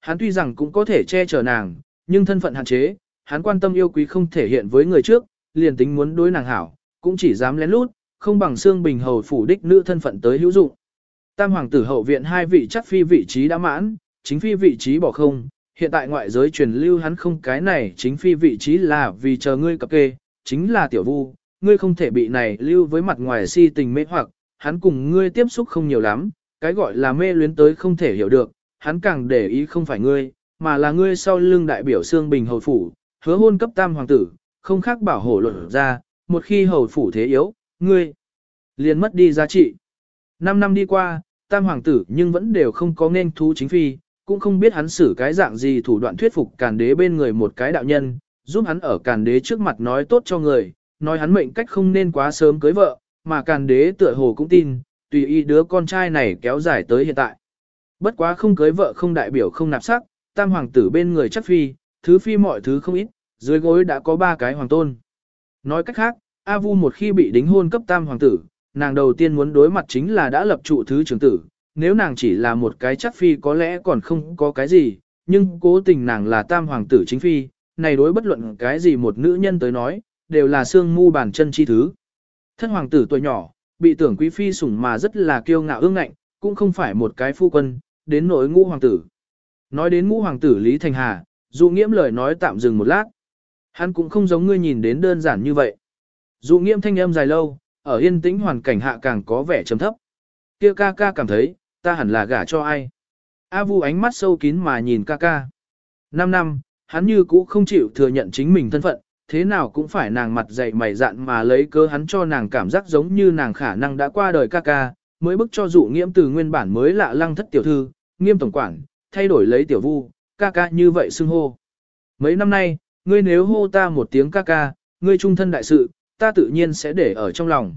Hắn tuy rằng cũng có thể che chở nàng, nhưng thân phận hạn chế, hắn quan tâm yêu quý không thể hiện với người trước, liền tính muốn đối nàng hảo, cũng chỉ dám lén lút, không bằng xương bình hầu phủ đích nữ thân phận tới hữu dụng. Tam hoàng tử hậu viện hai vị chắc phi vị trí đã mãn, chính phi vị trí bỏ không, hiện tại ngoại giới truyền lưu hắn không cái này chính phi vị trí là vì chờ ngươi cập kê, chính là tiểu vu, ngươi không thể bị này lưu với mặt ngoài si tình mê hoặc, hắn cùng ngươi tiếp xúc không nhiều lắm, cái gọi là mê luyến tới không thể hiểu được, hắn càng để ý không phải ngươi, mà là ngươi sau lưng đại biểu xương bình hầu phủ, hứa hôn cấp tam hoàng tử, không khác bảo hộ luận ra, một khi hầu phủ thế yếu, ngươi liền mất đi giá trị. Năm năm đi qua, tam hoàng tử nhưng vẫn đều không có nên thú chính phi, cũng không biết hắn xử cái dạng gì thủ đoạn thuyết phục càn đế bên người một cái đạo nhân, giúp hắn ở càn đế trước mặt nói tốt cho người, nói hắn mệnh cách không nên quá sớm cưới vợ, mà càn đế tựa hồ cũng tin, tùy ý đứa con trai này kéo dài tới hiện tại. Bất quá không cưới vợ không đại biểu không nạp sắc, tam hoàng tử bên người chắc phi, thứ phi mọi thứ không ít, dưới gối đã có ba cái hoàng tôn. Nói cách khác, A Vu một khi bị đính hôn cấp tam hoàng tử, nàng đầu tiên muốn đối mặt chính là đã lập trụ thứ trưởng tử, nếu nàng chỉ là một cái chắc phi có lẽ còn không có cái gì, nhưng cố tình nàng là tam hoàng tử chính phi, này đối bất luận cái gì một nữ nhân tới nói, đều là xương mu bàn chân chi thứ. Thân hoàng tử tuổi nhỏ, bị tưởng quý phi sủng mà rất là kiêu ngạo ương ngạnh, cũng không phải một cái phu quân, đến nỗi ngũ hoàng tử. Nói đến ngũ hoàng tử Lý Thành Hà, dụ nghiễm lời nói tạm dừng một lát. Hắn cũng không giống ngươi nhìn đến đơn giản như vậy. Dụ nghiễm thanh âm dài lâu, ở yên tĩnh hoàn cảnh hạ càng có vẻ trầm thấp. Kia ca ca cảm thấy, ta hẳn là gả cho ai. A Vu ánh mắt sâu kín mà nhìn ca ca. Năm năm, hắn như cũ không chịu thừa nhận chính mình thân phận, thế nào cũng phải nàng mặt dày mày dạn mà lấy cơ hắn cho nàng cảm giác giống như nàng khả năng đã qua đời ca ca, mới bức cho dụ nghiễm từ nguyên bản mới lạ lăng thất tiểu thư, nghiêm tổng quản, thay đổi lấy tiểu vu, ca ca như vậy xưng hô. Mấy năm nay, ngươi nếu hô ta một tiếng ca ca, ngươi trung thân đại sự, ta tự nhiên sẽ để ở trong lòng.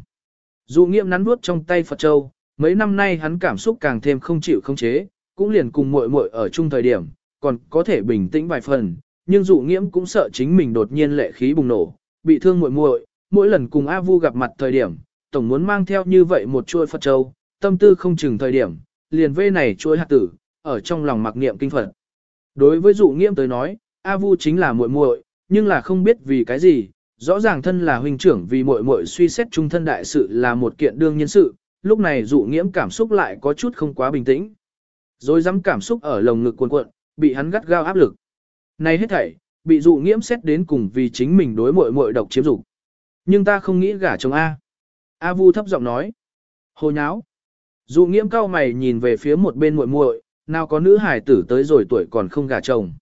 Dụ nghiễm nắn nuốt trong tay Phật Châu, mấy năm nay hắn cảm xúc càng thêm không chịu không chế, cũng liền cùng muội muội ở chung thời điểm, còn có thể bình tĩnh vài phần, nhưng dụ nghiễm cũng sợ chính mình đột nhiên lệ khí bùng nổ, bị thương muội muội, mỗi lần cùng A Vu gặp mặt thời điểm, tổng muốn mang theo như vậy một chuôi Phật Châu, tâm tư không chừng thời điểm, liền vê này chuỗi hạt tử, ở trong lòng mặc niệm kinh Phật. Đối với dụ nghiễm tới nói, A Vu chính là muội muội, nhưng là không biết vì cái gì, rõ ràng thân là huynh trưởng vì muội muội suy xét trung thân đại sự là một kiện đương nhân sự, lúc này dụ nghiễm cảm xúc lại có chút không quá bình tĩnh. Rồi dám cảm xúc ở lồng ngực cuộn cuộn, bị hắn gắt gao áp lực. Này hết thảy, bị dụ nghiễm xét đến cùng vì chính mình đối muội muội độc chiếm dục. Nhưng ta không nghĩ gả chồng A. A Vu thấp giọng nói. Hồ nháo. Dụ nghiễm cao mày nhìn về phía một bên muội muội, nào có nữ hải tử tới rồi tuổi còn không gả chồng.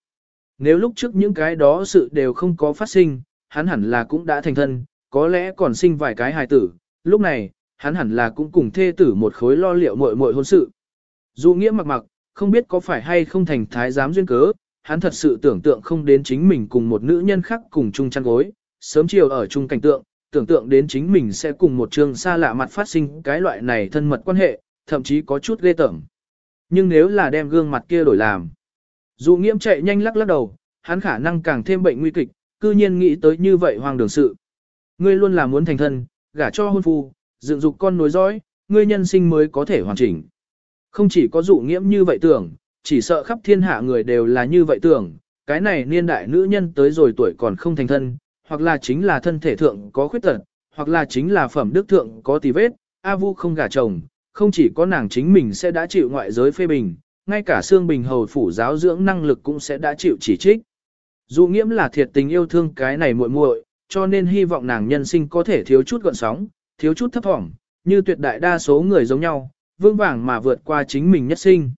Nếu lúc trước những cái đó sự đều không có phát sinh, hắn hẳn là cũng đã thành thân, có lẽ còn sinh vài cái hài tử, lúc này, hắn hẳn là cũng cùng thê tử một khối lo liệu muội muội hôn sự. Dụ nghĩa mặc mặc, không biết có phải hay không thành thái giám duyên cớ, hắn thật sự tưởng tượng không đến chính mình cùng một nữ nhân khác cùng chung chăn gối, sớm chiều ở chung cảnh tượng, tưởng tượng đến chính mình sẽ cùng một trường xa lạ mặt phát sinh cái loại này thân mật quan hệ, thậm chí có chút ghê tởm. Nhưng nếu là đem gương mặt kia đổi làm, dù nghiễm chạy nhanh lắc lắc đầu, hắn khả năng càng thêm bệnh nguy kịch, cư nhiên nghĩ tới như vậy hoang đường sự. Ngươi luôn là muốn thành thân, gả cho hôn phu, dựng dục con nối dõi, ngươi nhân sinh mới có thể hoàn chỉnh. Không chỉ có dụ nghiễm như vậy tưởng, chỉ sợ khắp thiên hạ người đều là như vậy tưởng, cái này niên đại nữ nhân tới rồi tuổi còn không thành thân, hoặc là chính là thân thể thượng có khuyết tật, hoặc là chính là phẩm đức thượng có tì vết, A Vu không gả chồng, không chỉ có nàng chính mình sẽ đã chịu ngoại giới phê bình, ngay cả xương bình hầu phủ giáo dưỡng năng lực cũng sẽ đã chịu chỉ trích. Dụ nghiễm là thiệt tình yêu thương cái này muội muội, cho nên hy vọng nàng nhân sinh có thể thiếu chút gọn sóng, thiếu chút thấp thỏm, như tuyệt đại đa số người giống nhau, vương vàng mà vượt qua chính mình nhất sinh.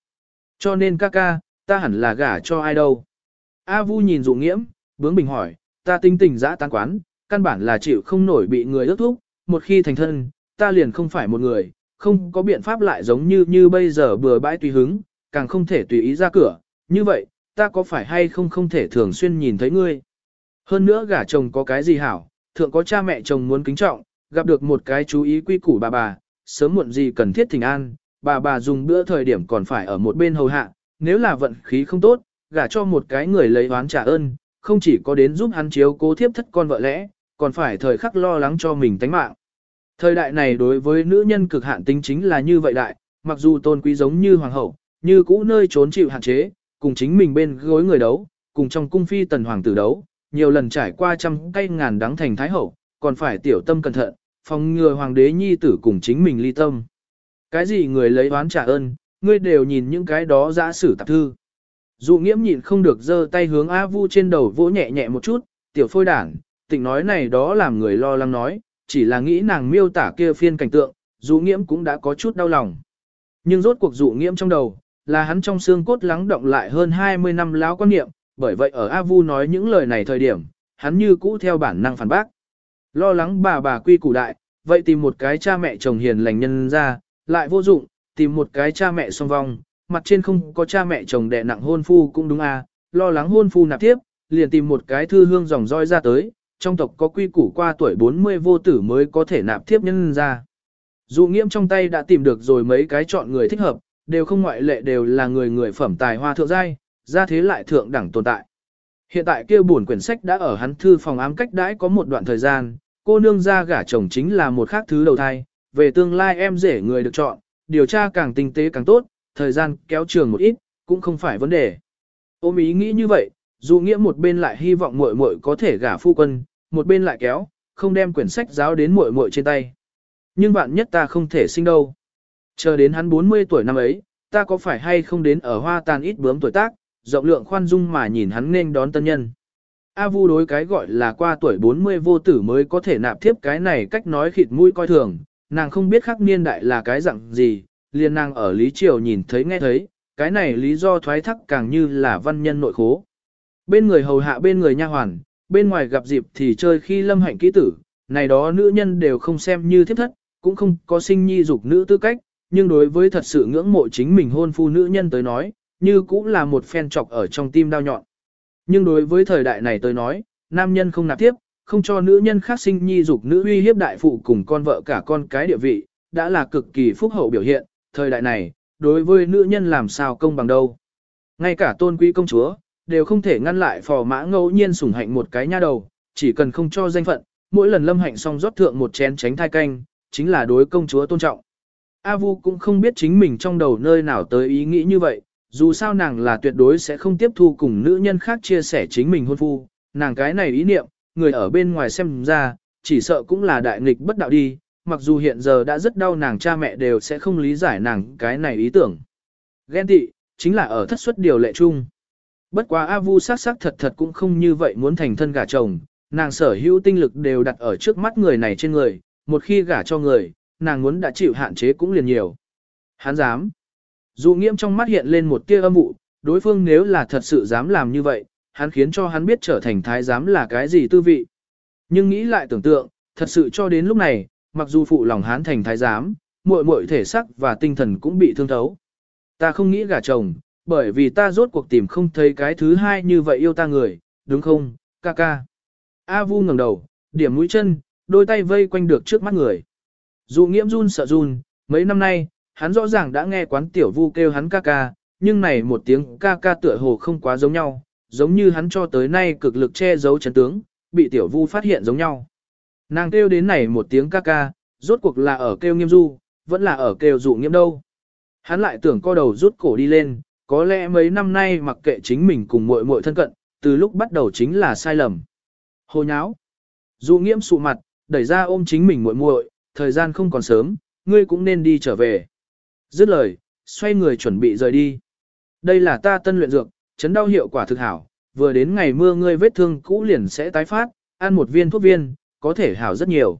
Cho nên ca ca, ta hẳn là gả cho ai đâu. A Vu nhìn dụ nghiễm, bướng bình hỏi, ta tinh tình dã tán quán, căn bản là chịu không nổi bị người ước thúc, một khi thành thân, ta liền không phải một người, không có biện pháp lại giống như như bây giờ bừa bãi tùy hứng, càng không thể tùy ý ra cửa, như vậy, ta có phải hay không không thể thường xuyên nhìn thấy ngươi. Hơn nữa gả chồng có cái gì hảo, thượng có cha mẹ chồng muốn kính trọng, gặp được một cái chú ý quy củ bà bà, sớm muộn gì cần thiết thỉnh an, bà bà dùng bữa thời điểm còn phải ở một bên hầu hạ, nếu là vận khí không tốt, gả cho một cái người lấy oán trả ơn, không chỉ có đến giúp hắn chiếu cố thiếp thất con vợ lẽ, còn phải thời khắc lo lắng cho mình tánh mạng. Thời đại này đối với nữ nhân cực hạn tính chính là như vậy đại, mặc dù tôn quý giống như hoàng hậu, như cũ nơi trốn chịu hạn chế, cùng chính mình bên gối người đấu, cùng trong cung phi tần hoàng tử đấu, nhiều lần trải qua trăm cây ngàn đắng thành thái hậu, còn phải tiểu tâm cẩn thận, phòng ngừa hoàng đế nhi tử cùng chính mình ly tâm. Cái gì người lấy oán trả ơn, ngươi đều nhìn những cái đó giã sử tạp thư. Dụ nghiễm nhịn không được giơ tay hướng A Vu trên đầu vỗ nhẹ nhẹ một chút, tiểu phôi đảng, tịnh nói này đó làm người lo lắng nói, chỉ là nghĩ nàng miêu tả kia phiên cảnh tượng, dụ nghiễm cũng đã có chút đau lòng. Nhưng rốt cuộc dụ nghiễm trong đầu, là hắn trong xương cốt lắng động lại hơn 20 năm láo quan niệm, bởi vậy ở A Vu nói những lời này thời điểm, hắn như cũ theo bản năng phản bác. Lo lắng bà bà quy củ đại, vậy tìm một cái cha mẹ chồng hiền lành nhân ra, lại vô dụng, tìm một cái cha mẹ song vong, mặt trên không có cha mẹ chồng đẻ nặng hôn phu cũng đúng à, lo lắng hôn phu nạp tiếp, liền tìm một cái thư hương dòng roi ra tới, trong tộc có quy củ qua tuổi 40 vô tử mới có thể nạp thiếp nhân ra. Dụ nghiễm trong tay đã tìm được rồi mấy cái chọn người thích hợp, đều không ngoại lệ đều là người người phẩm tài hoa thượng giai, ra thế lại thượng đẳng tồn tại. Hiện tại kia buồn quyển sách đã ở hắn thư phòng ám cách đãi có một đoạn thời gian, cô nương ra gả chồng chính là một khác thứ đầu thai, về tương lai em rể người được chọn, điều tra càng tinh tế càng tốt, thời gian kéo trường một ít, cũng không phải vấn đề. Ôm ý nghĩ như vậy, dù nghĩa một bên lại hy vọng muội muội có thể gả phu quân, một bên lại kéo, không đem quyển sách giáo đến muội muội trên tay. Nhưng vạn nhất ta không thể sinh đâu. Chờ đến hắn 40 tuổi năm ấy, ta có phải hay không đến ở hoa tàn ít bướm tuổi tác, rộng lượng khoan dung mà nhìn hắn nên đón tân nhân. A Vu đối cái gọi là qua tuổi 40 vô tử mới có thể nạp tiếp cái này cách nói khịt mũi coi thường, nàng không biết khắc niên đại là cái dạng gì, liền nàng ở Lý Triều nhìn thấy nghe thấy, cái này lý do thoái thắc càng như là văn nhân nội khố. Bên người hầu hạ bên người nha hoàn, bên ngoài gặp dịp thì chơi khi lâm hạnh kỹ tử, này đó nữ nhân đều không xem như thiếp thất, cũng không có sinh nhi dục nữ tư cách, nhưng đối với thật sự ngưỡng mộ chính mình hôn phu nữ nhân tới nói, như cũng là một phen trọc ở trong tim đau nhọn. Nhưng đối với thời đại này tới nói, nam nhân không nạp tiếp, không cho nữ nhân khác sinh nhi dục nữ uy hiếp đại phụ cùng con vợ cả con cái địa vị, đã là cực kỳ phúc hậu biểu hiện, thời đại này, đối với nữ nhân làm sao công bằng đâu. Ngay cả tôn quý công chúa, đều không thể ngăn lại phò mã ngẫu nhiên sủng hạnh một cái nha đầu, chỉ cần không cho danh phận, mỗi lần lâm hạnh xong rót thượng một chén tránh thai canh, chính là đối công chúa tôn trọng. A Vu cũng không biết chính mình trong đầu nơi nào tới ý nghĩ như vậy, dù sao nàng là tuyệt đối sẽ không tiếp thu cùng nữ nhân khác chia sẻ chính mình hôn phu, nàng cái này ý niệm, người ở bên ngoài xem ra, chỉ sợ cũng là đại nghịch bất đạo đi, mặc dù hiện giờ đã rất đau nàng cha mẹ đều sẽ không lý giải nàng cái này ý tưởng. Ghen tị, chính là ở thất suất điều lệ chung. Bất quá A Vu sát sắc thật thật cũng không như vậy muốn thành thân gả chồng, nàng sở hữu tinh lực đều đặt ở trước mắt người này trên người, một khi gả cho người, nàng muốn đã chịu hạn chế cũng liền nhiều. Hắn dám. Dù nghiễm trong mắt hiện lên một tia âm vụ, đối phương nếu là thật sự dám làm như vậy, hắn khiến cho hắn biết trở thành thái giám là cái gì tư vị. Nhưng nghĩ lại tưởng tượng, thật sự cho đến lúc này, mặc dù phụ lòng hắn thành thái giám, muội muội thể sắc và tinh thần cũng bị thương thấu. Ta không nghĩ gả chồng, bởi vì ta rốt cuộc tìm không thấy cái thứ hai như vậy yêu ta người, đúng không, ca ca. A Vu ngẩng đầu, điểm mũi chân, đôi tay vây quanh được trước mắt người. Dù nghiễm run sợ run, mấy năm nay, hắn rõ ràng đã nghe quán tiểu vu kêu hắn ca ca, nhưng này một tiếng ca ca tựa hồ không quá giống nhau, giống như hắn cho tới nay cực lực che giấu chấn tướng, bị tiểu vu phát hiện giống nhau. Nàng kêu đến này một tiếng ca ca, rốt cuộc là ở kêu nghiêm du, vẫn là ở kêu dụ nghiêm đâu. Hắn lại tưởng co đầu rút cổ đi lên, có lẽ mấy năm nay mặc kệ chính mình cùng muội muội thân cận, từ lúc bắt đầu chính là sai lầm. Hồ nháo. Dụ nghiễm sụ mặt, đẩy ra ôm chính mình muội muội, thời gian không còn sớm, ngươi cũng nên đi trở về. Dứt lời, xoay người chuẩn bị rời đi. Đây là ta tân luyện dược, chấn đau hiệu quả thực hảo, vừa đến ngày mưa ngươi vết thương cũ liền sẽ tái phát, ăn một viên thuốc viên, có thể hảo rất nhiều.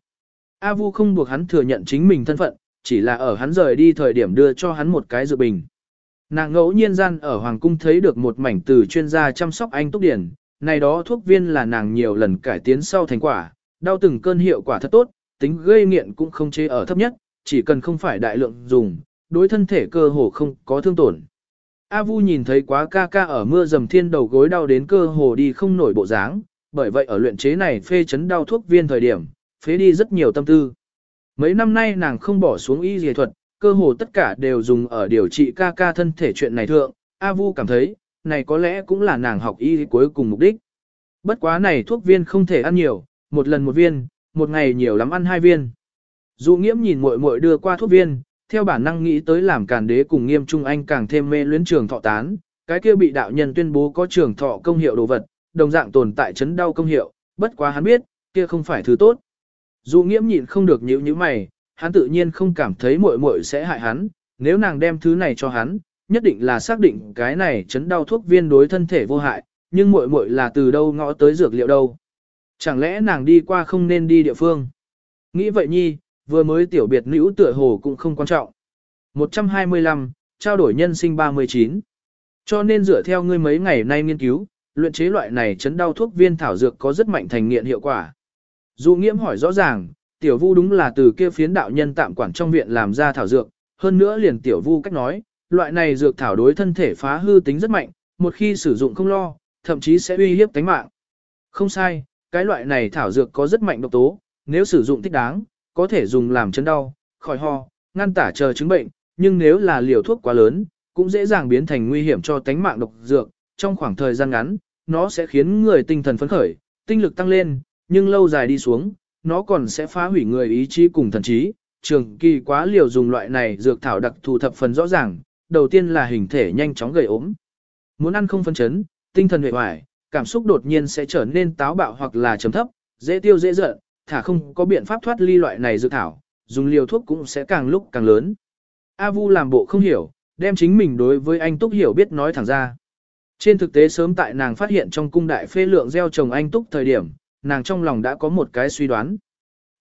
A Vu không buộc hắn thừa nhận chính mình thân phận, chỉ là ở hắn rời đi thời điểm đưa cho hắn một cái dự bình. Nàng ngẫu nhiên gian ở Hoàng Cung thấy được một mảnh từ chuyên gia chăm sóc anh túc điển, này đó thuốc viên là nàng nhiều lần cải tiến sau thành quả, đau từng cơn hiệu quả thật tốt, tính gây nghiện cũng không chế ở thấp nhất, chỉ cần không phải đại lượng dùng, đối thân thể cơ hồ không có thương tổn. A Vu nhìn thấy quá ca ca ở mưa dầm thiên đầu gối đau đến cơ hồ đi không nổi bộ dáng, bởi vậy ở luyện chế này phê chấn đau thuốc viên thời điểm, phế đi rất nhiều tâm tư. Mấy năm nay nàng không bỏ xuống y dề thuật, cơ hồ tất cả đều dùng ở điều trị ca ca thân thể chuyện này thượng, A Vu cảm thấy, này có lẽ cũng là nàng học y cuối cùng mục đích. Bất quá này thuốc viên không thể ăn nhiều, một lần một viên, một ngày nhiều lắm ăn hai viên. Dụ nghiễm nhìn muội muội đưa qua thuốc viên, theo bản năng nghĩ tới làm càn đế cùng nghiêm trung anh càng thêm mê luyến trường thọ tán, cái kia bị đạo nhân tuyên bố có trường thọ công hiệu đồ vật, đồng dạng tồn tại chấn đau công hiệu, bất quá hắn biết, kia không phải thứ tốt. Dụ nghiễm nhịn không được nhíu như mày, hắn tự nhiên không cảm thấy muội muội sẽ hại hắn, nếu nàng đem thứ này cho hắn, nhất định là xác định cái này chấn đau thuốc viên đối thân thể vô hại, nhưng muội muội là từ đâu ngõ tới dược liệu đâu. Chẳng lẽ nàng đi qua không nên đi địa phương? Nghĩ vậy nhi, vừa mới tiểu biệt nữ tựa hồ cũng không quan trọng. 125, trao đổi nhân sinh 39. Cho nên dựa theo ngươi mấy ngày nay nghiên cứu, luyện chế loại này chấn đau thuốc viên thảo dược có rất mạnh thành nghiện hiệu quả. Dù nghiễm hỏi rõ ràng, tiểu vu đúng là từ kia phiến đạo nhân tạm quản trong viện làm ra thảo dược, hơn nữa liền tiểu vu cách nói, loại này dược thảo đối thân thể phá hư tính rất mạnh, một khi sử dụng không lo, thậm chí sẽ uy hiếp tính mạng. Không sai, cái loại này thảo dược có rất mạnh độc tố, nếu sử dụng thích đáng, có thể dùng làm chấn đau, khỏi ho, ngăn tả chờ chứng bệnh, nhưng nếu là liều thuốc quá lớn, cũng dễ dàng biến thành nguy hiểm cho tánh mạng độc dược, trong khoảng thời gian ngắn, nó sẽ khiến người tinh thần phấn khởi, tinh lực tăng lên, nhưng lâu dài đi xuống, nó còn sẽ phá hủy người ý chí cùng thần trí. Trường kỳ quá liều dùng loại này dược thảo đặc thù thập phần rõ ràng, đầu tiên là hình thể nhanh chóng gầy ốm. Muốn ăn không phân chấn, tinh thần huệ hoài, cảm xúc đột nhiên sẽ trở nên táo bạo hoặc là chấm thấp, dễ tiêu dễ giận, thả không có biện pháp thoát ly loại này dược thảo, dùng liều thuốc cũng sẽ càng lúc càng lớn. A Vu làm bộ không hiểu, đem chính mình đối với anh Túc hiểu biết nói thẳng ra. Trên thực tế sớm tại nàng phát hiện trong cung đại phê lượng gieo trồng anh Túc thời điểm, nàng trong lòng đã có một cái suy đoán.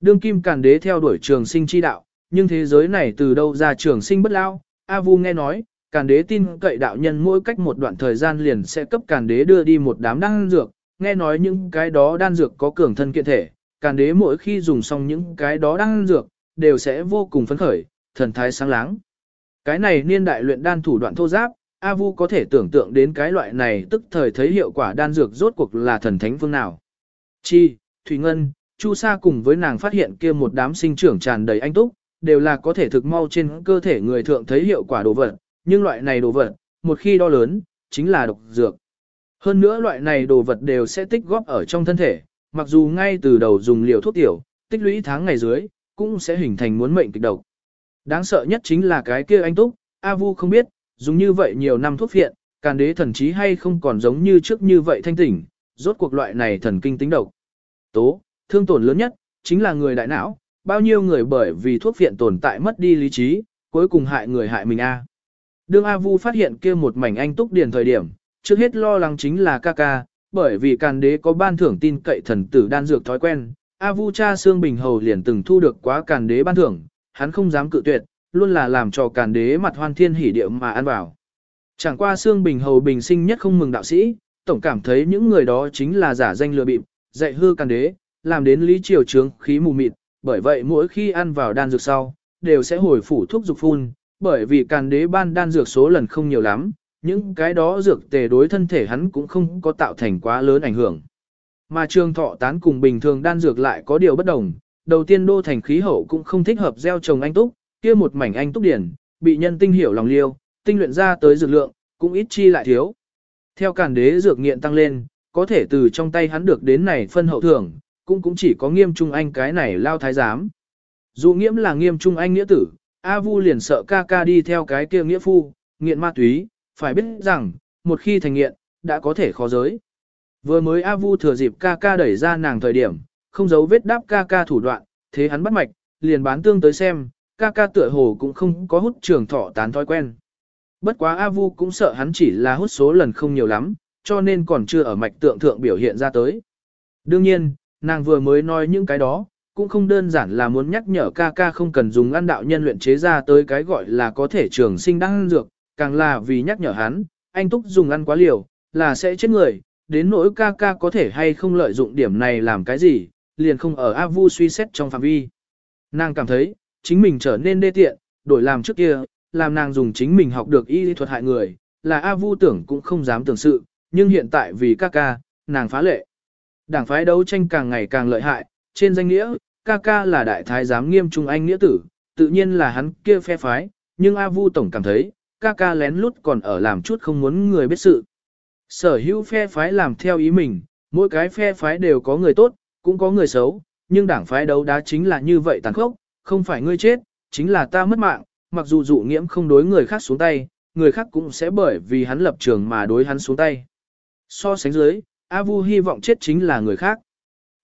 Đương kim càn đế theo đuổi trường sinh chi đạo, nhưng thế giới này từ đâu ra trường sinh bất lao, A Vu nghe nói, càn đế tin cậy đạo nhân mỗi cách một đoạn thời gian liền sẽ cấp càn đế đưa đi một đám đan dược, nghe nói những cái đó đan dược có cường thân kiện thể, càn đế mỗi khi dùng xong những cái đó đan dược, đều sẽ vô cùng phấn khởi, thần thái sáng láng. Cái này niên đại luyện đan thủ đoạn thô giáp, A Vu có thể tưởng tượng đến cái loại này tức thời thấy hiệu quả đan dược rốt cuộc là thần thánh phương nào. Chi, Thủy Ngân, Chu Sa cùng với nàng phát hiện kia một đám sinh trưởng tràn đầy anh túc, đều là có thể thực mau trên cơ thể người thượng thấy hiệu quả đồ vật, nhưng loại này đồ vật, một khi đo lớn, chính là độc dược. Hơn nữa loại này đồ vật đều sẽ tích góp ở trong thân thể, mặc dù ngay từ đầu dùng liều thuốc tiểu, tích lũy tháng ngày dưới, cũng sẽ hình thành muốn mệnh kịch độc. Đáng sợ nhất chính là cái kia anh túc, A Vu không biết, dùng như vậy nhiều năm thuốc phiện, càn đế thần trí hay không còn giống như trước như vậy thanh tỉnh, rốt cuộc loại này thần kinh tính độc. Tố, thương tổn lớn nhất, chính là người đại não, bao nhiêu người bởi vì thuốc phiện tồn tại mất đi lý trí, cuối cùng hại người hại mình A. Đương A Vu phát hiện kia một mảnh anh túc điền thời điểm, trước hết lo lắng chính là ca ca, bởi vì càn đế có ban thưởng tin cậy thần tử đan dược thói quen, A Vu cha Sương Bình Hầu liền từng thu được quá càn đế ban thưởng, hắn không dám cự tuyệt, luôn là làm cho càn đế mặt hoan thiên hỉ điệu mà ăn vào. Chẳng qua Sương Bình Hầu bình sinh nhất không mừng đạo sĩ, tổng cảm thấy những người đó chính là giả danh lừa bịp, dạy hư can đế, làm đến lý triều trướng khí mù mịt, bởi vậy mỗi khi ăn vào đan dược sau, đều sẽ hồi phủ thuốc dục phun, bởi vì càn đế ban đan dược số lần không nhiều lắm, những cái đó dược tề đối thân thể hắn cũng không có tạo thành quá lớn ảnh hưởng. Mà trường thọ tán cùng bình thường đan dược lại có điều bất đồng, đầu tiên đô thành khí hậu cũng không thích hợp gieo trồng anh túc, kia một mảnh anh túc điển, bị nhân tinh hiểu lòng liêu, tinh luyện ra tới dược lượng, cũng ít chi lại thiếu. Theo càn đế dược nghiện tăng lên, có thể từ trong tay hắn được đến này phân hậu thưởng, cũng cũng chỉ có nghiêm trung anh cái này lao thái giám. Dù nghiễm là nghiêm trung anh nghĩa tử, A Vu liền sợ ca ca đi theo cái kia nghĩa phu, nghiện ma túy, phải biết rằng, một khi thành nghiện, đã có thể khó giới. Vừa mới A Vu thừa dịp ca ca đẩy ra nàng thời điểm, không giấu vết đáp ca ca thủ đoạn, thế hắn bắt mạch, liền bán tương tới xem, ca ca tựa hồ cũng không có hút trường thọ tán thói quen. Bất quá A Vu cũng sợ hắn chỉ là hút số lần không nhiều lắm, cho nên còn chưa ở mạch tượng thượng biểu hiện ra tới. Đương nhiên, nàng vừa mới nói những cái đó, cũng không đơn giản là muốn nhắc nhở ca ca không cần dùng ăn đạo nhân luyện chế ra tới cái gọi là có thể trường sinh đăng dược, càng là vì nhắc nhở hắn, anh túc dùng ăn quá liều, là sẽ chết người, đến nỗi ca ca có thể hay không lợi dụng điểm này làm cái gì, liền không ở A Vu suy xét trong phạm vi. Nàng cảm thấy, chính mình trở nên đê tiện, đổi làm trước kia, làm nàng dùng chính mình học được y lý thuật hại người, là A Vu tưởng cũng không dám tưởng sự, nhưng hiện tại vì ca ca, nàng phá lệ. Đảng phái đấu tranh càng ngày càng lợi hại, trên danh nghĩa, ca ca là đại thái giám nghiêm trung anh nghĩa tử, tự nhiên là hắn kia phe phái, nhưng A Vu tổng cảm thấy, ca ca lén lút còn ở làm chút không muốn người biết sự. Sở hữu phe phái làm theo ý mình, mỗi cái phe phái đều có người tốt, cũng có người xấu, nhưng đảng phái đấu đá chính là như vậy tàn khốc, không phải ngươi chết, chính là ta mất mạng, mặc dù dụ nghiễm không đối người khác xuống tay, người khác cũng sẽ bởi vì hắn lập trường mà đối hắn xuống tay. So sánh dưới, A Vu hy vọng chết chính là người khác.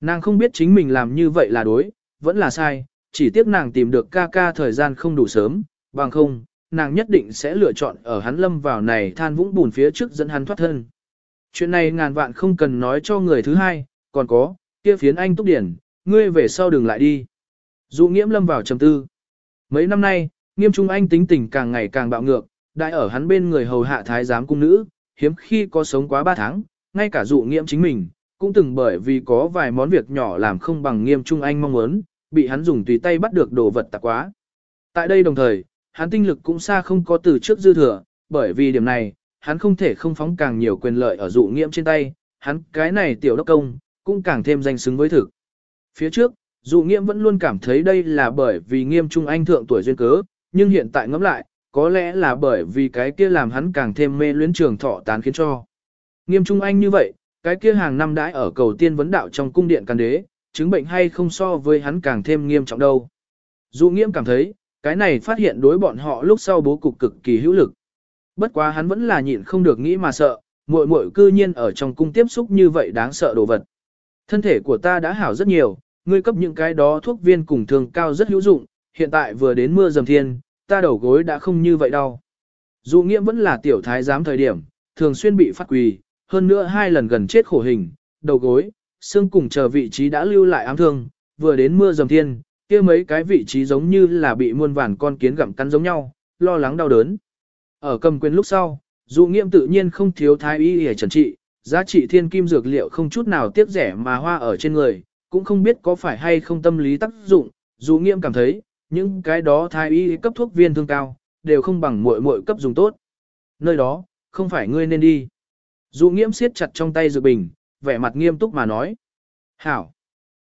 Nàng không biết chính mình làm như vậy là đối, vẫn là sai, chỉ tiếc nàng tìm được ca ca thời gian không đủ sớm, bằng không, nàng nhất định sẽ lựa chọn ở hắn lâm vào này than vũng bùn phía trước dẫn hắn thoát thân. Chuyện này ngàn vạn không cần nói cho người thứ hai, còn có, kia phiến anh túc điển, ngươi về sau đừng lại đi. Dụ nghiễm lâm vào trầm tư. Mấy năm nay, nghiêm trung anh tính tình càng ngày càng bạo ngược, đại ở hắn bên người hầu hạ thái giám cung nữ, hiếm khi có sống quá 3 tháng, ngay cả dụ nghiêm chính mình, cũng từng bởi vì có vài món việc nhỏ làm không bằng nghiêm trung anh mong muốn, bị hắn dùng tùy tay bắt được đồ vật tạp quá. Tại đây đồng thời, hắn tinh lực cũng xa không có từ trước dư thừa, bởi vì điểm này, hắn không thể không phóng càng nhiều quyền lợi ở dụ nghiễm trên tay, hắn cái này tiểu đốc công, cũng càng thêm danh xứng với thực. Phía trước, dụ nghiễm vẫn luôn cảm thấy đây là bởi vì nghiêm trung anh thượng tuổi duyên cớ, nhưng hiện tại ngẫm lại, có lẽ là bởi vì cái kia làm hắn càng thêm mê luyến trường thọ tán khiến cho. Nghiêm trung anh như vậy, cái kia hàng năm đãi ở cầu tiên vấn đạo trong cung điện càn đế, chứng bệnh hay không so với hắn càng thêm nghiêm trọng đâu. Dụ nghiễm cảm thấy, cái này phát hiện đối bọn họ lúc sau bố cục cực kỳ hữu lực. Bất quá hắn vẫn là nhịn không được nghĩ mà sợ, muội muội cư nhiên ở trong cung tiếp xúc như vậy đáng sợ đồ vật. Thân thể của ta đã hảo rất nhiều, ngươi cấp những cái đó thuốc viên cùng thường cao rất hữu dụng, hiện tại vừa đến mưa dầm thiên, ta đầu gối đã không như vậy đâu. Dụ nghĩa vẫn là tiểu thái giám thời điểm, thường xuyên bị phát quỳ, hơn nữa hai lần gần chết khổ hình, đầu gối, xương cùng chờ vị trí đã lưu lại ám thương, vừa đến mưa dầm thiên, kia mấy cái vị trí giống như là bị muôn vàn con kiến gặm cắn giống nhau, lo lắng đau đớn. Ở cầm quyền lúc sau, Dụ nghiệm tự nhiên không thiếu thái y để trần trị, giá trị thiên kim dược liệu không chút nào tiếc rẻ mà hoa ở trên người, cũng không biết có phải hay không tâm lý tác dụng, Dụ nghiệm cảm thấy, những cái đó thái y cấp thuốc viên thương cao, đều không bằng muội muội cấp dùng tốt. Nơi đó, không phải ngươi nên đi. dụ nghiễm siết chặt trong tay dự bình, vẻ mặt nghiêm túc mà nói. Hảo.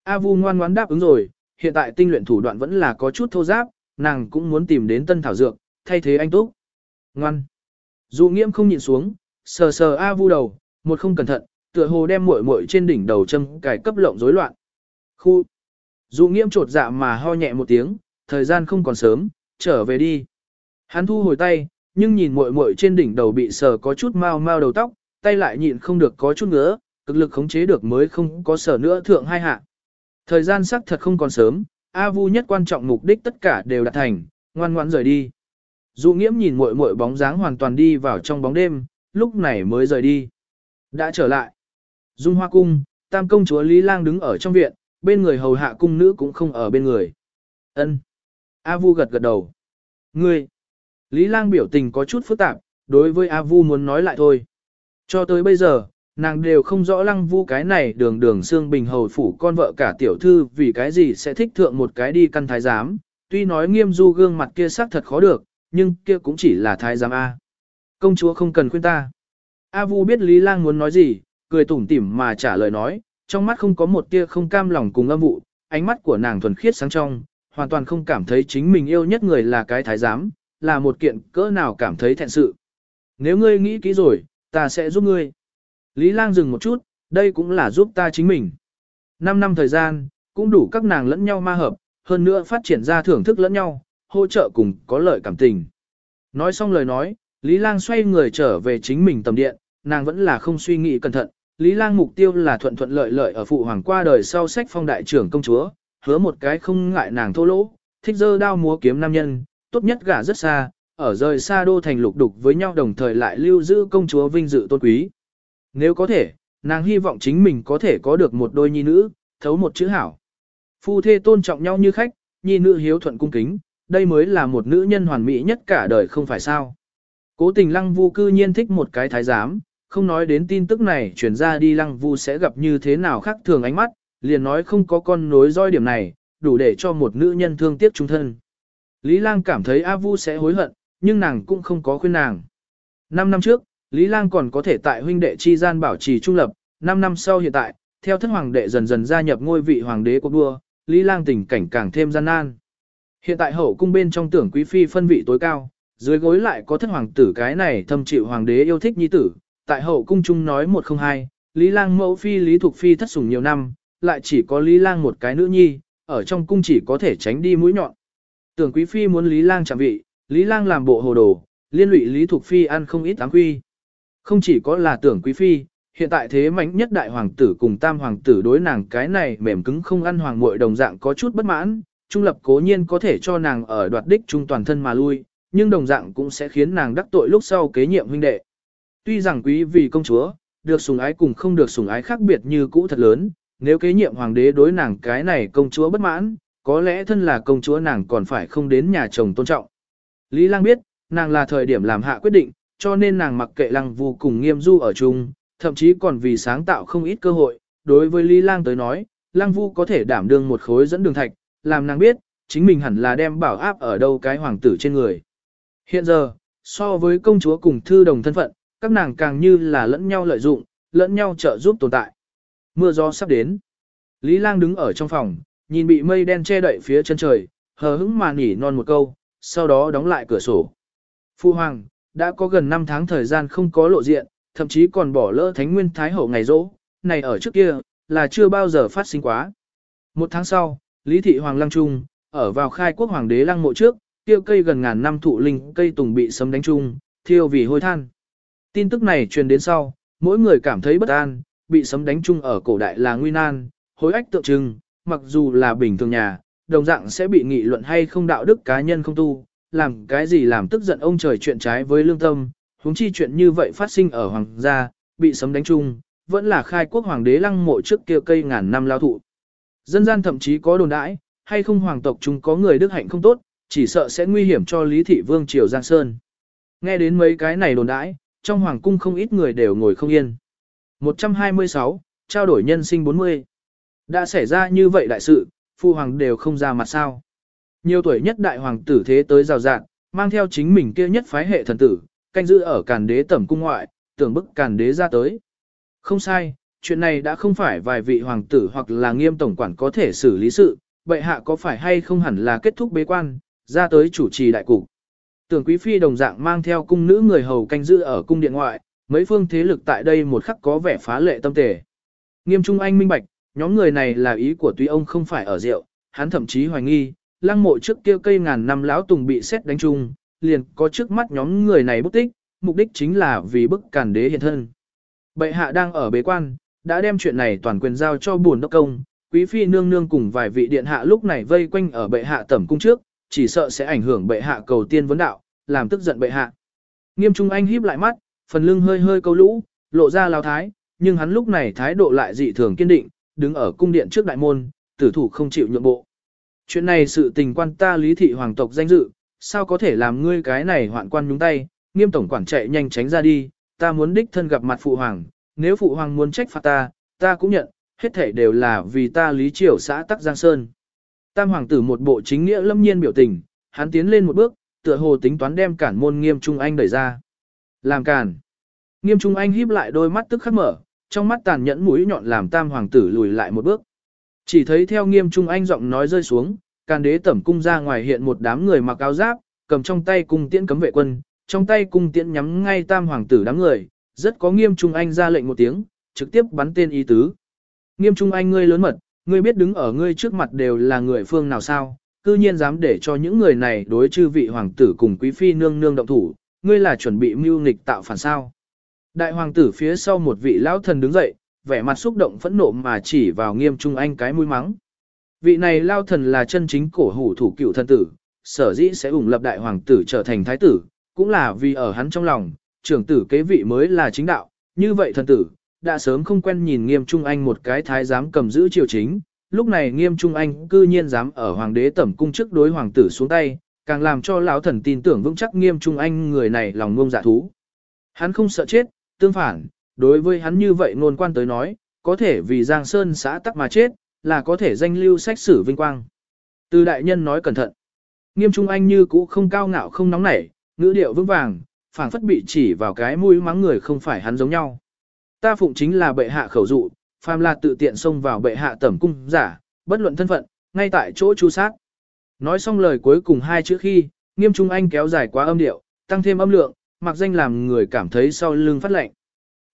A Vu ngoan ngoãn đáp ứng rồi, hiện tại tinh luyện thủ đoạn vẫn là có chút thô giáp, nàng cũng muốn tìm đến tân thảo dược, thay thế anh Túc. Ngoan. dụ nghiễm không nhìn xuống, sờ sờ A Vu đầu, một không cẩn thận, tựa hồ đem muội muội trên đỉnh đầu châm cài cấp lộng rối loạn. Khu. dụ nghiễm trột dạ mà ho nhẹ một tiếng, thời gian không còn sớm, trở về đi. Hắn thu hồi tay, nhưng nhìn muội muội trên đỉnh đầu bị sờ có chút mau mau đầu tóc, tay lại nhịn không được có chút ngứa, cực lực khống chế được mới không có sờ nữa thượng hai hạ. Thời gian sắc thật không còn sớm, A Vu nhất quan trọng mục đích tất cả đều đạt thành, ngoan ngoãn rời đi. Dụ nghiễm nhìn muội muội bóng dáng hoàn toàn đi vào trong bóng đêm, lúc này mới rời đi. Đã trở lại. Dung hoa cung, tam công chúa Lý Lang đứng ở trong viện, bên người hầu hạ cung nữ cũng không ở bên người. Ân. A Vu gật gật đầu. Ngươi. Lý Lang biểu tình có chút phức tạp, đối với A Vu muốn nói lại thôi. Cho tới bây giờ, nàng đều không rõ lăng vu cái này đường đường xương bình hầu phủ con vợ cả tiểu thư vì cái gì sẽ thích thượng một cái đi căn thái giám. Tuy nói nghiêm du gương mặt kia sắc thật khó được, nhưng kia cũng chỉ là thái giám A. Công chúa không cần khuyên ta. A vu biết Lý Lang muốn nói gì, cười tủm tỉm mà trả lời nói, trong mắt không có một tia không cam lòng cùng âm vụ, ánh mắt của nàng thuần khiết sáng trong, hoàn toàn không cảm thấy chính mình yêu nhất người là cái thái giám, là một kiện cỡ nào cảm thấy thẹn sự. Nếu ngươi nghĩ kỹ rồi, ta sẽ giúp ngươi. Lý Lang dừng một chút, đây cũng là giúp ta chính mình. Năm năm thời gian, cũng đủ các nàng lẫn nhau ma hợp, hơn nữa phát triển ra thưởng thức lẫn nhau, hỗ trợ cùng có lợi cảm tình. Nói xong lời nói, Lý Lang xoay người trở về chính mình tầm điện, nàng vẫn là không suy nghĩ cẩn thận. Lý Lang mục tiêu là thuận thuận lợi lợi ở phụ hoàng qua đời sau sách phong đại trưởng công chúa, hứa một cái không ngại nàng thô lỗ, thích dơ đao múa kiếm nam nhân, tốt nhất gả rất xa, ở rời xa đô thành lục đục với nhau đồng thời lại lưu giữ công chúa vinh dự tôn quý. Nếu có thể, nàng hy vọng chính mình có thể có được một đôi nhi nữ, thấu một chữ hảo. Phu thê tôn trọng nhau như khách, nhi nữ hiếu thuận cung kính, đây mới là một nữ nhân hoàn mỹ nhất cả đời không phải sao. Cố tình lăng vu cư nhiên thích một cái thái giám, không nói đến tin tức này chuyển ra đi lăng vu sẽ gặp như thế nào khác thường ánh mắt, liền nói không có con nối roi điểm này, đủ để cho một nữ nhân thương tiếc trung thân. Lý Lang cảm thấy A Vu sẽ hối hận, nhưng nàng cũng không có khuyên nàng. Năm năm trước, Lý Lang còn có thể tại huynh đệ chi gian bảo trì trung lập, năm năm sau hiện tại, theo thất hoàng đệ dần dần gia nhập ngôi vị hoàng đế của đua, Lý Lang tình cảnh càng thêm gian nan. Hiện tại hậu cung bên trong tưởng quý phi phân vị tối cao, dưới gối lại có thất hoàng tử cái này thâm chịu hoàng đế yêu thích nhi tử, tại hậu cung chung nói một không hai, Lý Lang mẫu phi Lý Thục phi thất sủng nhiều năm, lại chỉ có Lý Lang một cái nữ nhi, ở trong cung chỉ có thể tránh đi mũi nhọn. Tưởng quý phi muốn Lý Lang chạm vị, Lý Lang làm bộ hồ đồ, liên lụy Lý Thục Phi ăn không ít ám quy. Không chỉ có là tưởng quý phi, hiện tại thế mạnh nhất đại hoàng tử cùng tam hoàng tử đối nàng cái này mềm cứng không ăn hoàng muội đồng dạng có chút bất mãn, trung lập cố nhiên có thể cho nàng ở đoạt đích trung toàn thân mà lui, nhưng đồng dạng cũng sẽ khiến nàng đắc tội lúc sau kế nhiệm huynh đệ. Tuy rằng quý vì công chúa, được sủng ái cùng không được sủng ái khác biệt như cũ thật lớn, nếu kế nhiệm hoàng đế đối nàng cái này công chúa bất mãn, có lẽ thân là công chúa nàng còn phải không đến nhà chồng tôn trọng. Lý Lang biết, nàng là thời điểm làm hạ quyết định, cho nên nàng mặc kệ Lăng vô cùng nghiêm du ở chung, thậm chí còn vì sáng tạo không ít cơ hội. Đối với Lý Lang tới nói, Lăng Vu có thể đảm đương một khối dẫn đường thạch, làm nàng biết, chính mình hẳn là đem bảo áp ở đâu cái hoàng tử trên người. Hiện giờ, so với công chúa cùng thư đồng thân phận, các nàng càng như là lẫn nhau lợi dụng, lẫn nhau trợ giúp tồn tại. Mưa gió sắp đến. Lý Lang đứng ở trong phòng, nhìn bị mây đen che đậy phía chân trời, hờ hững mà nỉ non một câu, sau đó đóng lại cửa sổ. Phu Hoàng, đã có gần 5 tháng thời gian không có lộ diện, thậm chí còn bỏ lỡ Thánh Nguyên Thái Hậu ngày rỗ, này ở trước kia, là chưa bao giờ phát sinh quá. Một tháng sau, Lý Thị Hoàng Lăng Trung, ở vào khai quốc hoàng đế lăng mộ trước, tiêu cây gần ngàn năm thụ linh cây tùng bị sấm đánh trung, thiêu vì hôi than. Tin tức này truyền đến sau, mỗi người cảm thấy bất an, bị sấm đánh chung ở cổ đại là nguy nan, hối ách tượng trưng, mặc dù là bình thường nhà, đồng dạng sẽ bị nghị luận hay không đạo đức cá nhân không tu, làm cái gì làm tức giận ông trời chuyện trái với lương tâm, huống chi chuyện như vậy phát sinh ở hoàng gia, bị sấm đánh chung, vẫn là khai quốc hoàng đế lăng mộ trước kia cây ngàn năm lao thụ. Dân gian thậm chí có đồn đãi, hay không hoàng tộc chúng có người đức hạnh không tốt, chỉ sợ sẽ nguy hiểm cho Lý Thị Vương Triều Giang Sơn. Nghe đến mấy cái này đồn đãi, trong hoàng cung không ít người đều ngồi không yên. 126, trao đổi nhân sinh 40. Đã xảy ra như vậy đại sự, phu hoàng đều không ra mặt sao. Nhiều tuổi nhất đại hoàng tử thế tới rào rạng, mang theo chính mình kia nhất phái hệ thần tử, canh giữ ở càn đế tẩm cung ngoại, tưởng bức càn đế ra tới. Không sai, chuyện này đã không phải vài vị hoàng tử hoặc là nghiêm tổng quản có thể xử lý sự, bệ hạ có phải hay không hẳn là kết thúc bế quan, ra tới chủ trì đại cục. Tưởng quý phi đồng dạng mang theo cung nữ người hầu canh giữ ở cung điện ngoại, mấy phương thế lực tại đây một khắc có vẻ phá lệ tâm tề. Nghiêm trung anh minh bạch, nhóm người này là ý của tuy ông không phải ở rượu, hắn thậm chí hoài nghi, lăng mộ trước kia cây ngàn năm lão tùng bị xét đánh chung, liền có trước mắt nhóm người này bức tích, mục đích chính là vì bức càn đế hiện thân. Bệ hạ đang ở bế quan, đã đem chuyện này toàn quyền giao cho buồn đốc công, quý phi nương nương cùng vài vị điện hạ lúc này vây quanh ở bệ hạ tẩm cung trước, chỉ sợ sẽ ảnh hưởng bệ hạ cầu tiên vấn đạo, làm tức giận bệ hạ. Nghiêm Trung Anh híp lại mắt, phần lưng hơi hơi câu lũ, lộ ra lao thái, nhưng hắn lúc này thái độ lại dị thường kiên định, đứng ở cung điện trước đại môn, tử thủ không chịu nhượng bộ. Chuyện này sự tình quan ta lý thị hoàng tộc danh dự, sao có thể làm ngươi cái này hoạn quan nhúng tay, nghiêm tổng quản chạy nhanh tránh ra đi, ta muốn đích thân gặp mặt phụ hoàng, nếu phụ hoàng muốn trách phạt ta, ta cũng nhận, hết thể đều là vì ta lý triều xã Tắc Giang Sơn. Tam hoàng tử một bộ chính nghĩa lâm nhiên biểu tình, hắn tiến lên một bước, tựa hồ tính toán đem cản môn nghiêm trung anh đẩy ra. Làm càn, Nghiêm trung anh híp lại đôi mắt tức khắc mở, trong mắt tàn nhẫn mũi nhọn làm tam hoàng tử lùi lại một bước. Chỉ thấy theo nghiêm trung anh giọng nói rơi xuống, càn đế tẩm cung ra ngoài hiện một đám người mặc áo giáp, cầm trong tay cung tiễn cấm vệ quân, trong tay cung tiễn nhắm ngay tam hoàng tử đám người, rất có nghiêm trung anh ra lệnh một tiếng, trực tiếp bắn tên ý tứ. Nghiêm trung anh ngươi lớn mật, ngươi biết đứng ở ngươi trước mặt đều là người phương nào sao, cư nhiên dám để cho những người này đối chư vị hoàng tử cùng quý phi nương nương động thủ, ngươi là chuẩn bị mưu nghịch tạo phản sao. Đại hoàng tử phía sau một vị lão thần đứng dậy, vẻ mặt xúc động phẫn nộ mà chỉ vào nghiêm trung anh cái mũi mắng. Vị này lao thần là chân chính cổ hủ thủ cựu thần tử, sở dĩ sẽ ủng lập đại hoàng tử trở thành thái tử, cũng là vì ở hắn trong lòng, trưởng tử kế vị mới là chính đạo, như vậy thần tử, đã sớm không quen nhìn nghiêm trung anh một cái thái giám cầm giữ triều chính, lúc này nghiêm trung anh cư nhiên dám ở hoàng đế tẩm cung trước đối hoàng tử xuống tay, càng làm cho lão thần tin tưởng vững chắc nghiêm trung anh người này lòng ngông dạ thú. Hắn không sợ chết, tương phản, đối với hắn như vậy ngôn quan tới nói, có thể vì Giang Sơn xã tắc mà chết, là có thể danh lưu sách sử vinh quang. Từ đại nhân nói cẩn thận. Nghiêm trung anh như cũ không cao ngạo không nóng nảy, ngữ điệu vững vàng, phảng phất bị chỉ vào cái mũi mắng người không phải hắn giống nhau. Ta phụng chính là bệ hạ khẩu dụ, phàm là tự tiện xông vào bệ hạ tẩm cung giả, bất luận thân phận, ngay tại chỗ chu sát. Nói xong lời cuối cùng hai chữ khi, nghiêm trung anh kéo dài quá âm điệu, tăng thêm âm lượng, mặc danh làm người cảm thấy sau lưng phát lệnh.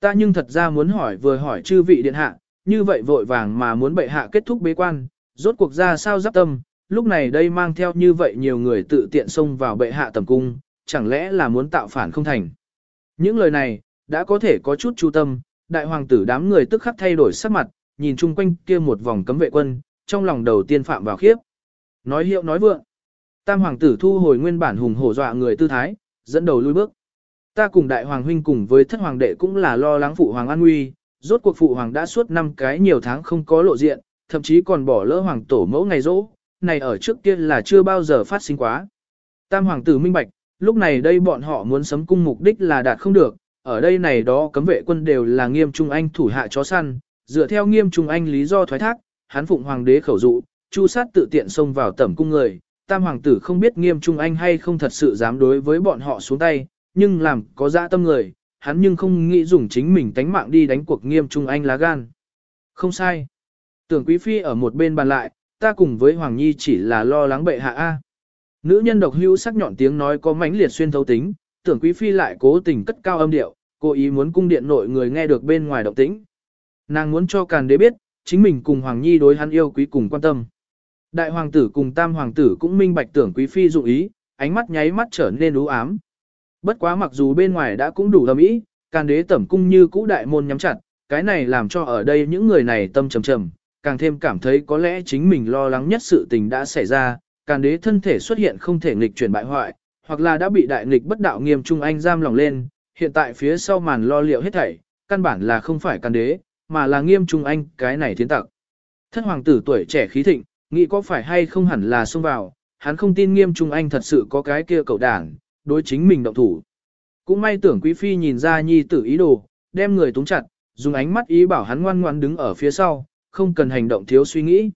Ta nhưng thật ra muốn hỏi vừa hỏi chư vị điện hạ, như vậy vội vàng mà muốn bệ hạ kết thúc bế quan, rốt cuộc ra sao giáp tâm, lúc này đây mang theo như vậy nhiều người tự tiện xông vào bệ hạ tầm cung, chẳng lẽ là muốn tạo phản không thành. Những lời này, đã có thể có chút chu tâm, đại hoàng tử đám người tức khắc thay đổi sắc mặt, nhìn chung quanh kia một vòng cấm vệ quân, trong lòng đầu tiên phạm vào khiếp. Nói hiệu nói vượng. Tam hoàng tử thu hồi nguyên bản hùng hổ dọa người tư thái, dẫn đầu lui bước. Ta cùng đại hoàng huynh cùng với thất hoàng đệ cũng là lo lắng phụ hoàng an nguy, rốt cuộc phụ hoàng đã suốt năm cái nhiều tháng không có lộ diện, thậm chí còn bỏ lỡ hoàng tổ mẫu ngày rỗ, này ở trước kia là chưa bao giờ phát sinh quá. Tam hoàng tử minh bạch, lúc này đây bọn họ muốn sấm cung mục đích là đạt không được, ở đây này đó cấm vệ quân đều là nghiêm trung anh thủ hạ chó săn, dựa theo nghiêm trung anh lý do thoái thác, hắn phụng hoàng đế khẩu dụ, chu sát tự tiện xông vào tẩm cung người, tam hoàng tử không biết nghiêm trung anh hay không thật sự dám đối với bọn họ xuống tay, nhưng làm có dã tâm người, hắn nhưng không nghĩ dùng chính mình tánh mạng đi đánh cuộc nghiêm trung anh lá gan. Không sai. Tưởng quý phi ở một bên bàn lại, ta cùng với Hoàng Nhi chỉ là lo lắng bệ hạ A. Nữ nhân độc hữu sắc nhọn tiếng nói có mãnh liệt xuyên thấu tính, tưởng quý phi lại cố tình cất cao âm điệu, cố ý muốn cung điện nội người nghe được bên ngoài động tĩnh. Nàng muốn cho càn đế biết, chính mình cùng Hoàng Nhi đối hắn yêu quý cùng quan tâm. Đại hoàng tử cùng tam hoàng tử cũng minh bạch tưởng quý phi dụng ý, ánh mắt nháy mắt trở nên u ám. Bất quá mặc dù bên ngoài đã cũng đủ âm ý, can đế tẩm cung như cũ đại môn nhắm chặt, cái này làm cho ở đây những người này tâm trầm trầm, càng thêm cảm thấy có lẽ chính mình lo lắng nhất sự tình đã xảy ra, can đế thân thể xuất hiện không thể nghịch chuyển bại hoại, hoặc là đã bị đại nghịch bất đạo nghiêm trung anh giam lòng lên, hiện tại phía sau màn lo liệu hết thảy, căn bản là không phải can đế, mà là nghiêm trung anh cái này thiên tặc. Thân hoàng tử tuổi trẻ khí thịnh, nghĩ có phải hay không hẳn là xông vào, hắn không tin nghiêm trung anh thật sự có cái kia cậu đảng, đối chính mình động thủ. Cũng may tưởng quý phi nhìn ra nhi tử ý đồ, đem người túng chặt, dùng ánh mắt ý bảo hắn ngoan ngoan đứng ở phía sau, không cần hành động thiếu suy nghĩ.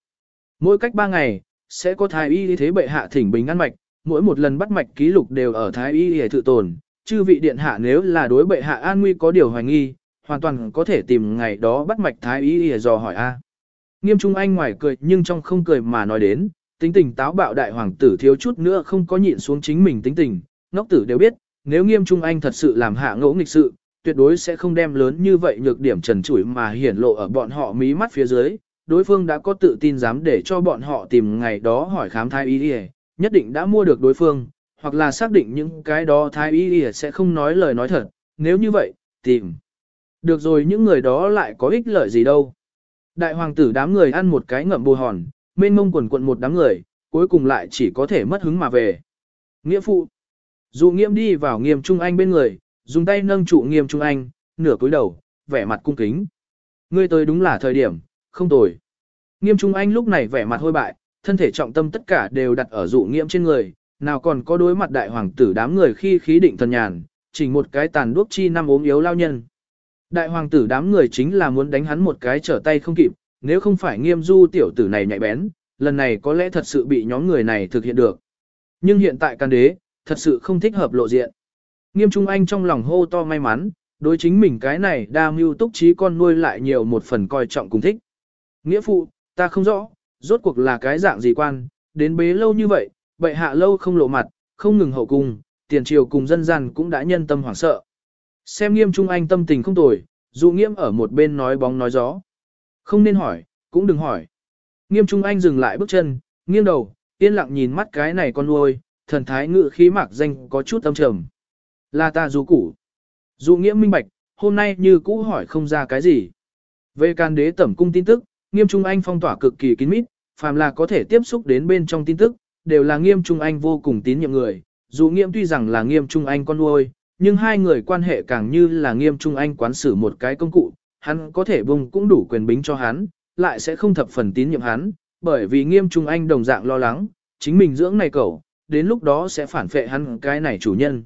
Mỗi cách 3 ngày, sẽ có thái y thế bệ hạ thỉnh bình ăn mạch, mỗi một lần bắt mạch ký lục đều ở thái y để tự tồn, chư vị điện hạ nếu là đối bệ hạ an nguy có điều hoài nghi, hoàn toàn có thể tìm ngày đó bắt mạch thái y để dò hỏi a. Nghiêm Trung Anh ngoài cười nhưng trong không cười mà nói đến, tính tình táo bạo đại hoàng tử thiếu chút nữa không có nhịn xuống chính mình tính tình, ngốc tử đều biết, nếu Nghiêm Trung Anh thật sự làm hạ ngỗ nghịch sự, tuyệt đối sẽ không đem lớn như vậy nhược điểm trần trụi mà hiển lộ ở bọn họ mí mắt phía dưới. Đối phương đã có tự tin dám để cho bọn họ tìm ngày đó hỏi khám thái y y, nhất định đã mua được đối phương, hoặc là xác định những cái đó thái y y sẽ không nói lời nói thật, nếu như vậy, tìm. Được rồi những người đó lại có ích lợi gì đâu. Đại hoàng tử đám người ăn một cái ngậm bồ hòn, mênh mông quần quận một đám người, cuối cùng lại chỉ có thể mất hứng mà về. Nghĩa phụ. Dụ nghiêm đi vào nghiêm trung anh bên người, dùng tay nâng trụ nghiêm trung anh, nửa cúi đầu, vẻ mặt cung kính. Ngươi tới đúng là thời điểm, không tồi. Nghiêm trung anh lúc này vẻ mặt hôi bại, thân thể trọng tâm tất cả đều đặt ở dụ nghiêm trên người, nào còn có đối mặt đại hoàng tử đám người khi khí định thần nhàn, chỉ một cái tàn đuốc chi năm ốm yếu lao nhân. Đại hoàng tử đám người chính là muốn đánh hắn một cái trở tay không kịp, nếu không phải nghiêm du tiểu tử này nhạy bén, lần này có lẽ thật sự bị nhóm người này thực hiện được. Nhưng hiện tại can đế, thật sự không thích hợp lộ diện. Nghiêm Trung Anh trong lòng hô to may mắn, đối chính mình cái này đa mưu túc trí con nuôi lại nhiều một phần coi trọng cùng thích. Nghĩa phụ, ta không rõ, rốt cuộc là cái dạng gì quan, đến bế lâu như vậy, bệ hạ lâu không lộ mặt, không ngừng hậu cung, tiền triều cùng dân gian cũng đã nhân tâm hoảng sợ. Xem nghiêm Trung Anh tâm tình không tồi, dụ nghiêm ở một bên nói bóng nói gió. Không nên hỏi, cũng đừng hỏi. Nghiêm Trung Anh dừng lại bước chân, nghiêng đầu, yên lặng nhìn mắt cái này con nuôi, thần thái ngự khí mạc danh có chút âm trầm. Là ta du củ. Dụ nghĩa minh bạch, hôm nay như cũ hỏi không ra cái gì. Về can đế tẩm cung tin tức, nghiêm trung anh phong tỏa cực kỳ kín mít, phàm là có thể tiếp xúc đến bên trong tin tức, đều là nghiêm trung anh vô cùng tín nhiệm người. Dù nghiêm tuy rằng là nghiêm trung anh con nuôi, nhưng hai người quan hệ càng như là nghiêm trung anh quán xử một cái công cụ, hắn có thể bùng cũng đủ quyền bính cho hắn, lại sẽ không thập phần tín nhiệm hắn, bởi vì nghiêm trung anh đồng dạng lo lắng, chính mình dưỡng này cậu, đến lúc đó sẽ phản phệ hắn cái này chủ nhân.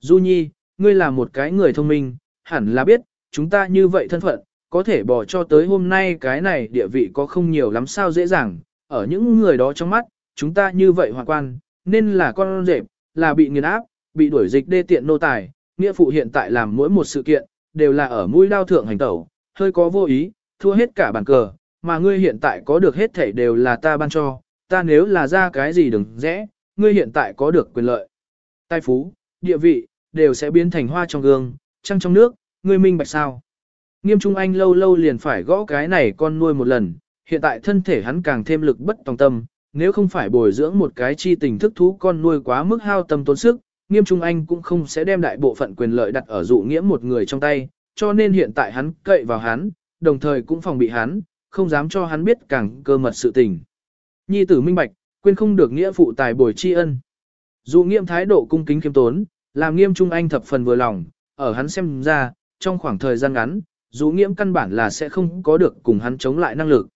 Du Nhi, ngươi là một cái người thông minh, hẳn là biết, chúng ta như vậy thân phận, có thể bỏ cho tới hôm nay cái này địa vị có không nhiều lắm sao dễ dàng, ở những người đó trong mắt, chúng ta như vậy hoàn quan, nên là con rệp, là bị nghiền áp, bị đuổi dịch đê tiện nô tài, nghĩa phụ hiện tại làm mỗi một sự kiện, đều là ở mũi đao thượng hành tẩu, hơi có vô ý, thua hết cả bàn cờ, mà ngươi hiện tại có được hết thảy đều là ta ban cho, ta nếu là ra cái gì đừng rẽ, ngươi hiện tại có được quyền lợi. Tài phú, địa vị, đều sẽ biến thành hoa trong gương, trăng trong nước, ngươi minh bạch sao. Nghiêm Trung Anh lâu lâu liền phải gõ cái này con nuôi một lần, hiện tại thân thể hắn càng thêm lực bất tòng tâm, nếu không phải bồi dưỡng một cái chi tình thức thú con nuôi quá mức hao tâm tốn sức, nghiêm trung anh cũng không sẽ đem đại bộ phận quyền lợi đặt ở dụ Nghĩa một người trong tay, cho nên hiện tại hắn cậy vào hắn, đồng thời cũng phòng bị hắn, không dám cho hắn biết càng cơ mật sự tình. Nhi tử minh bạch, quên không được nghĩa phụ tài bồi tri ân. Dụ nghiêm thái độ cung kính kiêm tốn, làm nghiêm trung anh thập phần vừa lòng, ở hắn xem ra, trong khoảng thời gian ngắn, dụ nghiêm căn bản là sẽ không có được cùng hắn chống lại năng lực.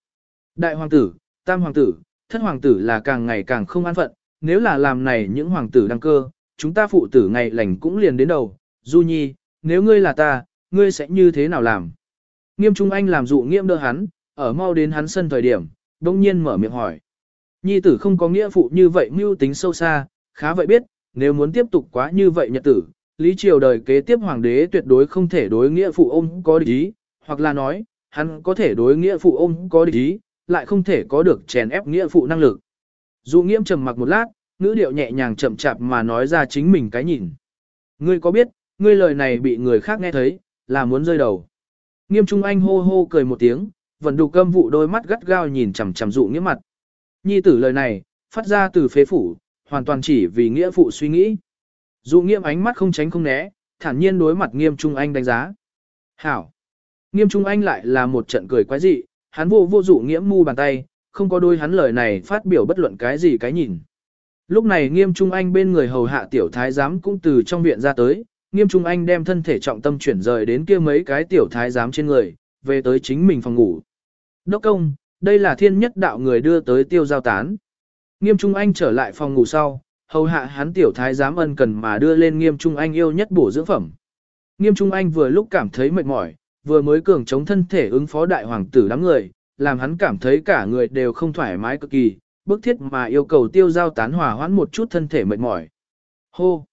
Đại hoàng tử, tam hoàng tử, thất hoàng tử là càng ngày càng không an phận, nếu là làm này những hoàng tử đăng cơ, chúng ta phụ tử ngày lành cũng liền đến đầu. Du Nhi, nếu ngươi là ta, ngươi sẽ như thế nào làm? Nghiêm Trung Anh làm dụ nghiêm đỡ hắn, ở mau đến hắn sân thời điểm, đông nhiên mở miệng hỏi. Nhi tử không có nghĩa phụ như vậy mưu tính sâu xa, khá vậy biết, nếu muốn tiếp tục quá như vậy nhật tử, lý triều đời kế tiếp hoàng đế tuyệt đối không thể đối nghĩa phụ ôm có địch ý, hoặc là nói, hắn có thể đối nghĩa phụ ôm có địch ý, lại không thể có được chèn ép nghĩa phụ năng lực. Dụ nghiễm trầm mặc một lát, ngữ điệu nhẹ nhàng chậm chạp mà nói ra chính mình cái nhìn. Ngươi có biết, ngươi lời này bị người khác nghe thấy, là muốn rơi đầu. Nghiêm Trung Anh hô hô cười một tiếng, vẫn đủ cơm vụ đôi mắt gắt gao nhìn chằm chằm dụ nghĩa mặt. Nhi tử lời này, phát ra từ phế phủ, hoàn toàn chỉ vì nghĩa phụ suy nghĩ. Dụ nghiêm ánh mắt không tránh không né, thản nhiên đối mặt nghiêm Trung Anh đánh giá. Hảo! Nghiêm Trung Anh lại là một trận cười quái dị, hắn vô vô dụ nghĩa mu bàn tay, không có đôi hắn lời này phát biểu bất luận cái gì cái nhìn. Lúc này nghiêm trung anh bên người hầu hạ tiểu thái giám cũng từ trong viện ra tới, nghiêm trung anh đem thân thể trọng tâm chuyển rời đến kia mấy cái tiểu thái giám trên người, về tới chính mình phòng ngủ. Đốc công, đây là thiên nhất đạo người đưa tới tiêu giao tán. Nghiêm trung anh trở lại phòng ngủ sau, hầu hạ hắn tiểu thái giám ân cần mà đưa lên nghiêm trung anh yêu nhất bổ dưỡng phẩm. Nghiêm trung anh vừa lúc cảm thấy mệt mỏi, vừa mới cường chống thân thể ứng phó đại hoàng tử đám người, làm hắn cảm thấy cả người đều không thoải mái cực kỳ, bức thiết mà yêu cầu tiêu giao tán hòa hoãn một chút thân thể mệt mỏi. Hô!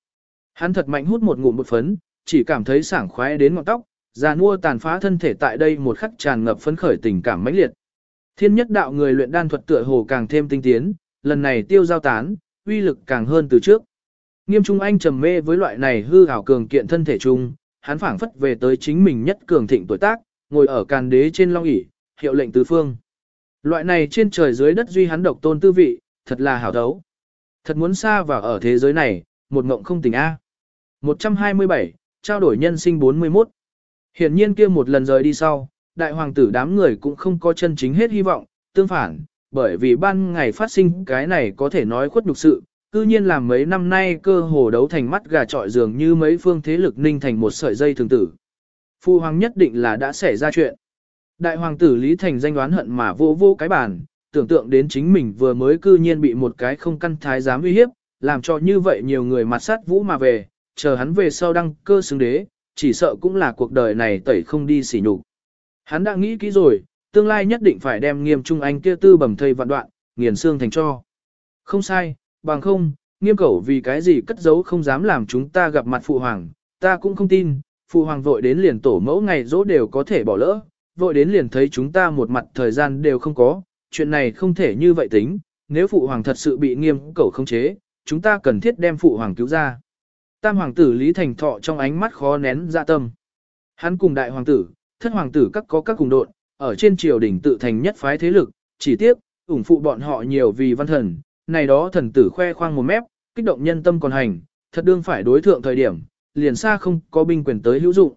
Hắn thật mạnh hút một ngụm một phấn, chỉ cảm thấy sảng khoái đến ngọn tóc, già nua tàn phá thân thể tại đây một khắc tràn ngập phấn khởi tình cảm mãnh liệt. Thiên nhất đạo người luyện đan thuật tựa hồ càng thêm tinh tiến, lần này tiêu giao tán, uy lực càng hơn từ trước. Nghiêm Trung Anh trầm mê với loại này hư ảo cường kiện thân thể chung, hắn phảng phất về tới chính mình nhất cường thịnh tuổi tác, ngồi ở càn đế trên long ỷ, hiệu lệnh tứ phương. Loại này trên trời dưới đất duy hắn độc tôn tư vị, thật là hảo thấu. Thật muốn xa vào ở thế giới này, một ngộng không tỉnh A. 127, trao đổi nhân sinh 41. Hiển nhiên kia một lần rời đi sau, đại hoàng tử đám người cũng không có chân chính hết hy vọng, tương phản, bởi vì ban ngày phát sinh cái này có thể nói khuất nhục sự, cư nhiên làm mấy năm nay cơ hồ đấu thành mắt gà trọi dường như mấy phương thế lực ninh thành một sợi dây thường tử. Phu hoàng nhất định là đã xảy ra chuyện. Đại hoàng tử Lý Thành danh đoán hận mà vô vô cái bàn, tưởng tượng đến chính mình vừa mới cư nhiên bị một cái không căn thái dám uy hiếp, làm cho như vậy nhiều người mặt sát vũ mà về, chờ hắn về sau đăng cơ xứng đế, chỉ sợ cũng là cuộc đời này tẩy không đi xỉ nhục. Hắn đã nghĩ kỹ rồi, tương lai nhất định phải đem nghiêm trung anh kia tư bầm thây vạn đoạn, nghiền xương thành cho. Không sai, bằng không, nghiêm cẩu vì cái gì cất giấu không dám làm chúng ta gặp mặt phụ hoàng, ta cũng không tin, phụ hoàng vội đến liền tổ mẫu ngày dỗ đều có thể bỏ lỡ, vội đến liền thấy chúng ta một mặt thời gian đều không có, chuyện này không thể như vậy tính, nếu phụ hoàng thật sự bị nghiêm cẩu không chế, chúng ta cần thiết đem phụ hoàng cứu ra. Tam hoàng tử Lý Thành Thọ trong ánh mắt khó nén dạ tâm. Hắn cùng đại hoàng tử, thất hoàng tử các có các cùng độn, ở trên triều đỉnh tự thành nhất phái thế lực, chỉ tiếc, ủng phụ bọn họ nhiều vì văn thần, này đó thần tử khoe khoang một mép, kích động nhân tâm còn hành, thật đương phải đối thượng thời điểm, liền xa không có binh quyền tới hữu dụng.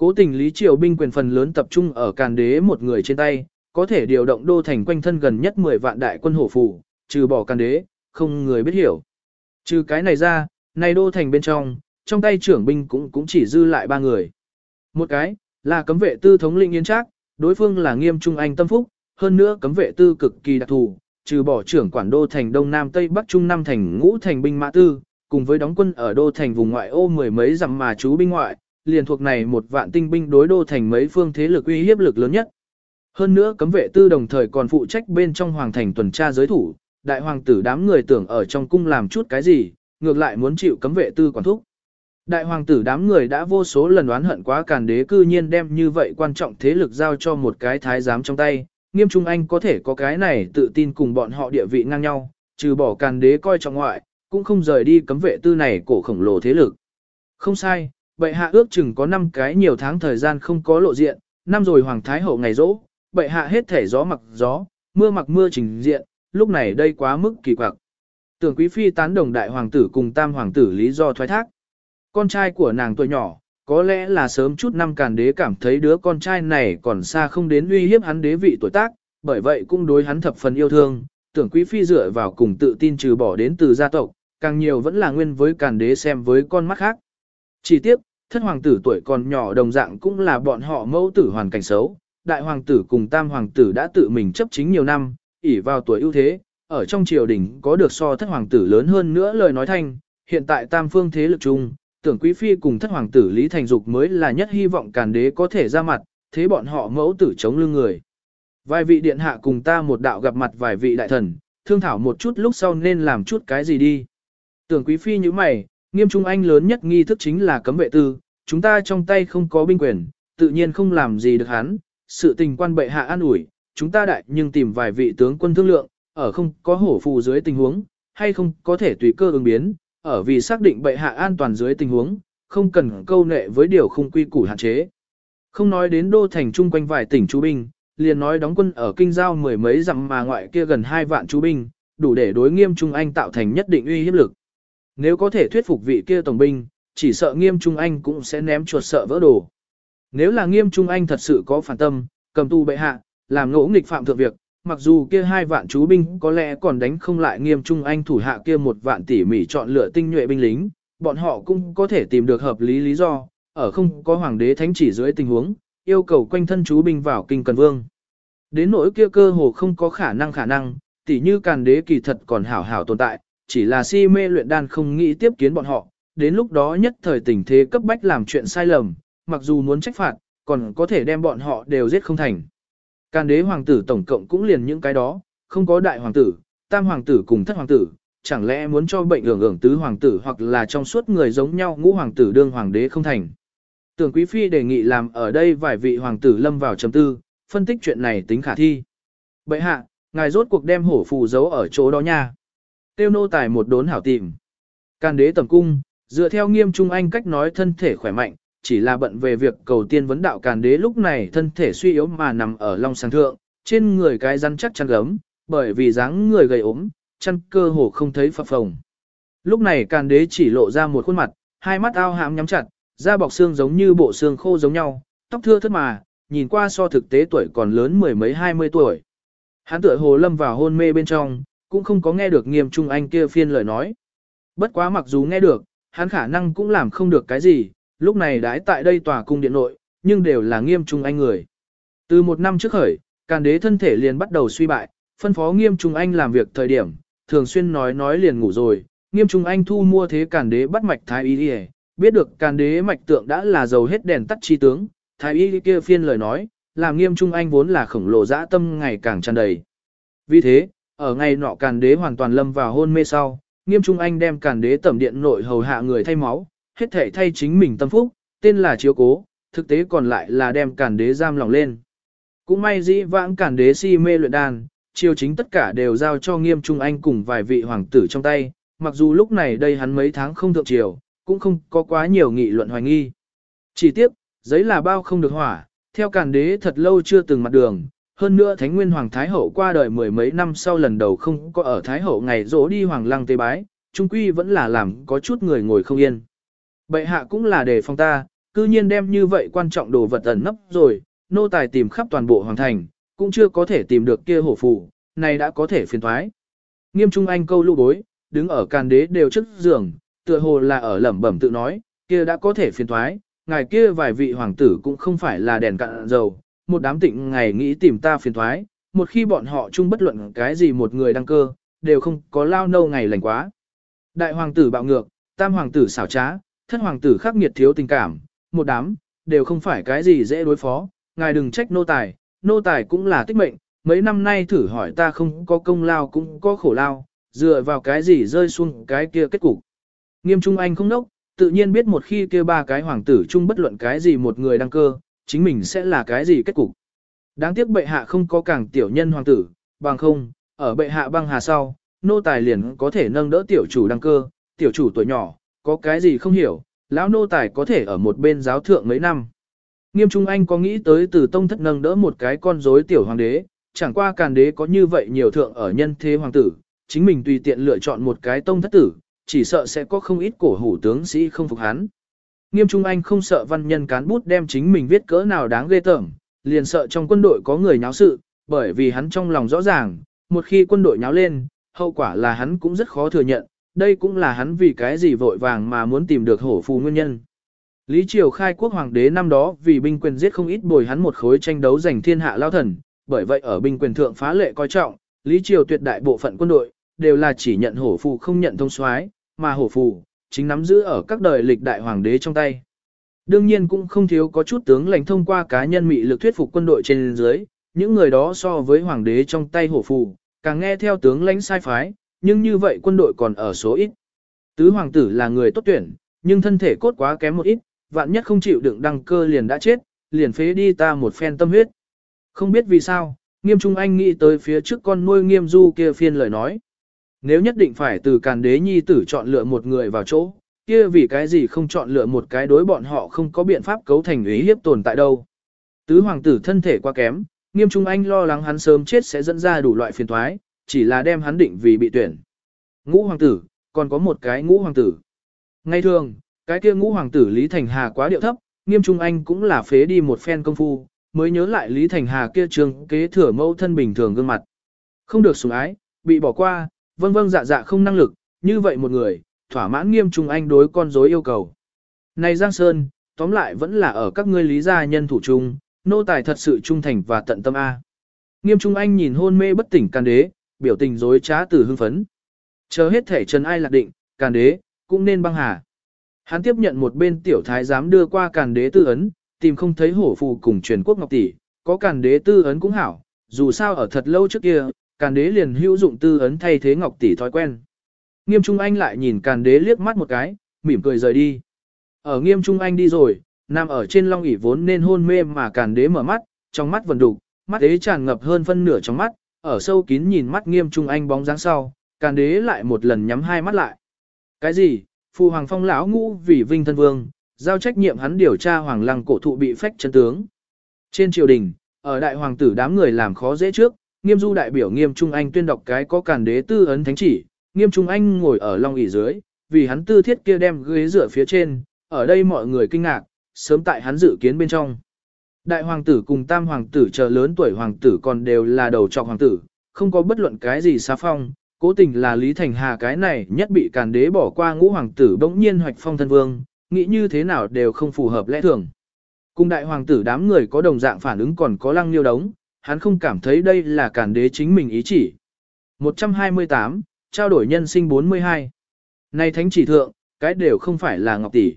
Cố tình Lý Triều binh quyền phần lớn tập trung ở càn đế một người trên tay, có thể điều động đô thành quanh thân gần nhất 10 vạn đại quân hổ phủ, trừ bỏ càn đế, không người biết hiểu. Trừ cái này ra, này đô thành bên trong, trong tay trưởng binh cũng cũng chỉ dư lại ba người. Một cái, là cấm vệ tư thống lĩnh Yến trác, đối phương là nghiêm trung anh tâm phúc, hơn nữa cấm vệ tư cực kỳ đặc thù, trừ bỏ trưởng quản đô thành đông nam tây bắc trung nam thành ngũ thành binh mã tư, cùng với đóng quân ở đô thành vùng ngoại ô mười mấy dặm mà chú binh ngoại, liền thuộc này một vạn tinh binh đối đô thành mấy phương thế lực uy hiếp lực lớn nhất. Hơn nữa cấm vệ tư đồng thời còn phụ trách bên trong hoàng thành tuần tra giới thủ, đại hoàng tử đám người tưởng ở trong cung làm chút cái gì, ngược lại muốn chịu cấm vệ tư quản thúc. Đại hoàng tử đám người đã vô số lần oán hận quá càn đế cư nhiên đem như vậy quan trọng thế lực giao cho một cái thái giám trong tay, nghiêm trung anh có thể có cái này tự tin cùng bọn họ địa vị ngang nhau, trừ bỏ càn đế coi trọng ngoại, cũng không rời đi cấm vệ tư này cổ khổng lồ thế lực. Không sai, bệ hạ ước chừng có 5 cái nhiều tháng thời gian không có lộ diện, năm rồi hoàng thái hậu ngày rỗ, bệ hạ hết thể gió mặc gió, mưa mặc mưa trình diện, lúc này đây quá mức kỳ quặc. Tưởng quý phi tán đồng đại hoàng tử cùng tam hoàng tử lý do thoái thác. Con trai của nàng tuổi nhỏ, có lẽ là sớm chút năm càn đế cảm thấy đứa con trai này còn xa không đến uy hiếp hắn đế vị tuổi tác, bởi vậy cũng đối hắn thập phần yêu thương, tưởng quý phi dựa vào cùng tự tin trừ bỏ đến từ gia tộc, càng nhiều vẫn là nguyên với càn đế xem với con mắt khác. Chỉ tiếp, thất hoàng tử tuổi còn nhỏ đồng dạng cũng là bọn họ mẫu tử hoàn cảnh xấu, đại hoàng tử cùng tam hoàng tử đã tự mình chấp chính nhiều năm, ỷ vào tuổi ưu thế, ở trong triều đình có được so thất hoàng tử lớn hơn nữa lời nói thanh, hiện tại tam phương thế lực chung, tưởng quý phi cùng thất hoàng tử Lý Thành Dục mới là nhất hy vọng càn đế có thể ra mặt, thế bọn họ mẫu tử chống lưng người. Vài vị điện hạ cùng ta một đạo gặp mặt vài vị đại thần, thương thảo một chút lúc sau nên làm chút cái gì đi. Tưởng quý phi như mày, nghiêm trung anh lớn nhất nghi thức chính là cấm vệ tư, chúng ta trong tay không có binh quyền, tự nhiên không làm gì được hắn, sự tình quan bệ hạ an ủi, chúng ta đại nhưng tìm vài vị tướng quân thương lượng, ở không có hổ phù dưới tình huống, hay không có thể tùy cơ ứng biến, ở vì xác định bệ hạ an toàn dưới tình huống, không cần câu nệ với điều không quy củ hạn chế. Không nói đến đô thành chung quanh vài tỉnh chú binh, liền nói đóng quân ở kinh giao mười mấy dặm mà ngoại kia gần hai vạn chú binh, đủ để đối nghiêm Trung Anh tạo thành nhất định uy hiếp lực. Nếu có thể thuyết phục vị kia tổng binh, chỉ sợ nghiêm Trung Anh cũng sẽ ném chuột sợ vỡ đồ. Nếu là nghiêm Trung Anh thật sự có phản tâm, cầm tu bệ hạ, làm ngỗ nghịch phạm thượng việc, mặc dù kia hai vạn chú binh có lẽ còn đánh không lại nghiêm Trung Anh thủ hạ kia một vạn tỉ mỉ chọn lựa tinh nhuệ binh lính, bọn họ cũng có thể tìm được hợp lý lý do, ở không có hoàng đế thánh chỉ dưới tình huống, yêu cầu quanh thân chú binh vào kinh cần vương. Đến nỗi kia cơ hồ không có khả năng khả năng, tỉ như càn đế kỳ thật còn hảo hảo tồn tại, chỉ là si mê luyện đan không nghĩ tiếp kiến bọn họ, đến lúc đó nhất thời tình thế cấp bách làm chuyện sai lầm, mặc dù muốn trách phạt, còn có thể đem bọn họ đều giết không thành. Càn đế hoàng tử tổng cộng cũng liền những cái đó, không có đại hoàng tử, tam hoàng tử cùng thất hoàng tử, chẳng lẽ muốn cho bệnh hưởng hưởng tứ hoàng tử hoặc là trong suốt người giống nhau ngũ hoàng tử đương hoàng đế không thành. Tưởng quý phi đề nghị làm ở đây vài vị hoàng tử lâm vào chấm tư, phân tích chuyện này tính khả thi. Bệ hạ, ngài rốt cuộc đem hổ phù giấu ở chỗ đó nha. Tiêu nô tài một đốn hảo tìm. Càn đế tầm cung, dựa theo nghiêm trung anh cách nói thân thể khỏe mạnh, chỉ là bận về việc cầu tiên vấn đạo càn đế lúc này thân thể suy yếu mà nằm ở long sáng thượng, trên người cái rắn chắc chăn gấm, bởi vì dáng người gầy ốm, chăn cơ hồ không thấy phập phồng. Lúc này càn đế chỉ lộ ra một khuôn mặt, hai mắt ao hãm nhắm chặt, da bọc xương giống như bộ xương khô giống nhau, tóc thưa thớt mà, nhìn qua so thực tế tuổi còn lớn mười mấy hai mươi tuổi. Hắn tựa hồ lâm vào hôn mê bên trong, cũng không có nghe được nghiêm trung anh kia phiên lời nói. Bất quá mặc dù nghe được, hắn khả năng cũng làm không được cái gì, lúc này đãi tại đây tòa cung điện nội, nhưng đều là nghiêm trung anh người. Từ một năm trước khởi, càn đế thân thể liền bắt đầu suy bại, phân phó nghiêm trung anh làm việc thời điểm, thường xuyên nói nói liền ngủ rồi, nghiêm trung anh thu mua thế càn đế bắt mạch thái y đi biết được càn đế mạch tượng đã là dầu hết đèn tắt chi tướng, thái y kia phiên lời nói, làm nghiêm trung anh vốn là khổng lồ dã tâm ngày càng tràn đầy. Vì thế, ở ngày nọ càn đế hoàn toàn lâm vào hôn mê sau, nghiêm trung anh đem càn đế tẩm điện nội hầu hạ người thay máu, hết thể thay chính mình tâm phúc, tên là chiếu cố, thực tế còn lại là đem càn đế giam lòng lên. Cũng may dĩ vãng càn đế si mê luyện đan, chiêu chính tất cả đều giao cho nghiêm trung anh cùng vài vị hoàng tử trong tay, mặc dù lúc này đây hắn mấy tháng không thượng triều, cũng không có quá nhiều nghị luận hoài nghi. Chỉ tiếp, giấy là bao không được hỏa, theo càn đế thật lâu chưa từng mặt đường, hơn nữa Thánh Nguyên Hoàng Thái Hậu qua đời mười mấy năm sau lần đầu không có ở Thái Hậu ngày rỗ đi Hoàng Lăng tế bái, trung quy vẫn là làm có chút người ngồi không yên. Bệ hạ cũng là để phong ta, cư nhiên đem như vậy quan trọng đồ vật ẩn nấp rồi, nô tài tìm khắp toàn bộ hoàng thành, cũng chưa có thể tìm được kia hổ phù, này đã có thể phiền thoái. Nghiêm Trung Anh câu lưu bối, đứng ở càn đế đều trước giường, tựa hồ là ở lẩm bẩm tự nói, kia đã có thể phiền thoái, ngài kia vài vị hoàng tử cũng không phải là đèn cạn dầu, một đám tịnh ngày nghĩ tìm ta phiền thoái, một khi bọn họ chung bất luận cái gì một người đăng cơ, đều không có lao nâu ngày lành quá. Đại hoàng tử bạo ngược, tam hoàng tử xảo trá, thất hoàng tử khắc nghiệt thiếu tình cảm, một đám, đều không phải cái gì dễ đối phó, ngài đừng trách nô tài, nô tài cũng là tích mệnh, mấy năm nay thử hỏi ta không có công lao cũng có khổ lao, dựa vào cái gì rơi xuống cái kia kết cục. Nghiêm Trung Anh không nốc, tự nhiên biết một khi kia ba cái hoàng tử chung bất luận cái gì một người đăng cơ, chính mình sẽ là cái gì kết cục. Đáng tiếc bệ hạ không có càng tiểu nhân hoàng tử, bằng không, ở bệ hạ băng hà sau, nô tài liền có thể nâng đỡ tiểu chủ đăng cơ, tiểu chủ tuổi nhỏ, có cái gì không hiểu, lão nô tài có thể ở một bên giáo thượng mấy năm. Nghiêm Trung Anh có nghĩ tới từ tông thất nâng đỡ một cái con rối tiểu hoàng đế, chẳng qua càn đế có như vậy nhiều thượng ở nhân thế hoàng tử, chính mình tùy tiện lựa chọn một cái tông thất tử, chỉ sợ sẽ có không ít cổ hủ tướng sĩ không phục hắn. Nghiêm Trung Anh không sợ văn nhân cán bút đem chính mình viết cỡ nào đáng ghê tởm, liền sợ trong quân đội có người nháo sự, bởi vì hắn trong lòng rõ ràng, một khi quân đội nháo lên, hậu quả là hắn cũng rất khó thừa nhận, đây cũng là hắn vì cái gì vội vàng mà muốn tìm được hổ phù nguyên nhân. Lý Triều khai quốc hoàng đế năm đó vì binh quyền giết không ít bồi hắn một khối tranh đấu giành thiên hạ lao thần, bởi vậy ở binh quyền thượng phá lệ coi trọng, Lý Triều tuyệt đại bộ phận quân đội, đều là chỉ nhận hổ phù không nhận thông soái, mà hổ phù, chính nắm giữ ở các đời lịch đại hoàng đế trong tay. Đương nhiên cũng không thiếu có chút tướng lãnh thông qua cá nhân mị lực thuyết phục quân đội trên dưới, những người đó so với hoàng đế trong tay hổ phù, càng nghe theo tướng lãnh sai phái, nhưng như vậy quân đội còn ở số ít. Tứ hoàng tử là người tốt tuyển, nhưng thân thể cốt quá kém một ít, vạn nhất không chịu đựng đăng cơ liền đã chết, liền phế đi ta một phen tâm huyết. Không biết vì sao, nghiêm trung anh nghĩ tới phía trước con nuôi nghiêm du kia phiên lời nói. Nếu nhất định phải từ càn đế nhi tử chọn lựa một người vào chỗ, kia vì cái gì không chọn lựa một cái đối bọn họ không có biện pháp cấu thành ý hiếp tồn tại đâu. Tứ hoàng tử thân thể quá kém, nghiêm trung anh lo lắng hắn sớm chết sẽ dẫn ra đủ loại phiền thoái, chỉ là đem hắn định vì bị tuyển. Ngũ hoàng tử, còn có một cái ngũ hoàng tử. Ngay thường, cái kia ngũ hoàng tử Lý Thành Hà quá điệu thấp, nghiêm trung anh cũng là phế đi một phen công phu, mới nhớ lại Lý Thành Hà kia trường kế thừa mẫu thân bình thường gương mặt. Không được sủng ái, bị bỏ qua, vâng vâng dạ dạ không năng lực, như vậy một người, thỏa mãn nghiêm trung anh đối con rối yêu cầu. Này Giang Sơn, tóm lại vẫn là ở các ngươi lý gia nhân thủ chung, nô tài thật sự trung thành và tận tâm A. Nghiêm trung anh nhìn hôn mê bất tỉnh can đế, biểu tình dối trá từ hưng phấn. Chờ hết thể trần ai lạc định, càn đế, cũng nên băng hà. Hắn tiếp nhận một bên tiểu thái giám đưa qua càn đế tư ấn, tìm không thấy hổ phù cùng truyền quốc ngọc tỷ, có càn đế tư ấn cũng hảo, dù sao ở thật lâu trước kia, càn đế liền hữu dụng tư ấn thay thế ngọc tỷ thói quen. Nghiêm Trung Anh lại nhìn càn đế liếc mắt một cái, mỉm cười rời đi. Ở Nghiêm Trung Anh đi rồi, nằm ở trên long ỷ vốn nên hôn mê mà càn đế mở mắt, trong mắt vần đục, mắt đế tràn ngập hơn phân nửa trong mắt, ở sâu kín nhìn mắt Nghiêm Trung Anh bóng dáng sau, càn đế lại một lần nhắm hai mắt lại. Cái gì? Phu Hoàng Phong lão ngũ vì vinh thân vương, giao trách nhiệm hắn điều tra hoàng lăng cổ thụ bị phách chân tướng. Trên triều đình, ở đại hoàng tử đám người làm khó dễ trước, nghiêm du đại biểu nghiêm trung anh tuyên đọc cái có càn đế tư ấn thánh chỉ, nghiêm trung anh ngồi ở long ỷ dưới, vì hắn tư thiết kia đem ghế dựa phía trên, ở đây mọi người kinh ngạc, sớm tại hắn dự kiến bên trong. Đại hoàng tử cùng tam hoàng tử chờ lớn tuổi hoàng tử còn đều là đầu trọc hoàng tử, không có bất luận cái gì xá phong, cố tình là Lý Thành Hà cái này nhất bị càn đế bỏ qua ngũ hoàng tử bỗng nhiên hoạch phong thân vương, nghĩ như thế nào đều không phù hợp lẽ thường. Cùng đại hoàng tử đám người có đồng dạng phản ứng còn có lăng liêu đống, hắn không cảm thấy đây là càn đế chính mình ý chỉ. 128, trao đổi nhân sinh 42. Này thánh chỉ thượng, cái đều không phải là ngọc tỷ.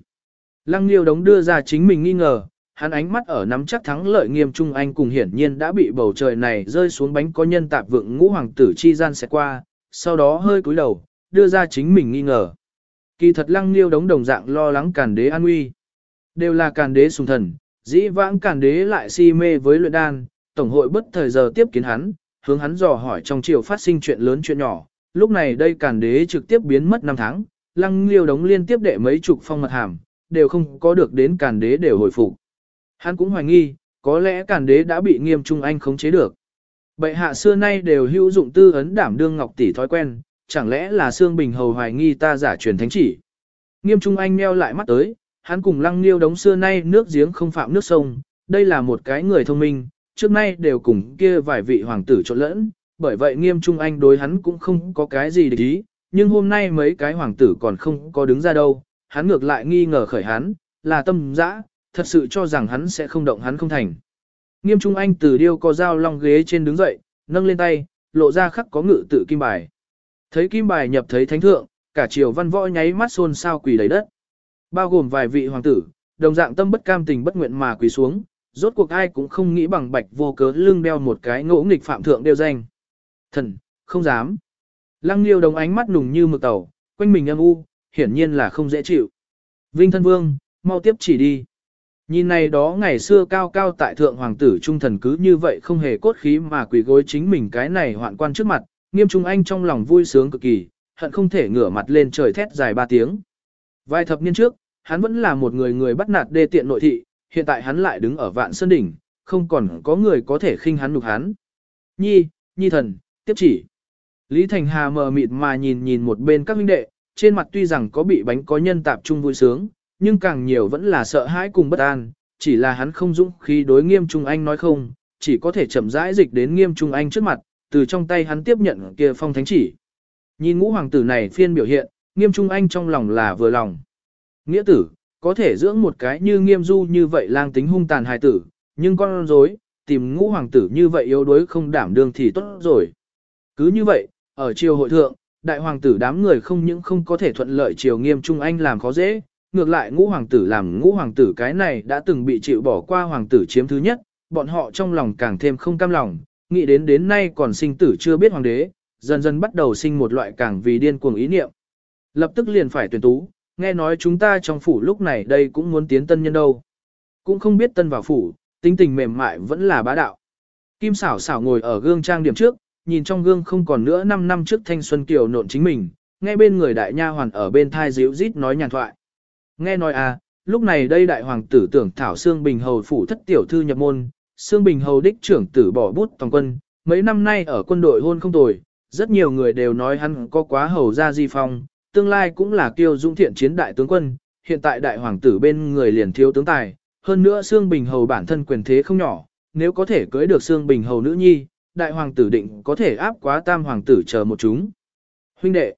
Lăng liêu đống đưa ra chính mình nghi ngờ, hắn ánh mắt ở nắm chắc thắng lợi nghiêm trung anh cùng hiển nhiên đã bị bầu trời này rơi xuống bánh có nhân tạp vượng ngũ hoàng tử chi gian sẽ qua, sau đó hơi cúi đầu, đưa ra chính mình nghi ngờ. Kỳ thật lăng liêu đống đồng dạng lo lắng càn đế an nguy. Đều là càn đế sùng thần, dĩ vãng càn đế lại si mê với luyện đan, tổng hội bất thời giờ tiếp kiến hắn, hướng hắn dò hỏi trong triều phát sinh chuyện lớn chuyện nhỏ. Lúc này đây càn đế trực tiếp biến mất năm tháng, lăng liêu đống liên tiếp đệ mấy chục phong mật hàm, đều không có được đến càn đế đều hồi phục. Hắn cũng hoài nghi, có lẽ càn đế đã bị nghiêm trung anh khống chế được. Bệ hạ xưa nay đều hữu dụng tư ấn đảm đương ngọc tỷ thói quen, chẳng lẽ là Sương Bình hầu hoài nghi ta giả truyền thánh chỉ. Nghiêm Trung Anh meo lại mắt tới, hắn cùng lăng liêu đống xưa nay nước giếng không phạm nước sông, đây là một cái người thông minh, trước nay đều cùng kia vài vị hoàng tử trộn lẫn, bởi vậy Nghiêm Trung Anh đối hắn cũng không có cái gì để ý, nhưng hôm nay mấy cái hoàng tử còn không có đứng ra đâu, hắn ngược lại nghi ngờ khởi hắn, là tâm dã, thật sự cho rằng hắn sẽ không động hắn không thành. Nghiêm Trung Anh từ điêu có dao long ghế trên đứng dậy, nâng lên tay, lộ ra khắc có ngự tự kim bài. Thấy kim bài nhập thấy thánh thượng, cả triều văn võ nháy mắt xôn xao quỳ đầy đất. Bao gồm vài vị hoàng tử, đồng dạng tâm bất cam tình bất nguyện mà quỳ xuống, rốt cuộc ai cũng không nghĩ bằng bạch vô cớ lưng đeo một cái ngỗ nghịch phạm thượng đeo danh. Thần, không dám. Lăng liêu đồng ánh mắt nùng như mực tàu, quanh mình âm u, hiển nhiên là không dễ chịu. Vinh thân vương, mau tiếp chỉ đi. Nhìn này đó ngày xưa cao cao tại thượng hoàng tử trung thần cứ như vậy không hề cốt khí mà quỳ gối chính mình cái này hoạn quan trước mặt, nghiêm trung anh trong lòng vui sướng cực kỳ, hận không thể ngửa mặt lên trời thét dài ba tiếng. Vài thập niên trước, hắn vẫn là một người người bắt nạt đê tiện nội thị, hiện tại hắn lại đứng ở vạn sơn đỉnh, không còn có người có thể khinh hắn nhục hắn. Nhi, nhi thần, tiếp chỉ. Lý Thành Hà mờ mịt mà nhìn nhìn một bên các huynh đệ, trên mặt tuy rằng có bị bánh có nhân tạp trung vui sướng, nhưng càng nhiều vẫn là sợ hãi cùng bất an, chỉ là hắn không dũng khi đối nghiêm trung anh nói không, chỉ có thể chậm rãi dịch đến nghiêm trung anh trước mặt, từ trong tay hắn tiếp nhận kia phong thánh chỉ. Nhìn ngũ hoàng tử này phiên biểu hiện, nghiêm trung anh trong lòng là vừa lòng. Nghĩa tử, có thể dưỡng một cái như nghiêm du như vậy lang tính hung tàn hài tử, nhưng con dối, tìm ngũ hoàng tử như vậy yếu đuối không đảm đương thì tốt rồi. Cứ như vậy, ở triều hội thượng, đại hoàng tử đám người không những không có thể thuận lợi triều nghiêm trung anh làm khó dễ, ngược lại ngũ hoàng tử làm ngũ hoàng tử cái này đã từng bị chịu bỏ qua hoàng tử chiếm thứ nhất, bọn họ trong lòng càng thêm không cam lòng, nghĩ đến đến nay còn sinh tử chưa biết hoàng đế, dần dần bắt đầu sinh một loại càng vì điên cuồng ý niệm. Lập tức liền phải tuyển tú, nghe nói chúng ta trong phủ lúc này đây cũng muốn tiến tân nhân đâu. Cũng không biết tân vào phủ, tính tình mềm mại vẫn là bá đạo. Kim xảo xảo ngồi ở gương trang điểm trước, nhìn trong gương không còn nữa 5 năm trước thanh xuân kiều nộn chính mình, nghe bên người đại nha hoàn ở bên thai díu rít nói nhàn thoại. Nghe nói à, lúc này đây đại hoàng tử tưởng thảo xương bình hầu phủ thất tiểu thư nhập môn, xương bình hầu đích trưởng tử bỏ bút tòng quân, mấy năm nay ở quân đội hôn không tồi, rất nhiều người đều nói hắn có quá hầu ra di phong, tương lai cũng là kiêu dung thiện chiến đại tướng quân, hiện tại đại hoàng tử bên người liền thiếu tướng tài, hơn nữa Sương bình hầu bản thân quyền thế không nhỏ, nếu có thể cưới được Sương bình hầu nữ nhi, đại hoàng tử định có thể áp quá tam hoàng tử chờ một chúng. Huynh đệ,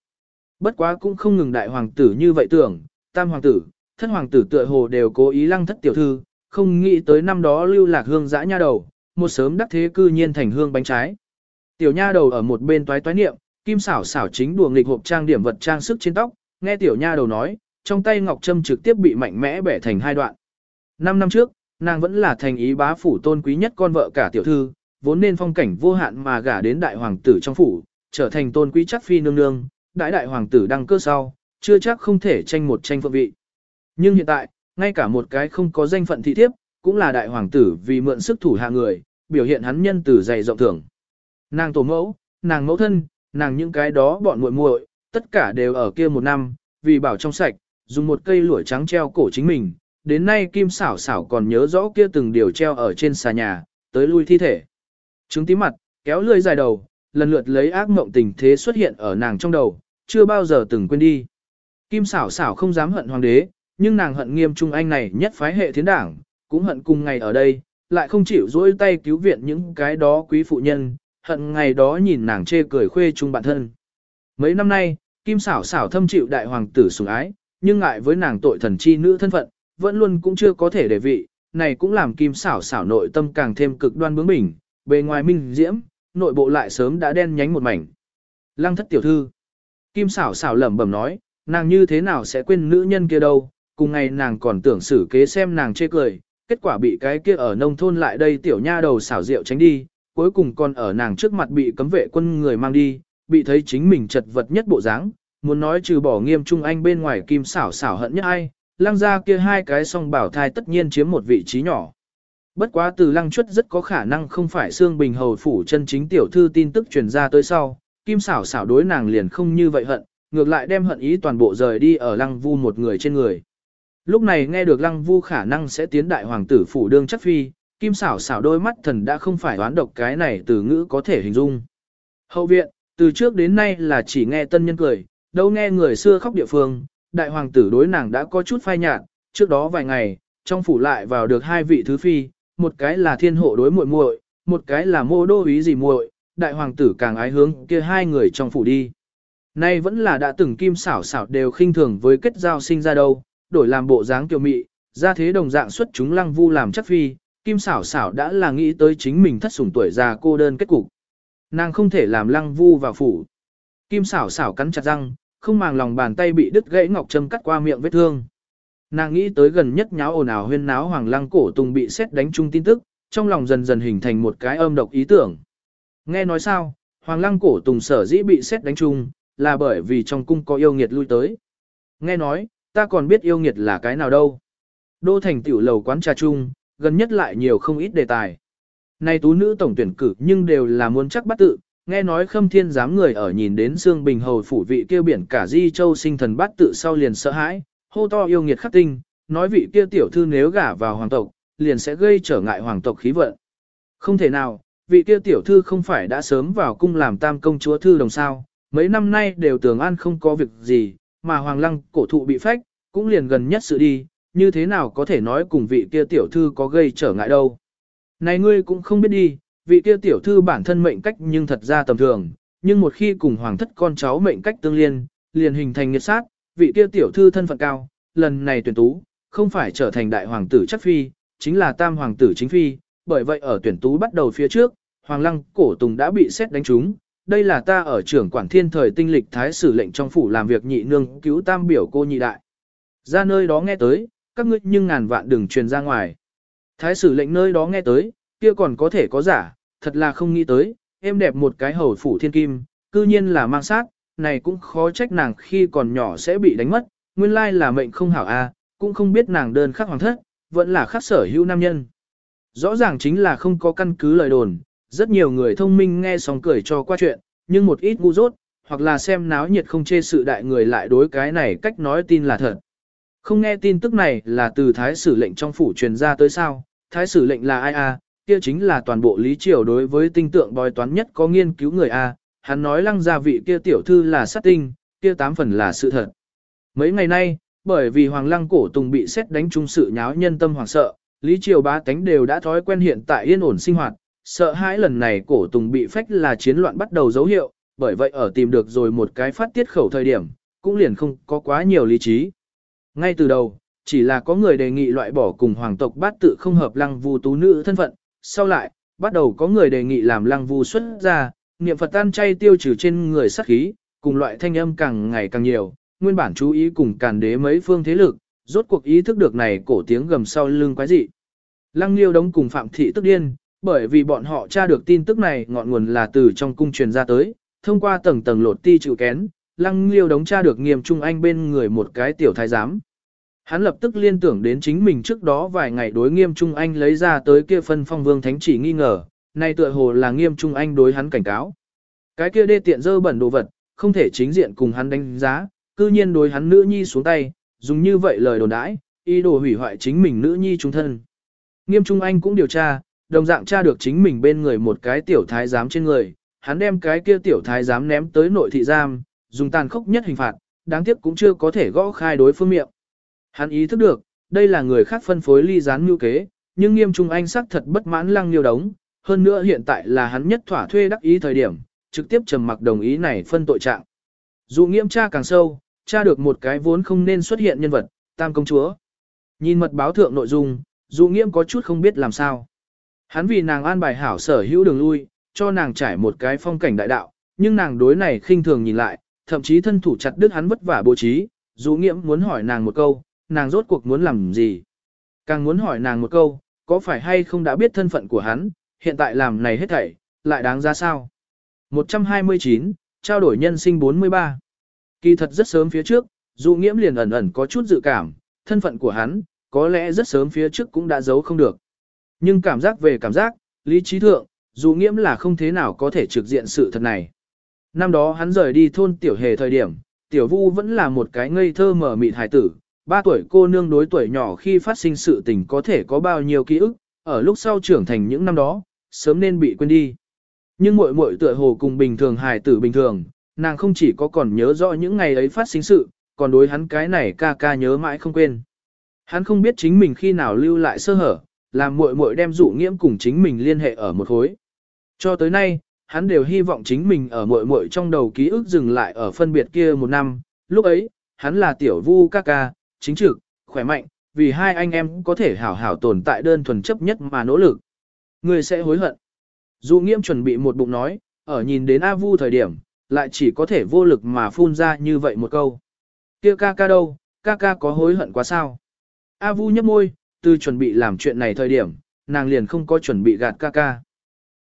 bất quá cũng không ngừng đại hoàng tử như vậy tưởng, tam hoàng tử, thất hoàng tử tựa hồ đều cố ý lăng thất tiểu thư, không nghĩ tới năm đó lưu lạc hương dã nha đầu, một sớm đắc thế cư nhiên thành hương bánh trái. Tiểu nha đầu ở một bên toái toái niệm, kim xảo xảo chính đùa nghịch hộp trang điểm vật trang sức trên tóc, nghe tiểu nha đầu nói, trong tay ngọc trâm trực tiếp bị mạnh mẽ bẻ thành hai đoạn. Năm năm trước, nàng vẫn là thành ý bá phủ tôn quý nhất con vợ cả tiểu thư, vốn nên phong cảnh vô hạn mà gả đến đại hoàng tử trong phủ, trở thành tôn quý chắc phi nương nương, đại đại hoàng tử đăng cơ sau, chưa chắc không thể tranh một tranh phượng vị. Nhưng hiện tại, ngay cả một cái không có danh phận thị thiếp, cũng là đại hoàng tử vì mượn sức thủ hạ người, biểu hiện hắn nhân tử dày rộng thưởng. Nàng tổ mẫu, nàng mẫu thân, nàng những cái đó bọn muội muội, tất cả đều ở kia một năm, vì bảo trong sạch, dùng một cây lũa trắng treo cổ chính mình. Đến nay Kim xảo xảo còn nhớ rõ kia từng điều treo ở trên xà nhà, tới lui thi thể. Trứng tí mặt, kéo lưỡi dài đầu, lần lượt lấy ác mộng tình thế xuất hiện ở nàng trong đầu, chưa bao giờ từng quên đi. Kim xảo xảo không dám hận hoàng đế, nhưng nàng hận nghiêm trung anh này nhất phái hệ thiến đảng, cũng hận cùng ngày ở đây, lại không chịu dỗi tay cứu viện những cái đó quý phụ nhân, hận ngày đó nhìn nàng chê cười khuê chung bản thân. Mấy năm nay, Kim xảo xảo thâm chịu đại hoàng tử sủng ái, nhưng ngại với nàng tội thần chi nữ thân phận, vẫn luôn cũng chưa có thể để vị, này cũng làm Kim xảo xảo nội tâm càng thêm cực đoan bướng bỉnh, bề ngoài minh diễm, nội bộ lại sớm đã đen nhánh một mảnh. Lăng thất tiểu thư. Kim xảo xảo lẩm bẩm nói, nàng như thế nào sẽ quên nữ nhân kia đâu, cùng ngày nàng còn tưởng xử kế xem nàng chê cười, kết quả bị cái kia ở nông thôn lại đây tiểu nha đầu xảo rượu tránh đi, cuối cùng còn ở nàng trước mặt bị cấm vệ quân người mang đi, bị thấy chính mình chật vật nhất bộ dáng, muốn nói trừ bỏ nghiêm trung anh bên ngoài kim xảo xảo hận nhất ai, lăng ra kia hai cái song bảo thai tất nhiên chiếm một vị trí nhỏ. Bất quá từ lăng chuất rất có khả năng không phải xương bình hầu phủ chân chính tiểu thư tin tức truyền ra tới sau, kim xảo xảo đối nàng liền không như vậy hận, ngược lại đem hận ý toàn bộ rời đi ở lăng vu một người trên người. Lúc này nghe được lăng vu khả năng sẽ tiến đại hoàng tử phủ đương chắc phi, kim xảo xảo đôi mắt thần đã không phải đoán độc cái này từ ngữ có thể hình dung. Hậu viện, từ trước đến nay là chỉ nghe tân nhân cười, đâu nghe người xưa khóc địa phương, đại hoàng tử đối nàng đã có chút phai nhạt, trước đó vài ngày, trong phủ lại vào được hai vị thứ phi, một cái là thiên hộ đối muội muội, một cái là mô đô ý gì muội, đại hoàng tử càng ái hướng kia hai người trong phủ đi. Nay vẫn là đã từng kim xảo xảo đều khinh thường với kết giao sinh ra đâu, đổi làm bộ dáng kiều mị, ra thế đồng dạng xuất chúng lăng vu làm chắc phi, kim xảo xảo đã là nghĩ tới chính mình thất sủng tuổi già cô đơn kết cục. Nàng không thể làm lăng vu vào phủ. Kim xảo xảo cắn chặt răng, không màng lòng bàn tay bị đứt gãy ngọc châm cắt qua miệng vết thương. Nàng nghĩ tới gần nhất nháo ồn ào huyên náo hoàng lăng cổ tùng bị xét đánh chung tin tức, trong lòng dần dần hình thành một cái âm độc ý tưởng. Nghe nói sao, hoàng lăng cổ tùng sở dĩ bị xét đánh chung, là bởi vì trong cung có yêu nghiệt lui tới. Nghe nói, ta còn biết yêu nghiệt là cái nào đâu. Đô thành tiểu lầu quán trà chung, gần nhất lại nhiều không ít đề tài. Nay tú nữ tổng tuyển cử nhưng đều là muốn chắc bắt tự, nghe nói khâm thiên giám người ở nhìn đến dương bình hầu phủ vị kêu biển cả di châu sinh thần bắt tự sau liền sợ hãi, hô to yêu nghiệt khắc tinh, nói vị kia tiểu thư nếu gả vào hoàng tộc, liền sẽ gây trở ngại hoàng tộc khí vận. Không thể nào, vị kia tiểu thư không phải đã sớm vào cung làm tam công chúa thư đồng sao, mấy năm nay đều tưởng an không có việc gì, mà hoàng lăng cổ thụ bị phách, cũng liền gần nhất sự đi, như thế nào có thể nói cùng vị kia tiểu thư có gây trở ngại đâu. Này ngươi cũng không biết đi, vị kia tiểu thư bản thân mệnh cách nhưng thật ra tầm thường, nhưng một khi cùng hoàng thất con cháu mệnh cách tương liên, liền hình thành nghiệt sát, vị kia tiểu thư thân phận cao, lần này tuyển tú, không phải trở thành đại hoàng tử chắc phi, chính là tam hoàng tử chính phi, bởi vậy ở tuyển tú bắt đầu phía trước, hoàng lăng cổ tùng đã bị xét đánh trúng. Đây là ta ở trưởng quản thiên thời tinh lịch thái sử lệnh trong phủ làm việc nhị nương cứu tam biểu cô nhị đại. Ra nơi đó nghe tới, các ngươi nhưng ngàn vạn đừng truyền ra ngoài. Thái sử lệnh nơi đó nghe tới, kia còn có thể có giả, thật là không nghĩ tới, em đẹp một cái hầu phủ thiên kim, cư nhiên là mang sát, này cũng khó trách nàng khi còn nhỏ sẽ bị đánh mất, nguyên lai là mệnh không hảo a, cũng không biết nàng đơn khắc hoàng thất, vẫn là khắc sở hữu nam nhân. Rõ ràng chính là không có căn cứ lời đồn, rất nhiều người thông minh nghe xong cười cho qua chuyện, nhưng một ít ngu dốt, hoặc là xem náo nhiệt không chê sự đại người lại đối cái này cách nói tin là thật. Không nghe tin tức này là từ thái sử lệnh trong phủ truyền ra tới sao, thái sử lệnh là ai a? kia chính là toàn bộ lý triều đối với tinh tượng bói toán nhất có nghiên cứu người a, hắn nói lăng gia vị kia tiểu thư là sát tinh, kia tám phần là sự thật. Mấy ngày nay, bởi vì hoàng lăng cổ tùng bị xét đánh trung sự nháo nhân tâm hoảng sợ, lý triều bá tánh đều đã thói quen hiện tại yên ổn sinh hoạt, sợ hãi lần này cổ tùng bị phách là chiến loạn bắt đầu dấu hiệu, bởi vậy ở tìm được rồi một cái phát tiết khẩu thời điểm, cũng liền không có quá nhiều lý trí. Ngay từ đầu, chỉ là có người đề nghị loại bỏ cùng hoàng tộc bát tự không hợp lăng vu tú nữ thân phận, sau lại, bắt đầu có người đề nghị làm lăng vu xuất ra, niệm Phật tan chay tiêu trừ trên người sát khí, cùng loại thanh âm càng ngày càng nhiều, nguyên bản chú ý cùng càn đế mấy phương thế lực, rốt cuộc ý thức được này cổ tiếng gầm sau lưng quái dị. Lăng Liêu đống cùng Phạm Thị tức điên, bởi vì bọn họ tra được tin tức này ngọn nguồn là từ trong cung truyền ra tới, thông qua tầng tầng lột ti chịu kén, Lăng Liêu đống tra được nghiêm trung anh bên người một cái tiểu thái giám. Hắn lập tức liên tưởng đến chính mình trước đó vài ngày đối nghiêm trung anh lấy ra tới kia phân phong vương thánh chỉ nghi ngờ, nay tựa hồ là nghiêm trung anh đối hắn cảnh cáo. Cái kia đê tiện dơ bẩn đồ vật, không thể chính diện cùng hắn đánh giá, cư nhiên đối hắn nữ nhi xuống tay, dùng như vậy lời đồn đãi, ý đồ hủy hoại chính mình nữ nhi trung thân. Nghiêm trung anh cũng điều tra, đồng dạng tra được chính mình bên người một cái tiểu thái giám trên người, hắn đem cái kia tiểu thái giám ném tới nội thị giam, dùng tàn khốc nhất hình phạt, đáng tiếc cũng chưa có thể gõ khai đối phương miệng. Hắn ý thức được, đây là người khác phân phối ly gián mưu kế, nhưng nghiêm trung anh xác thật bất mãn lăng liêu đống, hơn nữa hiện tại là hắn nhất thỏa thuê đắc ý thời điểm, trực tiếp trầm mặc đồng ý này phân tội trạng. Dù nghiêm tra càng sâu, tra được một cái vốn không nên xuất hiện nhân vật, tam công chúa. Nhìn mật báo thượng nội dung, dù nghiêm có chút không biết làm sao. Hắn vì nàng an bài hảo sở hữu đường lui, cho nàng trải một cái phong cảnh đại đạo, nhưng nàng đối này khinh thường nhìn lại, thậm chí thân thủ chặt đứt hắn vất vả bố trí, dù nghiễm muốn hỏi nàng một câu, nàng rốt cuộc muốn làm gì. Càng muốn hỏi nàng một câu, có phải hay không đã biết thân phận của hắn, hiện tại làm này hết thảy, lại đáng ra sao? 129, trao đổi nhân sinh 43. Kỳ thật rất sớm phía trước, dụ nghiễm liền ẩn ẩn có chút dự cảm, thân phận của hắn, có lẽ rất sớm phía trước cũng đã giấu không được. Nhưng cảm giác về cảm giác, lý trí thượng, dụ nghiễm là không thế nào có thể trực diện sự thật này. Năm đó hắn rời đi thôn tiểu hề thời điểm, tiểu vu vẫn là một cái ngây thơ mở mịt hải tử, ba tuổi cô nương đối tuổi nhỏ khi phát sinh sự tình có thể có bao nhiêu ký ức, ở lúc sau trưởng thành những năm đó, sớm nên bị quên đi. Nhưng muội muội tựa hồ cùng bình thường hài tử bình thường, nàng không chỉ có còn nhớ rõ những ngày ấy phát sinh sự, còn đối hắn cái này ca ca nhớ mãi không quên. Hắn không biết chính mình khi nào lưu lại sơ hở, làm muội muội đem dụ nghiễm cùng chính mình liên hệ ở một khối. Cho tới nay, hắn đều hy vọng chính mình ở muội muội trong đầu ký ức dừng lại ở phân biệt kia một năm, lúc ấy, hắn là tiểu vu ca ca, chính trực, khỏe mạnh, vì hai anh em có thể hảo hảo tồn tại đơn thuần chấp nhất mà nỗ lực. Người sẽ hối hận. Dụ nghiễm chuẩn bị một bụng nói, ở nhìn đến A Vu thời điểm, lại chỉ có thể vô lực mà phun ra như vậy một câu. Kia ca ca đâu, ca ca có hối hận quá sao? A Vu nhấp môi, từ chuẩn bị làm chuyện này thời điểm, nàng liền không có chuẩn bị gạt ca ca.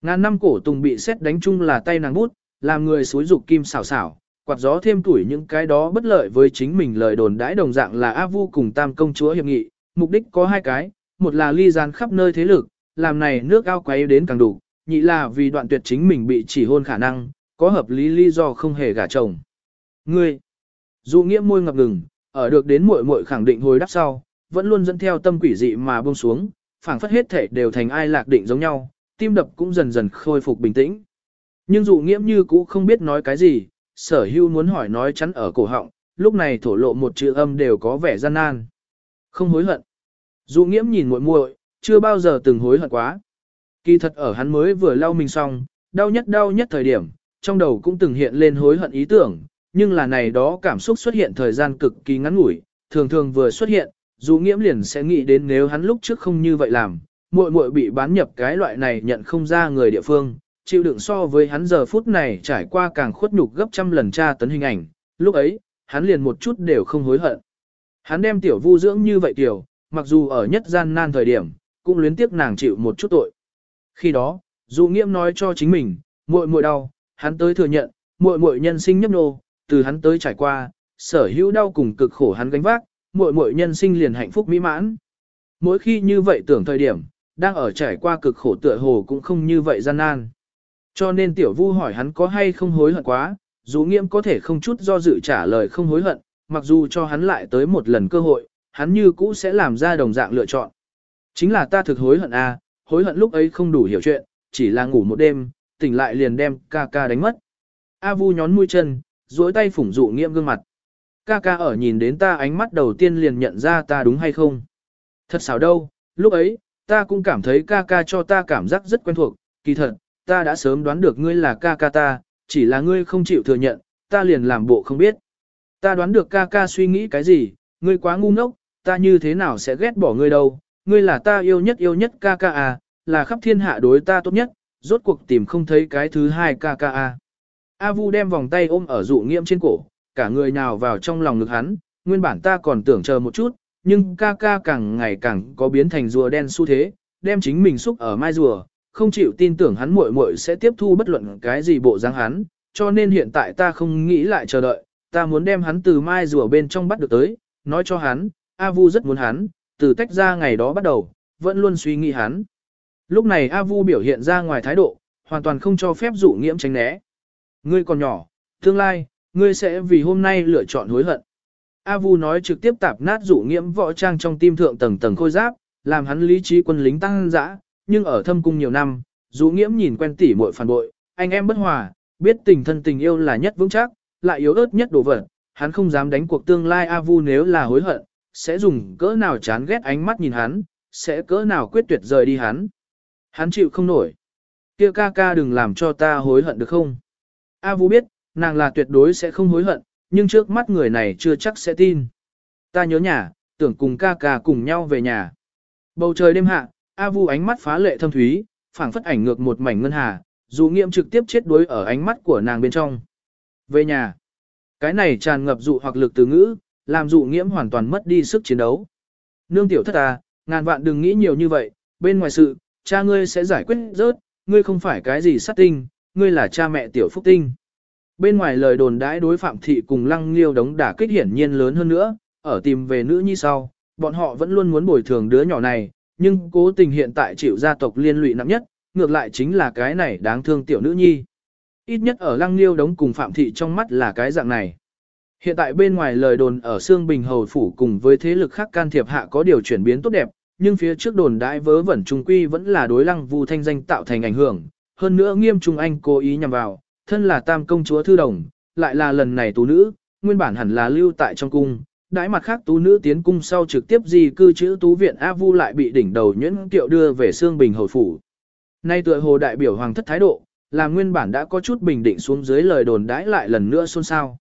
Ngàn năm cổ tùng bị xét đánh chung là tay nàng bút, làm người xúi dục kim xảo xảo, quạt gió thêm tuổi những cái đó bất lợi với chính mình lời đồn đãi đồng dạng là A Vu cùng Tam công chúa hiệp nghị, mục đích có hai cái, một là ly gian khắp nơi thế lực, làm này nước ao quấy đến càng đủ, nhị là vì đoạn tuyệt chính mình bị chỉ hôn khả năng, có hợp lý lý do không hề gả chồng. Ngươi, dụ nghĩa môi ngập ngừng, ở được đến muội muội khẳng định hồi đáp sau, vẫn luôn dẫn theo tâm quỷ dị mà buông xuống, phảng phất hết thể đều thành ai lạc định giống nhau, tim đập cũng dần dần khôi phục bình tĩnh. Nhưng dụ nghiễm như cũ không biết nói cái gì, sở hưu muốn hỏi nói chắn ở cổ họng, lúc này thổ lộ một chữ âm đều có vẻ gian nan. Không hối hận. Dụ nghiễm nhìn muội muội, chưa bao giờ từng hối hận quá. Kỳ thật ở hắn mới vừa lau mình xong, đau nhất đau nhất thời điểm, trong đầu cũng từng hiện lên hối hận ý tưởng, nhưng là này đó cảm xúc xuất hiện thời gian cực kỳ ngắn ngủi, thường thường vừa xuất hiện, dù nghiễm liền sẽ nghĩ đến nếu hắn lúc trước không như vậy làm, muội muội bị bán nhập cái loại này nhận không ra người địa phương, chịu đựng so với hắn giờ phút này trải qua càng khuất nhục gấp trăm lần tra tấn hình ảnh, lúc ấy, hắn liền một chút đều không hối hận. Hắn đem tiểu vu dưỡng như vậy tiểu, mặc dù ở nhất gian nan thời điểm, cũng luyến tiếc nàng chịu một chút tội. Khi đó, dù nghiễm nói cho chính mình, muội muội đau, hắn tới thừa nhận, muội muội nhân sinh nhấp nô, từ hắn tới trải qua, sở hữu đau cùng cực khổ hắn gánh vác, muội muội nhân sinh liền hạnh phúc mỹ mãn. Mỗi khi như vậy tưởng thời điểm, đang ở trải qua cực khổ tựa hồ cũng không như vậy gian nan. Cho nên tiểu vu hỏi hắn có hay không hối hận quá, dù nghiêm có thể không chút do dự trả lời không hối hận, mặc dù cho hắn lại tới một lần cơ hội, hắn như cũ sẽ làm ra đồng dạng lựa chọn. Chính là ta thực hối hận a, à, hối hận lúc ấy không đủ hiểu chuyện, chỉ là ngủ một đêm, tỉnh lại liền đem ca ca đánh mất. A vu nhón mũi chân, duỗi tay phủng dụ nghiêm gương mặt. Ca ca ở nhìn đến ta ánh mắt đầu tiên liền nhận ra ta đúng hay không. Thật xảo đâu, lúc ấy, ta cũng cảm thấy ca ca cho ta cảm giác rất quen thuộc, kỳ thật, ta đã sớm đoán được ngươi là ca ca ta, chỉ là ngươi không chịu thừa nhận, ta liền làm bộ không biết. Ta đoán được ca ca suy nghĩ cái gì, ngươi quá ngu ngốc, ta như thế nào sẽ ghét bỏ ngươi đâu, ngươi là ta yêu nhất yêu nhất ca ca à, là khắp thiên hạ đối ta tốt nhất, rốt cuộc tìm không thấy cái thứ hai ca ca à. A Vu đem vòng tay ôm ở dụ nghiễm trên cổ, cả người nào vào trong lòng ngực hắn, nguyên bản ta còn tưởng chờ một chút, nhưng ca ca càng ngày càng có biến thành rùa đen xu thế, đem chính mình xúc ở mai rùa, không chịu tin tưởng hắn muội muội sẽ tiếp thu bất luận cái gì bộ dáng hắn, cho nên hiện tại ta không nghĩ lại chờ đợi, ta muốn đem hắn từ mai rùa bên trong bắt được tới, nói cho hắn, A Vu rất muốn hắn, từ tách ra ngày đó bắt đầu, vẫn luôn suy nghĩ hắn. Lúc này A Vu biểu hiện ra ngoài thái độ, hoàn toàn không cho phép dụ nghiễm tránh né. Ngươi còn nhỏ, tương lai, ngươi sẽ vì hôm nay lựa chọn hối hận. A Vu nói trực tiếp tạp nát dụ nghiễm võ trang trong tim thượng tầng tầng khôi giáp, làm hắn lý trí quân lính tăng dã, nhưng ở thâm cung nhiều năm, dụ nghiễm nhìn quen tỉ muội phản bội, anh em bất hòa, biết tình thân tình yêu là nhất vững chắc, lại yếu ớt nhất đồ vật, hắn không dám đánh cuộc tương lai A Vu nếu là hối hận, sẽ dùng cỡ nào chán ghét ánh mắt nhìn hắn, sẽ cỡ nào quyết tuyệt rời đi hắn. Hắn chịu không nổi. Kia ca ca đừng làm cho ta hối hận được không? A Vu biết, nàng là tuyệt đối sẽ không hối hận, nhưng trước mắt người này chưa chắc sẽ tin. Ta nhớ nhà, tưởng cùng ca ca cùng nhau về nhà. Bầu trời đêm hạ, A Vu ánh mắt phá lệ thâm thúy, phảng phất ảnh ngược một mảnh ngân hà, dù nghiệm trực tiếp chết đuối ở ánh mắt của nàng bên trong. Về nhà. Cái này tràn ngập dụ hoặc lực từ ngữ, làm dụ nghiễm hoàn toàn mất đi sức chiến đấu. Nương tiểu thất à, ngàn vạn đừng nghĩ nhiều như vậy, bên ngoài sự, cha ngươi sẽ giải quyết rớt, ngươi không phải cái gì sát tinh, ngươi là cha mẹ tiểu phúc tinh. Bên ngoài lời đồn đãi đối phạm thị cùng lăng liêu đống đả kích hiển nhiên lớn hơn nữa, ở tìm về nữ nhi sau, bọn họ vẫn luôn muốn bồi thường đứa nhỏ này, nhưng cố tình hiện tại chịu gia tộc liên lụy nặng nhất, ngược lại chính là cái này đáng thương tiểu nữ nhi. Ít nhất ở lăng liêu đống cùng phạm thị trong mắt là cái dạng này. Hiện tại bên ngoài lời đồn ở Sương Bình Hầu Phủ cùng với thế lực khác can thiệp hạ có điều chuyển biến tốt đẹp, nhưng phía trước đồn đãi vớ vẩn trung quy vẫn là đối lăng vu thanh danh tạo thành ảnh hưởng. Hơn nữa nghiêm trung anh cố ý nhằm vào, thân là tam công chúa thư đồng, lại là lần này tú nữ, nguyên bản hẳn là lưu tại trong cung. Đãi mặt khác tú nữ tiến cung sau trực tiếp di cư chữ tú viện A Vu lại bị đỉnh đầu nhuyễn tiệu đưa về xương Bình hồi Phủ. Nay tựa hồ đại biểu hoàng thất thái độ, là nguyên bản đã có chút bình định xuống dưới lời đồn đãi lại lần nữa xôn xao.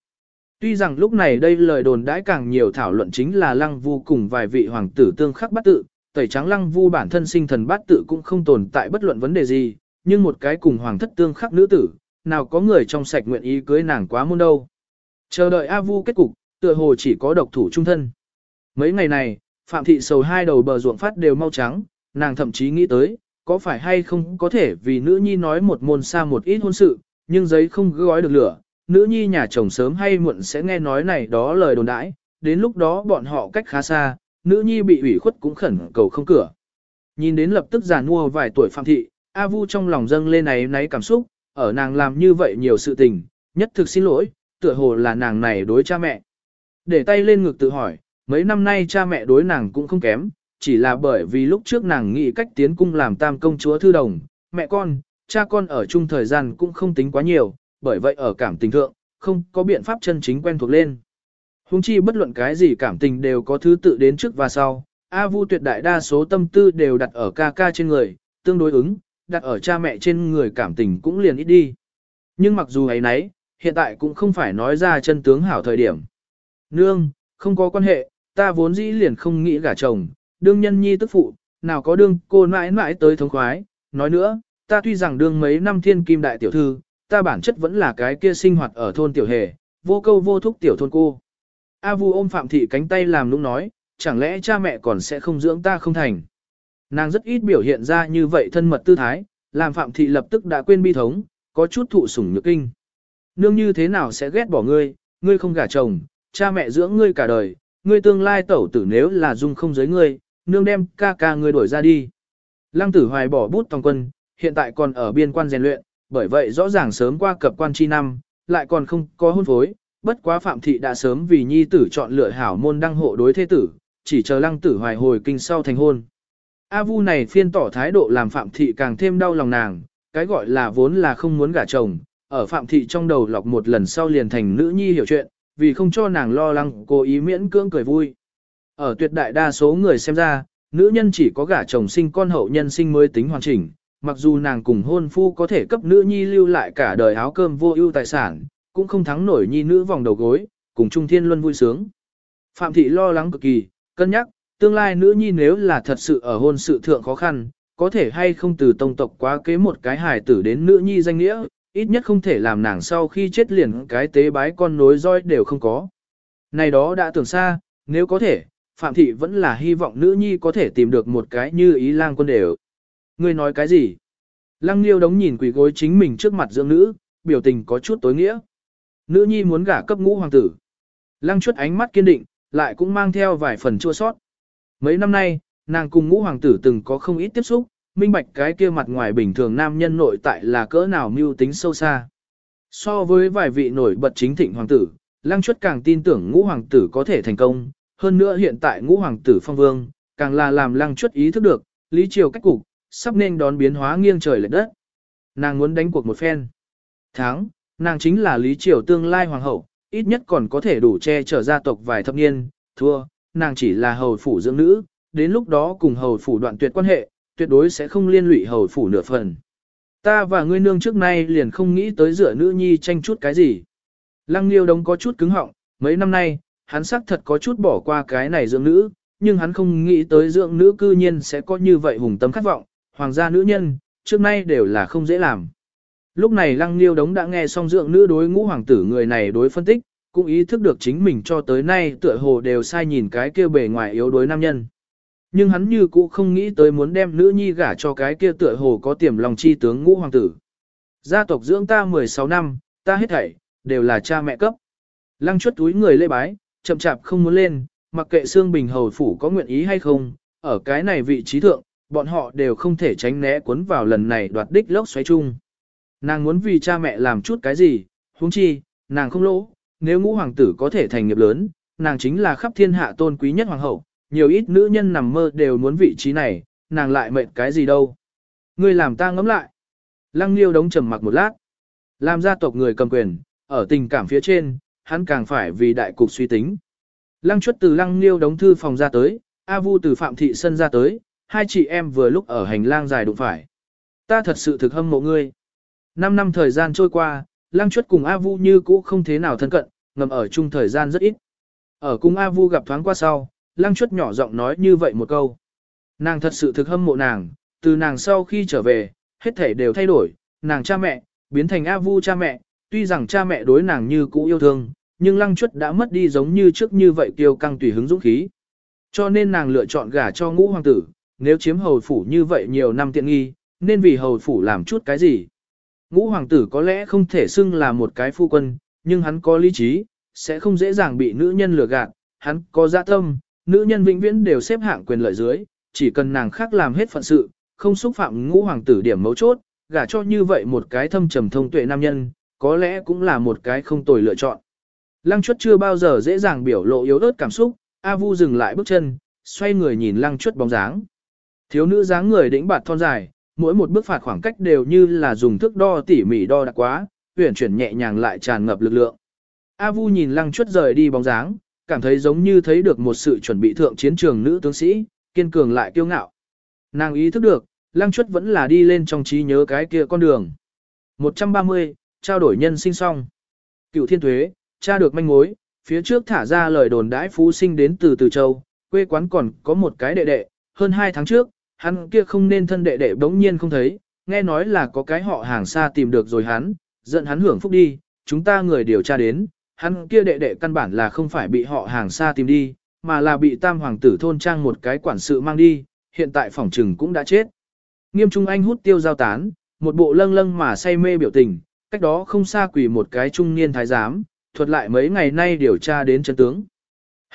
Tuy rằng lúc này đây lời đồn đãi càng nhiều thảo luận chính là lăng vu cùng vài vị hoàng tử tương khắc bắt tự, tẩy trắng lăng vu bản thân sinh thần bát tự cũng không tồn tại bất luận vấn đề gì, nhưng một cái cùng hoàng thất tương khắc nữ tử, nào có người trong sạch nguyện ý cưới nàng quá môn đâu. Chờ đợi A Vu kết cục, tựa hồ chỉ có độc thủ trung thân. Mấy ngày này, Phạm Thị sầu hai đầu bờ ruộng phát đều mau trắng, nàng thậm chí nghĩ tới, có phải hay không có thể vì nữ nhi nói một môn xa một ít hôn sự, nhưng giấy không gói được lửa, nữ nhi nhà chồng sớm hay muộn sẽ nghe nói này đó lời đồn đãi, đến lúc đó bọn họ cách khá xa, nữ nhi bị ủy khuất cũng khẩn cầu không cửa. Nhìn đến lập tức già nua vài tuổi phạm thị, A Vu trong lòng dâng lên này náy cảm xúc, ở nàng làm như vậy nhiều sự tình, nhất thực xin lỗi, tựa hồ là nàng này đối cha mẹ. Để tay lên ngực tự hỏi, mấy năm nay cha mẹ đối nàng cũng không kém, chỉ là bởi vì lúc trước nàng nghĩ cách tiến cung làm tam công chúa thư đồng, mẹ con, cha con ở chung thời gian cũng không tính quá nhiều, bởi vậy ở cảm tình thượng, không có biện pháp chân chính quen thuộc lên. Hùng chi bất luận cái gì cảm tình đều có thứ tự đến trước và sau, A Vu tuyệt đại đa số tâm tư đều đặt ở ca ca trên người, tương đối ứng, đặt ở cha mẹ trên người cảm tình cũng liền ít đi. Nhưng mặc dù ấy nấy, hiện tại cũng không phải nói ra chân tướng hảo thời điểm. Nương, không có quan hệ, ta vốn dĩ liền không nghĩ gả chồng, đương nhân nhi tức phụ, nào có đương cô mãi mãi tới thống khoái. Nói nữa, ta tuy rằng đương mấy năm thiên kim đại tiểu thư, ta bản chất vẫn là cái kia sinh hoạt ở thôn tiểu hề, vô câu vô thúc tiểu thôn cô. A Vu ôm Phạm Thị cánh tay làm nũng nói, chẳng lẽ cha mẹ còn sẽ không dưỡng ta không thành. Nàng rất ít biểu hiện ra như vậy thân mật tư thái, làm Phạm Thị lập tức đã quên bi thống, có chút thụ sủng nhược kinh. Nương như thế nào sẽ ghét bỏ ngươi, ngươi không gả chồng, cha mẹ dưỡng ngươi cả đời, ngươi tương lai tẩu tử nếu là dung không giới ngươi, nương đem ca ca ngươi đổi ra đi. Lăng tử hoài bỏ bút tòng quân, hiện tại còn ở biên quan rèn luyện, bởi vậy rõ ràng sớm qua cập quan chi năm, lại còn không có hôn phối, bất quá phạm thị đã sớm vì nhi tử chọn lựa hảo môn đăng hộ đối thế tử, chỉ chờ lăng tử hoài hồi kinh sau thành hôn. A vu này phiên tỏ thái độ làm phạm thị càng thêm đau lòng nàng, cái gọi là vốn là không muốn gả chồng, ở phạm thị trong đầu lọc một lần sau liền thành nữ nhi hiểu chuyện, vì không cho nàng lo lắng cố ý miễn cưỡng cười vui. Ở tuyệt đại đa số người xem ra, nữ nhân chỉ có gả chồng sinh con hậu nhân sinh mới tính hoàn chỉnh, mặc dù nàng cùng hôn phu có thể cấp nữ nhi lưu lại cả đời áo cơm vô ưu tài sản, cũng không thắng nổi nhi nữ vòng đầu gối, cùng Trung Thiên Luân vui sướng. Phạm thị lo lắng cực kỳ, cân nhắc, tương lai nữ nhi nếu là thật sự ở hôn sự thượng khó khăn, có thể hay không từ tông tộc quá kế một cái hài tử đến nữ nhi danh nghĩa, ít nhất không thể làm nàng sau khi chết liền cái tế bái con nối roi đều không có. Này đó đã tưởng xa, nếu có thể, Phạm Thị vẫn là hy vọng nữ nhi có thể tìm được một cái như ý lang quân đều. Ngươi nói cái gì? Lăng Liêu đống nhìn quỷ gối chính mình trước mặt dưỡng nữ, biểu tình có chút tối nghĩa. Nữ nhi muốn gả cấp ngũ hoàng tử. Lăng chuất ánh mắt kiên định, lại cũng mang theo vài phần chua sót. Mấy năm nay, nàng cùng ngũ hoàng tử từng có không ít tiếp xúc, minh bạch cái kia mặt ngoài bình thường nam nhân nội tại là cỡ nào mưu tính sâu xa. So với vài vị nổi bật chính thịnh hoàng tử, lăng chuất càng tin tưởng ngũ hoàng tử có thể thành công, hơn nữa hiện tại ngũ hoàng tử phong vương, càng là làm lăng chuất ý thức được, lý triều cách cục, sắp nên đón biến hóa nghiêng trời lệch đất. Nàng muốn đánh cuộc một phen. Tháng, nàng chính là lý triều tương lai hoàng hậu, ít nhất còn có thể đủ che chở gia tộc vài thập niên, thua, nàng chỉ là hầu phủ dưỡng nữ, đến lúc đó cùng hầu phủ đoạn tuyệt quan hệ, tuyệt đối sẽ không liên lụy hầu phủ nửa phần. Ta và ngươi nương trước nay liền không nghĩ tới rửa nữ nhi tranh chút cái gì. Lăng Liêu Đông có chút cứng họng, mấy năm nay, hắn xác thật có chút bỏ qua cái này dưỡng nữ, nhưng hắn không nghĩ tới dưỡng nữ cư nhiên sẽ có như vậy hùng tâm khát vọng, hoàng gia nữ nhân, trước nay đều là không dễ làm. Lúc này Lăng Liêu Đống đã nghe xong dưỡng nữ đối ngũ hoàng tử người này đối phân tích, cũng ý thức được chính mình cho tới nay tựa hồ đều sai nhìn cái kia bề ngoài yếu đuối nam nhân. Nhưng hắn như cũ không nghĩ tới muốn đem nữ nhi gả cho cái kia tựa hồ có tiềm lòng chi tướng ngũ hoàng tử. Gia tộc dưỡng ta 16 năm, ta hết thảy, đều là cha mẹ cấp. Lăng chuất túi người lê bái, chậm chạp không muốn lên, mặc kệ xương bình hầu phủ có nguyện ý hay không, ở cái này vị trí thượng, bọn họ đều không thể tránh né cuốn vào lần này đoạt đích lốc xoáy chung. Nàng muốn vì cha mẹ làm chút cái gì, huống chi, nàng không lỗ, nếu ngũ hoàng tử có thể thành nghiệp lớn, nàng chính là khắp thiên hạ tôn quý nhất hoàng hậu, nhiều ít nữ nhân nằm mơ đều muốn vị trí này, nàng lại mệnh cái gì đâu. Ngươi làm ta ngẫm lại. Lăng Liêu đống trầm mặc một lát. Làm gia tộc người cầm quyền, ở tình cảm phía trên, hắn càng phải vì đại cục suy tính. Lăng chuất từ lăng Liêu đống thư phòng ra tới, A Vu từ Phạm Thị Sân ra tới, hai chị em vừa lúc ở hành lang dài đụng phải. Ta thật sự thực hâm mộ ngươi. Năm năm thời gian trôi qua, Lăng chuất cùng A Vu như cũ không thế nào thân cận, ngầm ở chung thời gian rất ít. Ở cùng A Vu gặp thoáng qua sau, lăng chuất nhỏ giọng nói như vậy một câu. Nàng thật sự thực hâm mộ nàng, từ nàng sau khi trở về, hết thể đều thay đổi, nàng cha mẹ, biến thành A Vu cha mẹ, tuy rằng cha mẹ đối nàng như cũ yêu thương, nhưng lăng chuất đã mất đi giống như trước như vậy kiêu căng tùy hứng dũng khí. Cho nên nàng lựa chọn gả cho ngũ hoàng tử, nếu chiếm hầu phủ như vậy nhiều năm tiện nghi, nên vì hầu phủ làm chút cái gì. Ngũ hoàng tử có lẽ không thể xưng là một cái phu quân, nhưng hắn có lý trí, sẽ không dễ dàng bị nữ nhân lừa gạt, hắn có dạ tâm, nữ nhân vĩnh viễn đều xếp hạng quyền lợi dưới, chỉ cần nàng khác làm hết phận sự, không xúc phạm ngũ hoàng tử điểm mấu chốt, gả cho như vậy một cái thâm trầm thông tuệ nam nhân, có lẽ cũng là một cái không tồi lựa chọn. Lăng chuất chưa bao giờ dễ dàng biểu lộ yếu ớt cảm xúc, A Vu dừng lại bước chân, xoay người nhìn lăng chuất bóng dáng. Thiếu nữ dáng người đĩnh bạt thon dài, mỗi một bước phạt khoảng cách đều như là dùng thước đo tỉ mỉ đo đặc quá, uyển chuyển nhẹ nhàng lại tràn ngập lực lượng. A Vu nhìn Lăng Chuất rời đi bóng dáng, cảm thấy giống như thấy được một sự chuẩn bị thượng chiến trường nữ tướng sĩ, kiên cường lại kiêu ngạo. Nàng ý thức được, Lăng Chuất vẫn là đi lên trong trí nhớ cái kia con đường. 130, trao đổi nhân sinh song. Cựu Thiên Thuế, tra được manh mối, phía trước thả ra lời đồn đãi phú sinh đến từ Từ Châu, quê quán còn có một cái đệ đệ, hơn 2 tháng trước, hắn kia không nên thân đệ đệ bỗng nhiên không thấy, nghe nói là có cái họ hàng xa tìm được rồi hắn, giận hắn hưởng phúc đi, chúng ta người điều tra đến, hắn kia đệ đệ căn bản là không phải bị họ hàng xa tìm đi, mà là bị tam hoàng tử thôn trang một cái quản sự mang đi, hiện tại phòng trừng cũng đã chết. Nghiêm Trung Anh hút tiêu giao tán, một bộ lâng lâng mà say mê biểu tình, cách đó không xa quỳ một cái trung niên thái giám, thuật lại mấy ngày nay điều tra đến chân tướng.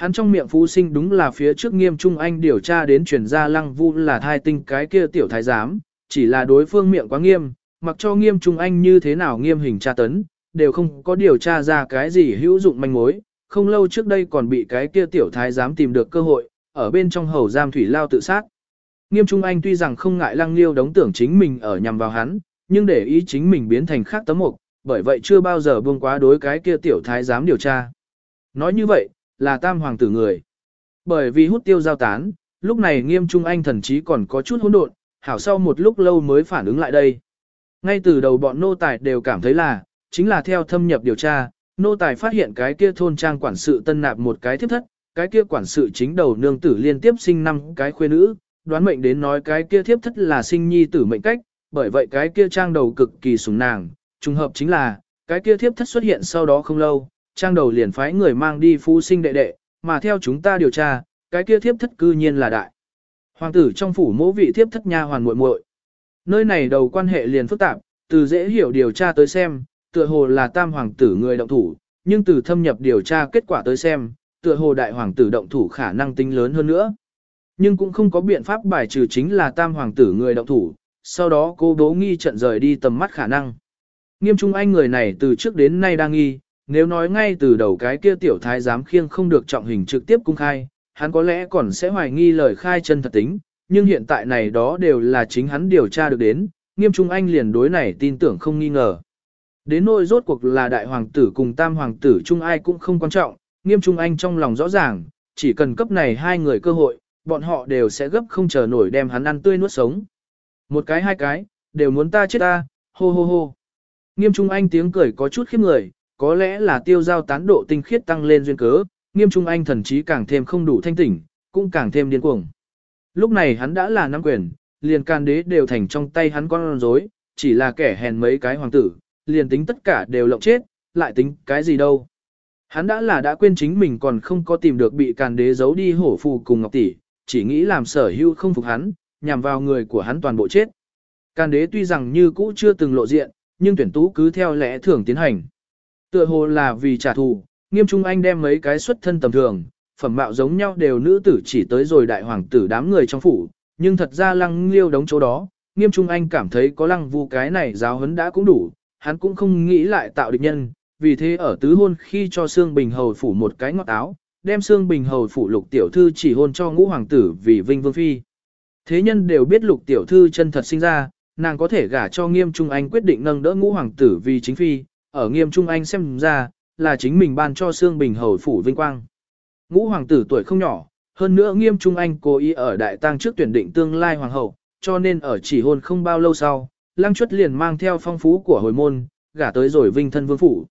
Hắn trong miệng phú sinh đúng là phía trước nghiêm trung anh điều tra đến truyền ra lăng vu là thai tinh cái kia tiểu thái giám, chỉ là đối phương miệng quá nghiêm, mặc cho nghiêm trung anh như thế nào nghiêm hình tra tấn, đều không có điều tra ra cái gì hữu dụng manh mối, không lâu trước đây còn bị cái kia tiểu thái giám tìm được cơ hội, ở bên trong hầu giam thủy lao tự sát. Nghiêm trung anh tuy rằng không ngại lăng liêu đóng tưởng chính mình ở nhằm vào hắn, nhưng để ý chính mình biến thành khác tấm mục, bởi vậy chưa bao giờ buông quá đối cái kia tiểu thái giám điều tra. Nói như vậy, là tam hoàng tử người. Bởi vì hút tiêu giao tán, lúc này nghiêm trung anh thần chí còn có chút hỗn độn, hảo sau một lúc lâu mới phản ứng lại đây. Ngay từ đầu bọn nô tài đều cảm thấy là, chính là theo thâm nhập điều tra, nô tài phát hiện cái kia thôn trang quản sự tân nạp một cái thiếp thất, cái kia quản sự chính đầu nương tử liên tiếp sinh năm cái khuê nữ, đoán mệnh đến nói cái kia thiếp thất là sinh nhi tử mệnh cách, bởi vậy cái kia trang đầu cực kỳ sủng nàng, trùng hợp chính là, cái kia thiếp thất xuất hiện sau đó không lâu, trang đầu liền phái người mang đi phú sinh đệ đệ, mà theo chúng ta điều tra, cái kia thiếp thất cư nhiên là đại. Hoàng tử trong phủ mỗ vị thiếp thất nha hoàn muội muội. Nơi này đầu quan hệ liền phức tạp, từ dễ hiểu điều tra tới xem, tựa hồ là tam hoàng tử người động thủ, nhưng từ thâm nhập điều tra kết quả tới xem, tựa hồ đại hoàng tử động thủ khả năng tính lớn hơn nữa. Nhưng cũng không có biện pháp bài trừ chính là tam hoàng tử người động thủ, sau đó cô đố nghi trận rời đi tầm mắt khả năng. Nghiêm trung anh người này từ trước đến nay đang nghi, nếu nói ngay từ đầu cái kia tiểu thái giám khiêng không được trọng hình trực tiếp cung khai, hắn có lẽ còn sẽ hoài nghi lời khai chân thật tính, nhưng hiện tại này đó đều là chính hắn điều tra được đến, nghiêm trung anh liền đối này tin tưởng không nghi ngờ. Đến nỗi rốt cuộc là đại hoàng tử cùng tam hoàng tử chung ai cũng không quan trọng, nghiêm trung anh trong lòng rõ ràng, chỉ cần cấp này hai người cơ hội, bọn họ đều sẽ gấp không chờ nổi đem hắn ăn tươi nuốt sống. Một cái hai cái, đều muốn ta chết ta, hô hô hô. Nghiêm trung anh tiếng cười có chút khiếp người, có lẽ là tiêu giao tán độ tinh khiết tăng lên duyên cớ, nghiêm trung anh thần trí càng thêm không đủ thanh tỉnh, cũng càng thêm điên cuồng. Lúc này hắn đã là nắm quyền, liền can đế đều thành trong tay hắn con rối, chỉ là kẻ hèn mấy cái hoàng tử, liền tính tất cả đều lộng chết, lại tính cái gì đâu. Hắn đã là đã quên chính mình còn không có tìm được bị càn đế giấu đi hổ phù cùng ngọc tỷ, chỉ nghĩ làm sở hưu không phục hắn, nhằm vào người của hắn toàn bộ chết. Càn đế tuy rằng như cũ chưa từng lộ diện, nhưng tuyển tú cứ theo lẽ thường tiến hành. Tựa hồ là vì trả thù, nghiêm trung anh đem mấy cái xuất thân tầm thường, phẩm mạo giống nhau đều nữ tử chỉ tới rồi đại hoàng tử đám người trong phủ, nhưng thật ra lăng liêu đóng chỗ đó, nghiêm trung anh cảm thấy có lăng vu cái này giáo huấn đã cũng đủ, hắn cũng không nghĩ lại tạo địch nhân, vì thế ở tứ hôn khi cho Sương Bình Hầu phủ một cái ngọt áo, đem Sương Bình Hầu phủ lục tiểu thư chỉ hôn cho ngũ hoàng tử vì vinh vương phi. Thế nhân đều biết lục tiểu thư chân thật sinh ra, nàng có thể gả cho nghiêm trung anh quyết định nâng đỡ ngũ hoàng tử vì chính phi, ở nghiêm trung anh xem ra, là chính mình ban cho Sương Bình Hầu phủ vinh quang. Ngũ hoàng tử tuổi không nhỏ, hơn nữa nghiêm trung anh cố ý ở đại tang trước tuyển định tương lai hoàng hậu, cho nên ở chỉ hôn không bao lâu sau, lăng chuất liền mang theo phong phú của hồi môn, gả tới rồi vinh thân vương phủ.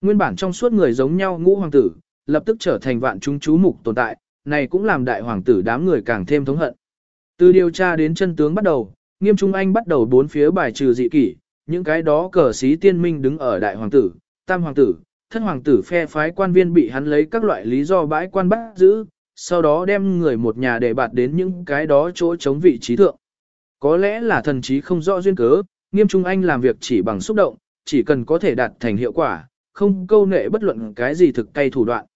Nguyên bản trong suốt người giống nhau ngũ hoàng tử, lập tức trở thành vạn chúng chú mục tồn tại, này cũng làm đại hoàng tử đám người càng thêm thống hận. Từ điều tra đến chân tướng bắt đầu, nghiêm trung anh bắt đầu bốn phía bài trừ dị kỷ, những cái đó cờ sĩ tiên minh đứng ở đại hoàng tử, tam hoàng tử, thân hoàng tử phe phái quan viên bị hắn lấy các loại lý do bãi quan bắt giữ, sau đó đem người một nhà để bạt đến những cái đó chỗ chống vị trí thượng. Có lẽ là thần trí không rõ duyên cớ, nghiêm trung anh làm việc chỉ bằng xúc động, chỉ cần có thể đạt thành hiệu quả, không câu nệ bất luận cái gì thực tay thủ đoạn.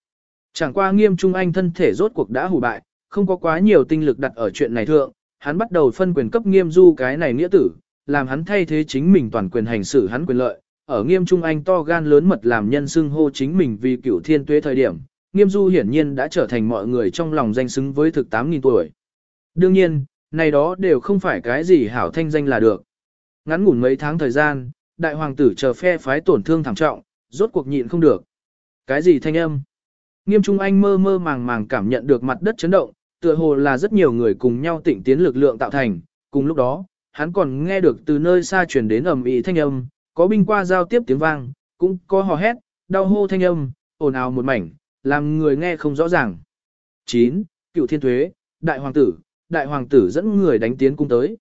Chẳng qua nghiêm trung anh thân thể rốt cuộc đã hủ bại, không có quá nhiều tinh lực đặt ở chuyện này thượng, hắn bắt đầu phân quyền cấp nghiêm du cái này nghĩa tử, làm hắn thay thế chính mình toàn quyền hành xử hắn quyền lợi. Ở nghiêm trung anh to gan lớn mật làm nhân xưng hô chính mình vì cửu thiên tuế thời điểm, nghiêm du hiển nhiên đã trở thành mọi người trong lòng danh xứng với thực 8.000 tuổi. Đương nhiên, Này đó đều không phải cái gì hảo thanh danh là được. Ngắn ngủn mấy tháng thời gian, đại hoàng tử chờ phe phái tổn thương thảm trọng, rốt cuộc nhịn không được. Cái gì thanh âm? Nghiêm Trung Anh mơ mơ màng màng cảm nhận được mặt đất chấn động, tựa hồ là rất nhiều người cùng nhau tỉnh tiến lực lượng tạo thành, cùng lúc đó, hắn còn nghe được từ nơi xa truyền đến ầm ĩ thanh âm, có binh qua giao tiếp tiếng vang, cũng có hò hét, đau hô thanh âm, ồn ào một mảnh, làm người nghe không rõ ràng. 9. Cựu Thiên Thuế, Đại Hoàng tử, Đại Hoàng tử dẫn người đánh tiến cung tới.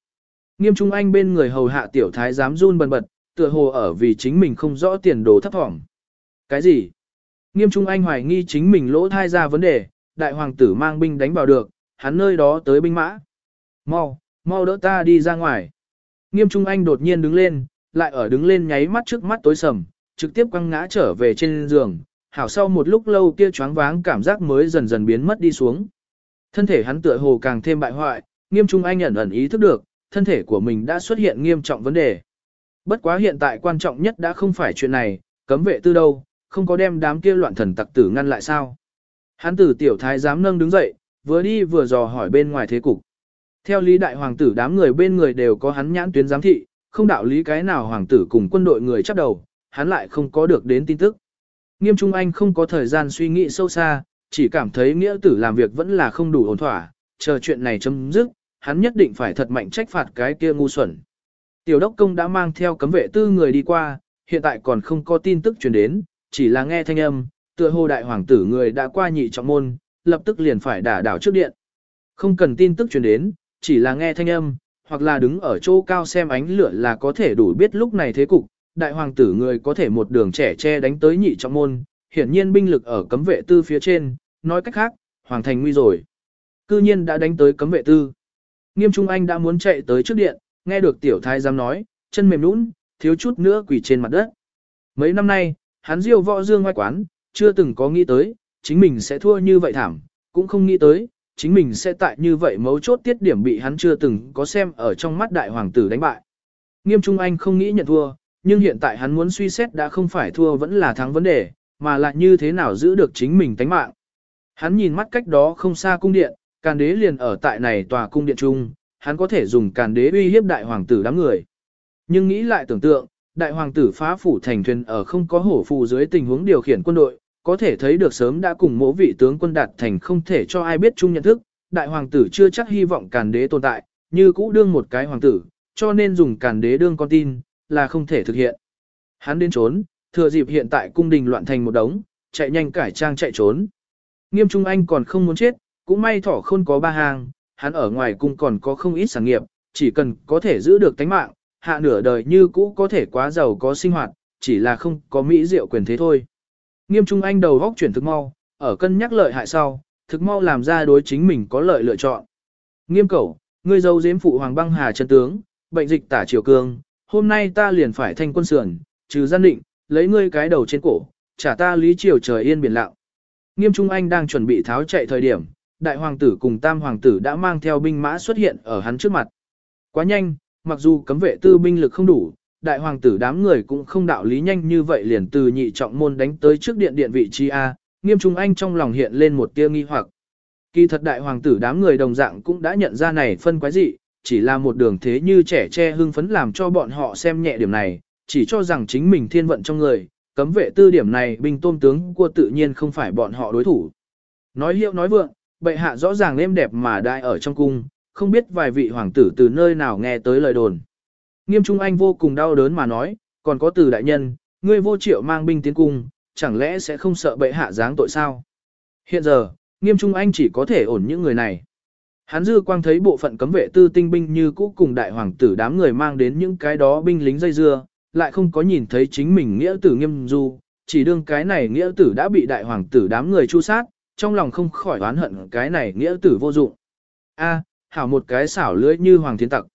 Nghiêm Trung Anh bên người hầu hạ tiểu thái giám run bần bật, tựa hồ ở vì chính mình không rõ tiền đồ thấp thỏm. Cái gì? Nghiêm Trung Anh hoài nghi chính mình lỗ thai ra vấn đề, đại hoàng tử mang binh đánh vào được, hắn nơi đó tới binh mã. Mau, mau đỡ ta đi ra ngoài. Nghiêm Trung Anh đột nhiên đứng lên, lại ở đứng lên nháy mắt trước mắt tối sầm, trực tiếp quăng ngã trở về trên giường, hảo sau một lúc lâu kia choáng váng cảm giác mới dần dần biến mất đi xuống. Thân thể hắn tựa hồ càng thêm bại hoại, Nghiêm Trung Anh ẩn ẩn ý thức được, thân thể của mình đã xuất hiện nghiêm trọng vấn đề. Bất quá hiện tại quan trọng nhất đã không phải chuyện này, cấm vệ tư đâu, không có đem đám kia loạn thần tặc tử ngăn lại sao. Hắn tử tiểu thái dám nâng đứng dậy, vừa đi vừa dò hỏi bên ngoài thế cục. Theo lý đại hoàng tử đám người bên người đều có hắn nhãn tuyến giám thị, không đạo lý cái nào hoàng tử cùng quân đội người chấp đầu, hắn lại không có được đến tin tức. Nghiêm Trung Anh không có thời gian suy nghĩ sâu xa, chỉ cảm thấy nghĩa tử làm việc vẫn là không đủ ổn thỏa, chờ chuyện này chấm dứt, hắn nhất định phải thật mạnh trách phạt cái kia ngu xuẩn. Tiểu đốc công đã mang theo cấm vệ tư người đi qua, hiện tại còn không có tin tức truyền đến, chỉ là nghe thanh âm, tựa hồ đại hoàng tử người đã qua nhị trọng môn, lập tức liền phải đả đảo trước điện. Không cần tin tức truyền đến, chỉ là nghe thanh âm, hoặc là đứng ở chỗ cao xem ánh lửa là có thể đủ biết lúc này thế cục, đại hoàng tử người có thể một đường trẻ che đánh tới nhị trọng môn, hiển nhiên binh lực ở cấm vệ tư phía trên, nói cách khác, hoàng thành nguy rồi. Cư nhiên đã đánh tới cấm vệ tư. Nghiêm Trung Anh đã muốn chạy tới trước điện, nghe được tiểu thái giám nói, chân mềm nũng, thiếu chút nữa quỳ trên mặt đất. Mấy năm nay, hắn diêu võ dương ngoại quán, chưa từng có nghĩ tới, chính mình sẽ thua như vậy thảm, cũng không nghĩ tới, chính mình sẽ tại như vậy mấu chốt tiết điểm bị hắn chưa từng có xem ở trong mắt đại hoàng tử đánh bại. Nghiêm Trung Anh không nghĩ nhận thua, nhưng hiện tại hắn muốn suy xét đã không phải thua vẫn là thắng vấn đề, mà là như thế nào giữ được chính mình tánh mạng. Hắn nhìn mắt cách đó không xa cung điện, càn đế liền ở tại này tòa cung điện trung, hắn có thể dùng càn đế uy hiếp đại hoàng tử đám người. Nhưng nghĩ lại tưởng tượng, đại hoàng tử phá phủ thành thuyền ở không có hổ phù dưới tình huống điều khiển quân đội, có thể thấy được sớm đã cùng mỗi vị tướng quân đạt thành không thể cho ai biết chung nhận thức, đại hoàng tử chưa chắc hy vọng càn đế tồn tại, như cũ đương một cái hoàng tử, cho nên dùng càn đế đương con tin, là không thể thực hiện. Hắn đến trốn, thừa dịp hiện tại cung đình loạn thành một đống, chạy nhanh cải trang chạy trốn. Nghiêm Trung Anh còn không muốn chết, cũng may thỏ khôn có ba hàng, hắn ở ngoài cung còn có không ít sản nghiệp, chỉ cần có thể giữ được tánh mạng, hạ nửa đời như cũ có thể quá giàu có sinh hoạt, chỉ là không có mỹ diệu quyền thế thôi. Nghiêm Trung Anh đầu góc chuyển thực mau, ở cân nhắc lợi hại sau, thực mau làm ra đối chính mình có lợi lựa chọn. Nghiêm cẩu, ngươi dâu giếm phụ hoàng băng hà chân tướng, bệnh dịch tả triều cương, hôm nay ta liền phải thanh quân sườn, trừ gian định, lấy ngươi cái đầu trên cổ, trả ta lý triều trời yên biển lặng. Nghiêm Trung Anh đang chuẩn bị tháo chạy thời điểm, đại hoàng tử cùng tam hoàng tử đã mang theo binh mã xuất hiện ở hắn trước mặt. Quá nhanh, mặc dù cấm vệ tư binh lực không đủ, đại hoàng tử đám người cũng không đạo lý nhanh như vậy liền từ nhị trọng môn đánh tới trước điện điện vị trí A, nghiêm trung anh trong lòng hiện lên một tia nghi hoặc. Kỳ thật đại hoàng tử đám người đồng dạng cũng đã nhận ra này phân quái dị, chỉ là một đường thế như trẻ che hưng phấn làm cho bọn họ xem nhẹ điểm này, chỉ cho rằng chính mình thiên vận trong người, cấm vệ tư điểm này binh tôm tướng của tự nhiên không phải bọn họ đối thủ. Nói hiệu nói vượng, bệ hạ rõ ràng êm đẹp mà đại ở trong cung, không biết vài vị hoàng tử từ nơi nào nghe tới lời đồn. Nghiêm Trung Anh vô cùng đau đớn mà nói, còn có từ đại nhân, ngươi vô triệu mang binh tiến cung, chẳng lẽ sẽ không sợ bệ hạ giáng tội sao? Hiện giờ, Nghiêm Trung Anh chỉ có thể ổn những người này. Hắn dư quang thấy bộ phận cấm vệ tư tinh binh như cũ cùng đại hoàng tử đám người mang đến những cái đó binh lính dây dưa, lại không có nhìn thấy chính mình nghĩa tử nghiêm du, chỉ đương cái này nghĩa tử đã bị đại hoàng tử đám người chu sát, trong lòng không khỏi oán hận cái này nghĩa tử vô dụng. A, hảo một cái xảo lưỡi như hoàng thiên tặc.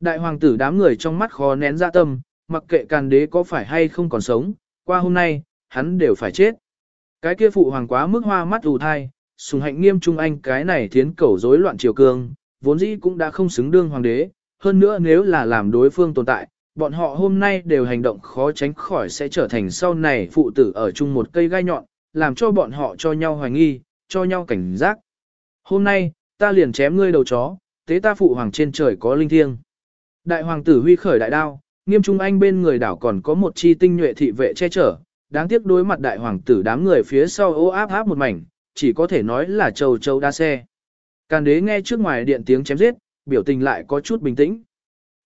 Đại hoàng tử đám người trong mắt khó nén ra tâm, mặc kệ càn đế có phải hay không còn sống, qua hôm nay, hắn đều phải chết. Cái kia phụ hoàng quá mức hoa mắt ù thai, sùng hạnh nghiêm trung anh cái này thiến cẩu rối loạn triều cương, vốn dĩ cũng đã không xứng đương hoàng đế, hơn nữa nếu là làm đối phương tồn tại, bọn họ hôm nay đều hành động khó tránh khỏi sẽ trở thành sau này phụ tử ở chung một cây gai nhọn, làm cho bọn họ cho nhau hoài nghi, cho nhau cảnh giác. Hôm nay, ta liền chém ngươi đầu chó, tế ta phụ hoàng trên trời có linh thiêng. Đại hoàng tử huy khởi đại đao, nghiêm trung anh bên người đảo còn có một chi tinh nhuệ thị vệ che chở, đáng tiếc đối mặt đại hoàng tử đám người phía sau ô áp áp một mảnh, chỉ có thể nói là châu châu đa xe. Càn đế nghe trước ngoài điện tiếng chém giết, biểu tình lại có chút bình tĩnh.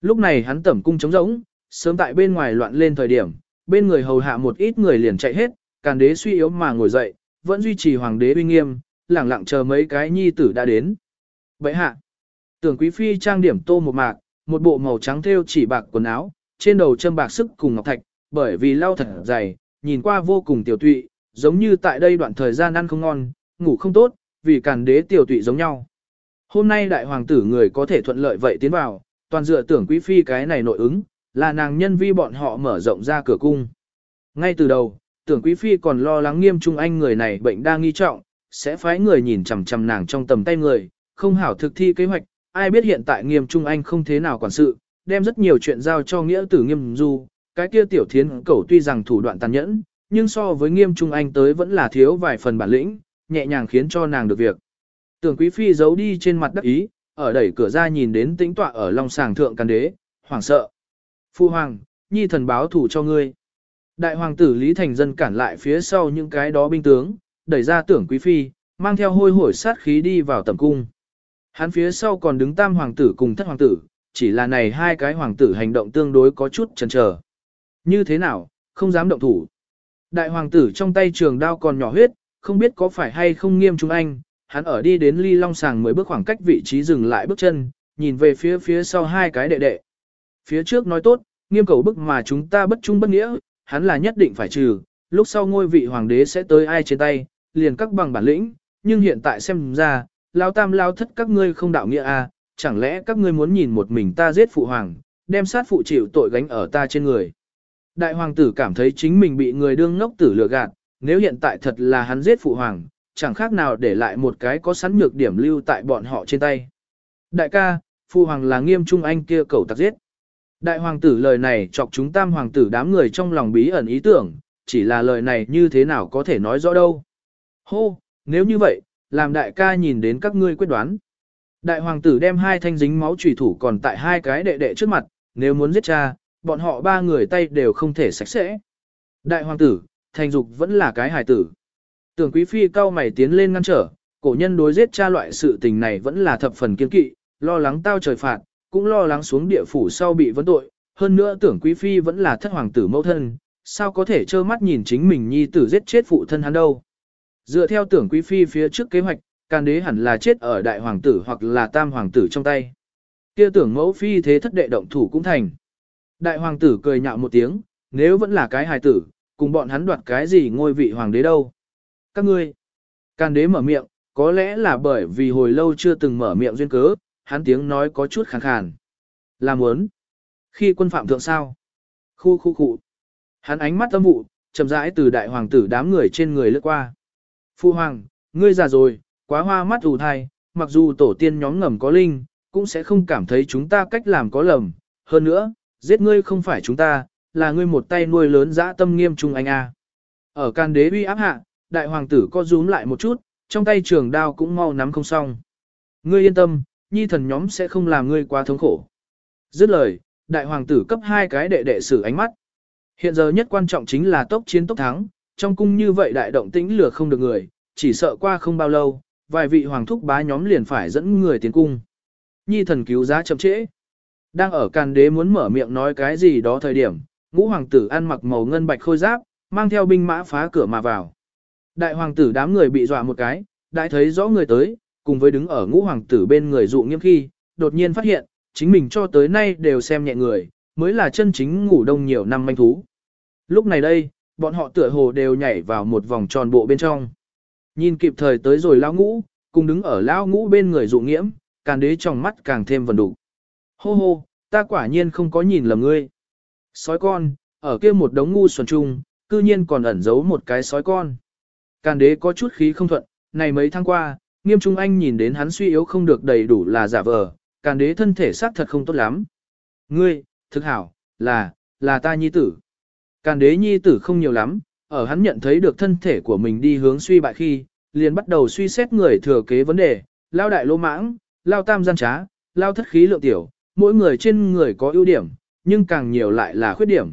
Lúc này hắn tẩm cung trống rỗng, sớm tại bên ngoài loạn lên thời điểm, bên người hầu hạ một ít người liền chạy hết, càn đế suy yếu mà ngồi dậy, vẫn duy trì hoàng đế uy nghiêm, lẳng lặng chờ mấy cái nhi tử đã đến. Vậy hạ, tưởng quý phi trang điểm tô một mạc, một bộ màu trắng thêu chỉ bạc quần áo, trên đầu châm bạc sức cùng ngọc thạch, bởi vì lau thật dày, nhìn qua vô cùng tiểu tụy, giống như tại đây đoạn thời gian ăn không ngon, ngủ không tốt, vì càn đế tiểu tụy giống nhau. Hôm nay đại hoàng tử người có thể thuận lợi vậy tiến vào, toàn dựa tưởng quý phi cái này nội ứng, là nàng nhân vi bọn họ mở rộng ra cửa cung. Ngay từ đầu, tưởng quý phi còn lo lắng nghiêm trung anh người này bệnh đang nghi trọng, sẽ phái người nhìn chằm chằm nàng trong tầm tay người, không hảo thực thi kế hoạch, ai biết hiện tại nghiêm trung anh không thế nào quản sự, đem rất nhiều chuyện giao cho nghĩa tử nghiêm du, cái kia tiểu thiến cẩu tuy rằng thủ đoạn tàn nhẫn, nhưng so với nghiêm trung anh tới vẫn là thiếu vài phần bản lĩnh, nhẹ nhàng khiến cho nàng được việc. Tưởng quý phi giấu đi trên mặt đắc ý, ở đẩy cửa ra nhìn đến tĩnh tọa ở long sàng thượng can đế, hoảng sợ. Phu hoàng, nhi thần báo thủ cho ngươi. Đại hoàng tử Lý Thành Dân cản lại phía sau những cái đó binh tướng, đẩy ra tưởng quý phi, mang theo hôi hổi sát khí đi vào tầm cung. Hắn phía sau còn đứng tam hoàng tử cùng thất hoàng tử, chỉ là này hai cái hoàng tử hành động tương đối có chút chần chờ. Như thế nào, không dám động thủ. Đại hoàng tử trong tay trường đao còn nhỏ huyết, không biết có phải hay không nghiêm chúng anh, hắn ở đi đến ly long sàng mới bước khoảng cách vị trí dừng lại bước chân, nhìn về phía phía sau hai cái đệ đệ. Phía trước nói tốt, nghiêm cầu bức mà chúng ta bất trung bất nghĩa, hắn là nhất định phải trừ, lúc sau ngôi vị hoàng đế sẽ tới ai trên tay, liền các bằng bản lĩnh, nhưng hiện tại xem ra, lao tam lao thất các ngươi không đạo nghĩa à, chẳng lẽ các ngươi muốn nhìn một mình ta giết phụ hoàng, đem sát phụ chịu tội gánh ở ta trên người. Đại hoàng tử cảm thấy chính mình bị người đương ngốc tử lừa gạt, nếu hiện tại thật là hắn giết phụ hoàng, chẳng khác nào để lại một cái có sẵn nhược điểm lưu tại bọn họ trên tay. Đại ca, phụ hoàng là nghiêm trung anh kia cầu tặc giết. Đại hoàng tử lời này chọc chúng tam hoàng tử đám người trong lòng bí ẩn ý tưởng, chỉ là lời này như thế nào có thể nói rõ đâu. Hô, nếu như vậy, làm đại ca nhìn đến các ngươi quyết đoán. Đại hoàng tử đem hai thanh dính máu trùy thủ còn tại hai cái đệ đệ trước mặt, nếu muốn giết cha, bọn họ ba người tay đều không thể sạch sẽ. Đại hoàng tử, thành dục vẫn là cái hài tử. Tưởng quý phi cao mày tiến lên ngăn trở, cổ nhân đối giết cha loại sự tình này vẫn là thập phần kiên kỵ, lo lắng tao trời phạt, cũng lo lắng xuống địa phủ sau bị vấn tội, hơn nữa tưởng quý phi vẫn là thất hoàng tử mẫu thân, sao có thể trơ mắt nhìn chính mình nhi tử giết chết phụ thân hắn đâu. Dựa theo tưởng quý phi phía trước kế hoạch, can đế hẳn là chết ở đại hoàng tử hoặc là tam hoàng tử trong tay. Kia tưởng mẫu phi thế thất đệ động thủ cũng thành. Đại hoàng tử cười nhạo một tiếng, nếu vẫn là cái hài tử, cùng bọn hắn đoạt cái gì ngôi vị hoàng đế đâu. Các ngươi, can đế mở miệng, có lẽ là bởi vì hồi lâu chưa từng mở miệng duyên cớ, hắn tiếng nói có chút khàn khàn. Là muốn. Khi quân phạm thượng sao? Khu khu khu. Hắn ánh mắt âm vụ, chậm rãi từ đại hoàng tử đám người trên người lướt qua. Phu hoàng, ngươi già rồi, quá hoa mắt ù thai, mặc dù tổ tiên nhóm ngầm có linh, cũng sẽ không cảm thấy chúng ta cách làm có lầm. Hơn nữa, giết ngươi không phải chúng ta, là ngươi một tay nuôi lớn dã tâm nghiêm trung anh a. Ở can đế uy áp hạ, đại hoàng tử co rúm lại một chút, trong tay trường đao cũng mau nắm không xong. Ngươi yên tâm, nhi thần nhóm sẽ không làm ngươi quá thống khổ. Dứt lời, đại hoàng tử cấp hai cái đệ đệ sử ánh mắt. Hiện giờ nhất quan trọng chính là tốc chiến tốc thắng, trong cung như vậy đại động tĩnh lừa không được người, chỉ sợ qua không bao lâu, vài vị hoàng thúc bá nhóm liền phải dẫn người tiến cung. Nhi thần cứu giá chậm trễ. Đang ở càn đế muốn mở miệng nói cái gì đó thời điểm, ngũ hoàng tử ăn mặc màu ngân bạch khôi giáp, mang theo binh mã phá cửa mà vào. Đại hoàng tử đám người bị dọa một cái, đại thấy rõ người tới, cùng với đứng ở ngũ hoàng tử bên người dụ nghiêm khi, đột nhiên phát hiện, chính mình cho tới nay đều xem nhẹ người, mới là chân chính ngủ đông nhiều năm manh thú. Lúc này đây, bọn họ tựa hồ đều nhảy vào một vòng tròn bộ bên trong. Nhìn kịp thời tới rồi lão ngũ, cùng đứng ở lão ngũ bên người dụ nghiễm, càng đế trong mắt càng thêm vần đủ. Hô hô, ta quả nhiên không có nhìn lầm ngươi. Sói con, ở kia một đống ngu xuẩn trung, cư nhiên còn ẩn giấu một cái sói con. Càn đế có chút khí không thuận, này mấy tháng qua, nghiêm trung anh nhìn đến hắn suy yếu không được đầy đủ là giả vờ, càn đế thân thể xác thật không tốt lắm. Ngươi, thực hảo, là, là ta nhi tử. Càn đế nhi tử không nhiều lắm, ở hắn nhận thấy được thân thể của mình đi hướng suy bại khi, liền bắt đầu suy xét người thừa kế vấn đề, lao đại lô mãng, lao tam gian trá, lao thất khí lượng tiểu, mỗi người trên người có ưu điểm, nhưng càng nhiều lại là khuyết điểm.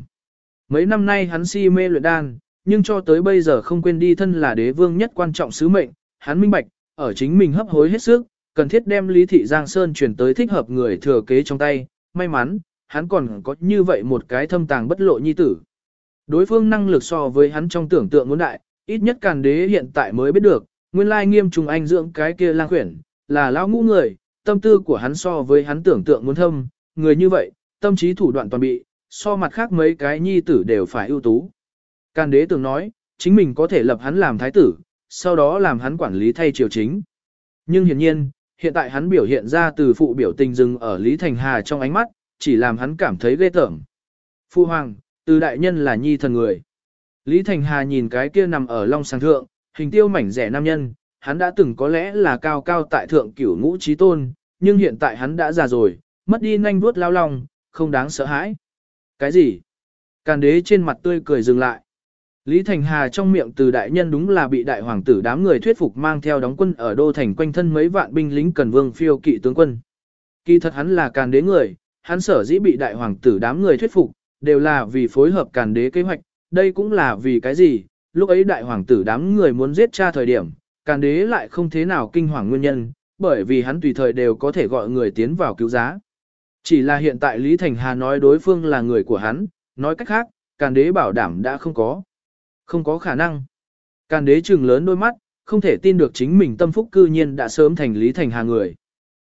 Mấy năm nay hắn si mê luyện đan, nhưng cho tới bây giờ không quên đi thân là đế vương nhất quan trọng sứ mệnh, hắn minh bạch, ở chính mình hấp hối hết sức, cần thiết đem Lý Thị Giang Sơn chuyển tới thích hợp người thừa kế trong tay, may mắn, hắn còn có như vậy một cái thâm tàng bất lộ nhi tử. Đối phương năng lực so với hắn trong tưởng tượng muốn đại, ít nhất càn đế hiện tại mới biết được, nguyên lai nghiêm trùng anh dưỡng cái kia lang khuyển, là lão ngũ người, tâm tư của hắn so với hắn tưởng tượng muốn thâm, người như vậy, tâm trí thủ đoạn toàn bị, so mặt khác mấy cái nhi tử đều phải ưu tú. Càn đế tưởng nói, chính mình có thể lập hắn làm thái tử, sau đó làm hắn quản lý thay triều chính. Nhưng hiển nhiên, hiện tại hắn biểu hiện ra từ phụ biểu tình dừng ở Lý Thành Hà trong ánh mắt, chỉ làm hắn cảm thấy ghê tởm. Phu hoàng, từ đại nhân là nhi thần người. Lý Thành Hà nhìn cái kia nằm ở long sàng thượng, hình tiêu mảnh rẻ nam nhân, hắn đã từng có lẽ là cao cao tại thượng cửu ngũ trí tôn, nhưng hiện tại hắn đã già rồi, mất đi nhanh vuốt lao lòng, không đáng sợ hãi. Cái gì? Càn đế trên mặt tươi cười dừng lại. Lý Thành Hà trong miệng từ đại nhân đúng là bị đại hoàng tử đám người thuyết phục mang theo đóng quân ở đô thành quanh thân mấy vạn binh lính cần vương phiêu kỵ tướng quân. Kỳ thật hắn là càn đế người, hắn sở dĩ bị đại hoàng tử đám người thuyết phục, đều là vì phối hợp càn đế kế hoạch, đây cũng là vì cái gì, lúc ấy đại hoàng tử đám người muốn giết cha thời điểm, càn đế lại không thế nào kinh hoàng nguyên nhân, bởi vì hắn tùy thời đều có thể gọi người tiến vào cứu giá. Chỉ là hiện tại Lý Thành Hà nói đối phương là người của hắn, nói cách khác, càn đế bảo đảm đã không có. Không có khả năng. Càn đế trừng lớn đôi mắt, không thể tin được chính mình tâm phúc cư nhiên đã sớm thành Lý Thành Hà người.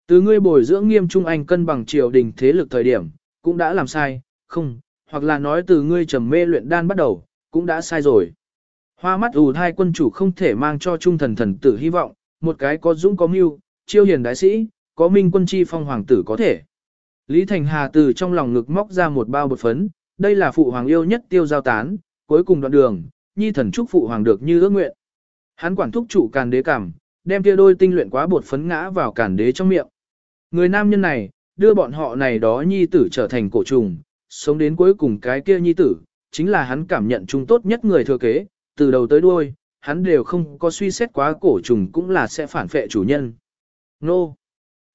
Từ ngươi bồi dưỡng nghiêm trung anh cân bằng triều đình thế lực thời điểm, cũng đã làm sai, không, hoặc là nói từ ngươi trầm mê luyện đan bắt đầu, cũng đã sai rồi. Hoa mắt ù thai quân chủ không thể mang cho trung thần thần tử hy vọng, một cái có dũng có mưu, chiêu hiền đại sĩ, có minh quân chi phong hoàng tử có thể. Lý Thành Hà từ trong lòng ngực móc ra một bao bột phấn, đây là phụ hoàng yêu nhất tiêu giao tán, cuối cùng đoạn đường, nhi thần chúc phụ hoàng được như ước nguyện. Hắn quản thúc chủ càn đế cảm, đem kia đôi tinh luyện quá bột phấn ngã vào càn đế trong miệng. Người nam nhân này, đưa bọn họ này đó nhi tử trở thành cổ trùng, sống đến cuối cùng cái kia nhi tử, chính là hắn cảm nhận chung tốt nhất người thừa kế, từ đầu tới đuôi, hắn đều không có suy xét quá cổ trùng cũng là sẽ phản phệ chủ nhân. Nô!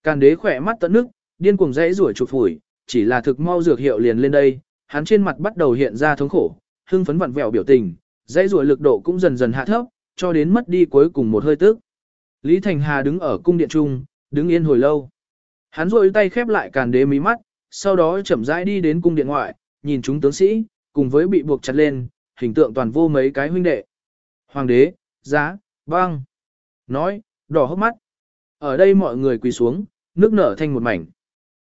Càn đế khỏe mắt tận nước, điên cuồng dãy rủi chụp phủi, chỉ là thực mau dược hiệu liền lên đây, hắn trên mặt bắt đầu hiện ra thống khổ, hưng phấn vặn vẹo biểu tình, dãy rủi lực độ cũng dần dần hạ thấp, cho đến mất đi cuối cùng một hơi tức. Lý Thành Hà đứng ở cung điện trung, đứng yên hồi lâu. Hắn rôi tay khép lại càn đế mí mắt, sau đó chậm rãi đi đến cung điện ngoại, nhìn chúng tướng sĩ, cùng với bị buộc chặt lên, hình tượng toàn vô mấy cái huynh đệ. Hoàng đế, giá, băng. Nói, đỏ hốc mắt. Ở đây mọi người quỳ xuống, nước nở thành một mảnh.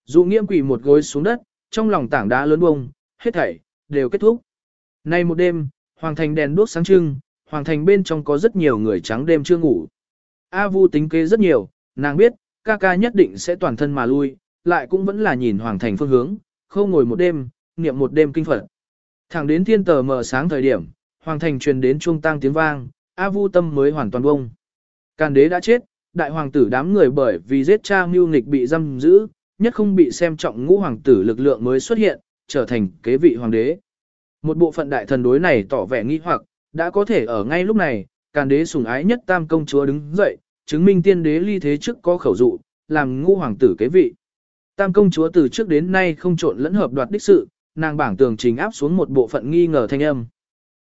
Dụ nghiễm quỳ một gối xuống đất, trong lòng tảng đá lớn bông, hết thảy, đều kết thúc. Nay một đêm, hoàng thành đèn đuốc sáng trưng, hoàng thành bên trong có rất nhiều người trắng đêm chưa ngủ. A Vu tính kế rất nhiều, nàng biết, ca ca nhất định sẽ toàn thân mà lui, lại cũng vẫn là nhìn hoàng thành phương hướng, không ngồi một đêm, niệm một đêm kinh phật. Thẳng đến thiên tờ mở sáng thời điểm, hoàng thành truyền đến chuông tang tiếng vang, A Vu tâm mới hoàn toàn bông. Càn đế đã chết, đại hoàng tử đám người bởi vì giết cha mưu nghịch bị giam giữ, nhất không bị xem trọng ngũ hoàng tử lực lượng mới xuất hiện, trở thành kế vị hoàng đế. Một bộ phận đại thần đối này tỏ vẻ nghi hoặc, đã có thể ở ngay lúc này, càn đế sủng ái nhất tam công chúa đứng dậy, chứng minh tiên đế ly thế trước có khẩu dụ, làm ngũ hoàng tử kế vị. Tam công chúa từ trước đến nay không trộn lẫn hợp đoạt đích sự, nàng bảng tường trình áp xuống một bộ phận nghi ngờ thanh âm.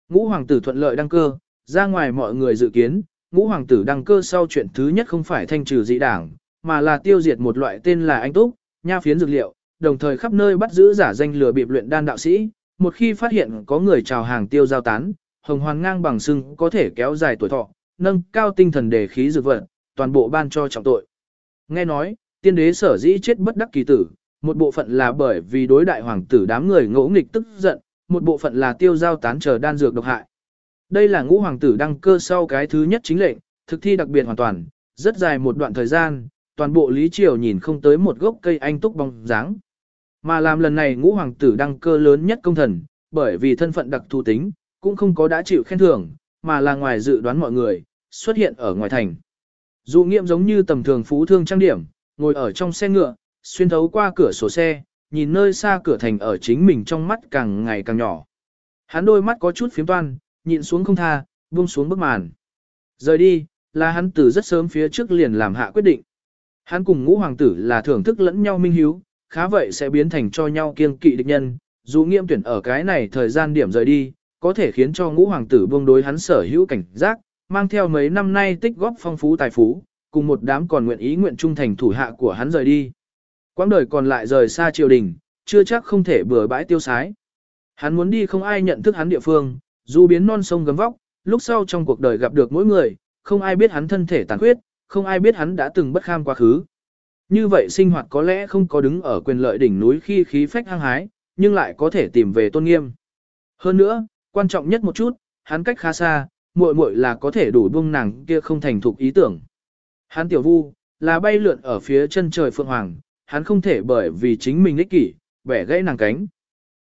Ngũ hoàng tử thuận lợi đăng cơ, ra ngoài mọi người dự kiến, ngũ hoàng tử đăng cơ sau chuyện thứ nhất không phải thanh trừ dị đảng, mà là tiêu diệt một loại tên là anh túc, nha phiến dược liệu, đồng thời khắp nơi bắt giữ giả danh lừa bịp luyện đan đạo sĩ, một khi phát hiện có người chào hàng tiêu giao tán, hồng hoàn ngang bằng sưng có thể kéo dài tuổi thọ, nâng cao tinh thần đề khí dược vận, toàn bộ ban cho trọng tội. Nghe nói, tiên đế sở dĩ chết bất đắc kỳ tử, một bộ phận là bởi vì đối đại hoàng tử đám người ngỗ nghịch tức giận, một bộ phận là tiêu giao tán chờ đan dược độc hại. Đây là ngũ hoàng tử đăng cơ sau cái thứ nhất chính lệnh, thực thi đặc biệt hoàn toàn, rất dài một đoạn thời gian, toàn bộ Lý Triều nhìn không tới một gốc cây anh túc bóng dáng. Mà làm lần này ngũ hoàng tử đăng cơ lớn nhất công thần, bởi vì thân phận đặc thù tính, cũng không có đã chịu khen thưởng, mà là ngoài dự đoán mọi người, xuất hiện ở ngoài thành. Dụ nghiệm giống như tầm thường phú thương trang điểm, ngồi ở trong xe ngựa, xuyên thấu qua cửa sổ xe, nhìn nơi xa cửa thành ở chính mình trong mắt càng ngày càng nhỏ. Hắn đôi mắt có chút phiếm toan, nhịn xuống không tha, buông xuống bức màn. Rời đi, là hắn từ rất sớm phía trước liền làm hạ quyết định. Hắn cùng ngũ hoàng tử là thưởng thức lẫn nhau minh hiếu, khá vậy sẽ biến thành cho nhau kiêng kỵ địch nhân, dù nghiêm tuyển ở cái này thời gian điểm rời đi, có thể khiến cho ngũ hoàng tử buông đối hắn sở hữu cảnh giác, mang theo mấy năm nay tích góp phong phú tài phú, cùng một đám còn nguyện ý nguyện trung thành thủ hạ của hắn rời đi. Quãng đời còn lại rời xa triều đình, chưa chắc không thể bừa bãi tiêu sái. Hắn muốn đi không ai nhận thức hắn địa phương, dù biến non sông gấm vóc, lúc sau trong cuộc đời gặp được mỗi người, không ai biết hắn thân thể tàn khuyết, không ai biết hắn đã từng bất kham quá khứ. Như vậy sinh hoạt có lẽ không có đứng ở quyền lợi đỉnh núi khi khí phách hăng hái, nhưng lại có thể tìm về tôn nghiêm. Hơn nữa, quan trọng nhất một chút, hắn cách khá xa, muội muội là có thể đủ buông nàng kia không thành thục ý tưởng. Hắn tiểu vu, là bay lượn ở phía chân trời phượng hoàng, hắn không thể bởi vì chính mình ích kỷ, bẻ gãy nàng cánh.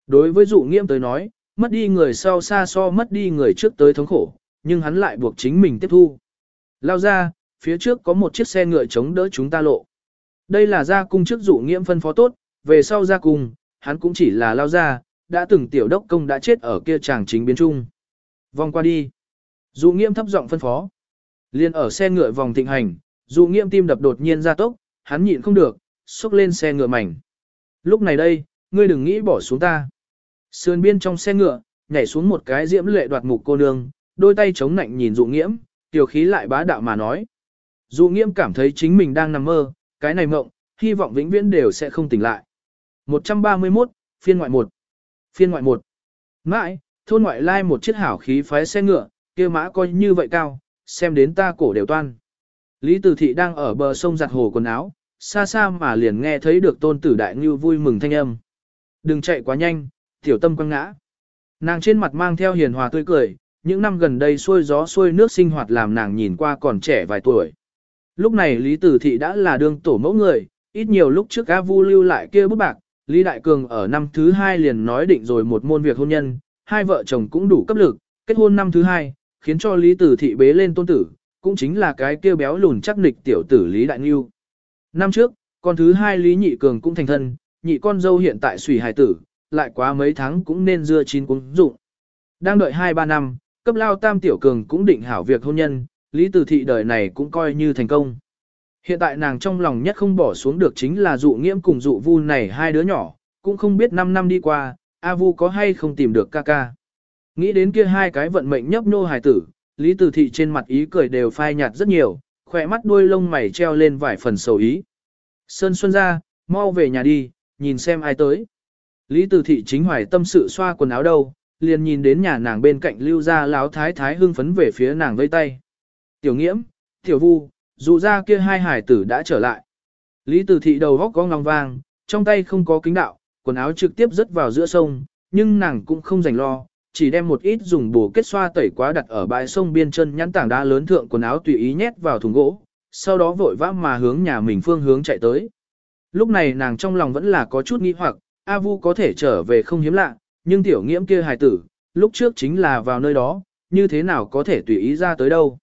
Đối với dụ nghiêm tới nói, mất đi người sau xa so mất đi người trước tới thống khổ, nhưng hắn lại buộc chính mình tiếp thu. Lao ra, phía trước có một chiếc xe ngựa chống đỡ chúng ta lộ. Đây là gia cung trước dụ nghiêm phân phó tốt, về sau gia cung, hắn cũng chỉ là lao ra, đã từng tiểu đốc công đã chết ở kia chàng chính biến trung. Vòng qua đi. Dụ nghiêm thấp giọng phân phó. Liên ở xe ngựa vòng thịnh hành, dụ nghiêm tim đập đột nhiên ra tốc, hắn nhịn không được, xúc lên xe ngựa mảnh. Lúc này đây, ngươi đừng nghĩ bỏ xuống ta. Sườn biên trong xe ngựa, nhảy xuống một cái diễm lệ đoạt mục cô nương, đôi tay chống nạnh nhìn dụ nghiễm, tiểu khí lại bá đạo mà nói. Dụ nghiễm cảm thấy chính mình đang nằm mơ, cái này mộng, hy vọng vĩnh viễn đều sẽ không tỉnh lại. 131, phiên ngoại 1. Phiên ngoại 1. Mãi, thôn ngoại lai một chiếc hảo khí phái xe ngựa, kia mã coi như vậy cao, xem đến ta cổ đều toan. Lý Tử Thị đang ở bờ sông giặt hồ quần áo, xa xa mà liền nghe thấy được tôn tử đại ngưu vui mừng thanh âm. Đừng chạy quá nhanh, tiểu tâm quăng ngã. Nàng trên mặt mang theo hiền hòa tươi cười, những năm gần đây xuôi gió xuôi nước sinh hoạt làm nàng nhìn qua còn trẻ vài tuổi. Lúc này Lý Tử Thị đã là đương tổ mẫu người, ít nhiều lúc trước A Vu lưu lại kia bút bạc, Lý Đại Cường ở năm thứ hai liền nói định rồi một môn việc hôn nhân, hai vợ chồng cũng đủ cấp lực, kết hôn năm thứ hai, khiến cho Lý Tử Thị bế lên tôn tử, cũng chính là cái kia béo lùn chắc nịch tiểu tử Lý Đại Nghiêu. Năm trước, con thứ hai Lý Nhị Cường cũng thành thân, nhị con dâu hiện tại sủy hài tử, lại quá mấy tháng cũng nên dưa chín cũng dụng. Đang đợi 2-3 năm, cấp lao tam tiểu cường cũng định hảo việc hôn nhân, Lý Tử Thị đời này cũng coi như thành công. Hiện tại nàng trong lòng nhất không bỏ xuống được chính là dụ nghiễm cùng dụ vu này hai đứa nhỏ, cũng không biết 5 năm đi qua, A vu có hay không tìm được ca ca. Nghĩ đến kia hai cái vận mệnh nhấp nô hài tử, Lý Tử Thị trên mặt ý cười đều phai nhạt rất nhiều, khỏe mắt đuôi lông mày treo lên vài phần sầu ý. Sơn Xuân ra, mau về nhà đi, nhìn xem ai tới. Lý Tử Thị chính hoài tâm sự xoa quần áo đâu, liền nhìn đến nhà nàng bên cạnh lưu ra láo thái thái hưng phấn về phía nàng vây tay. Tiểu nghiễm, tiểu vu, dù ra kia hai hải tử đã trở lại. Lý Tử Thị đầu góc có ngòng vàng, trong tay không có kính đạo, quần áo trực tiếp rớt vào giữa sông, nhưng nàng cũng không rảnh lo, chỉ đem một ít dùng bổ kết xoa tẩy quá đặt ở bãi sông biên chân nhắn tảng đá lớn thượng quần áo tùy ý nhét vào thùng gỗ, sau đó vội vã mà hướng nhà mình phương hướng chạy tới. Lúc này nàng trong lòng vẫn là có chút nghi hoặc, A Vu có thể trở về không hiếm lạ, nhưng tiểu nghiễm kia hài tử, lúc trước chính là vào nơi đó, như thế nào có thể tùy ý ra tới đâu.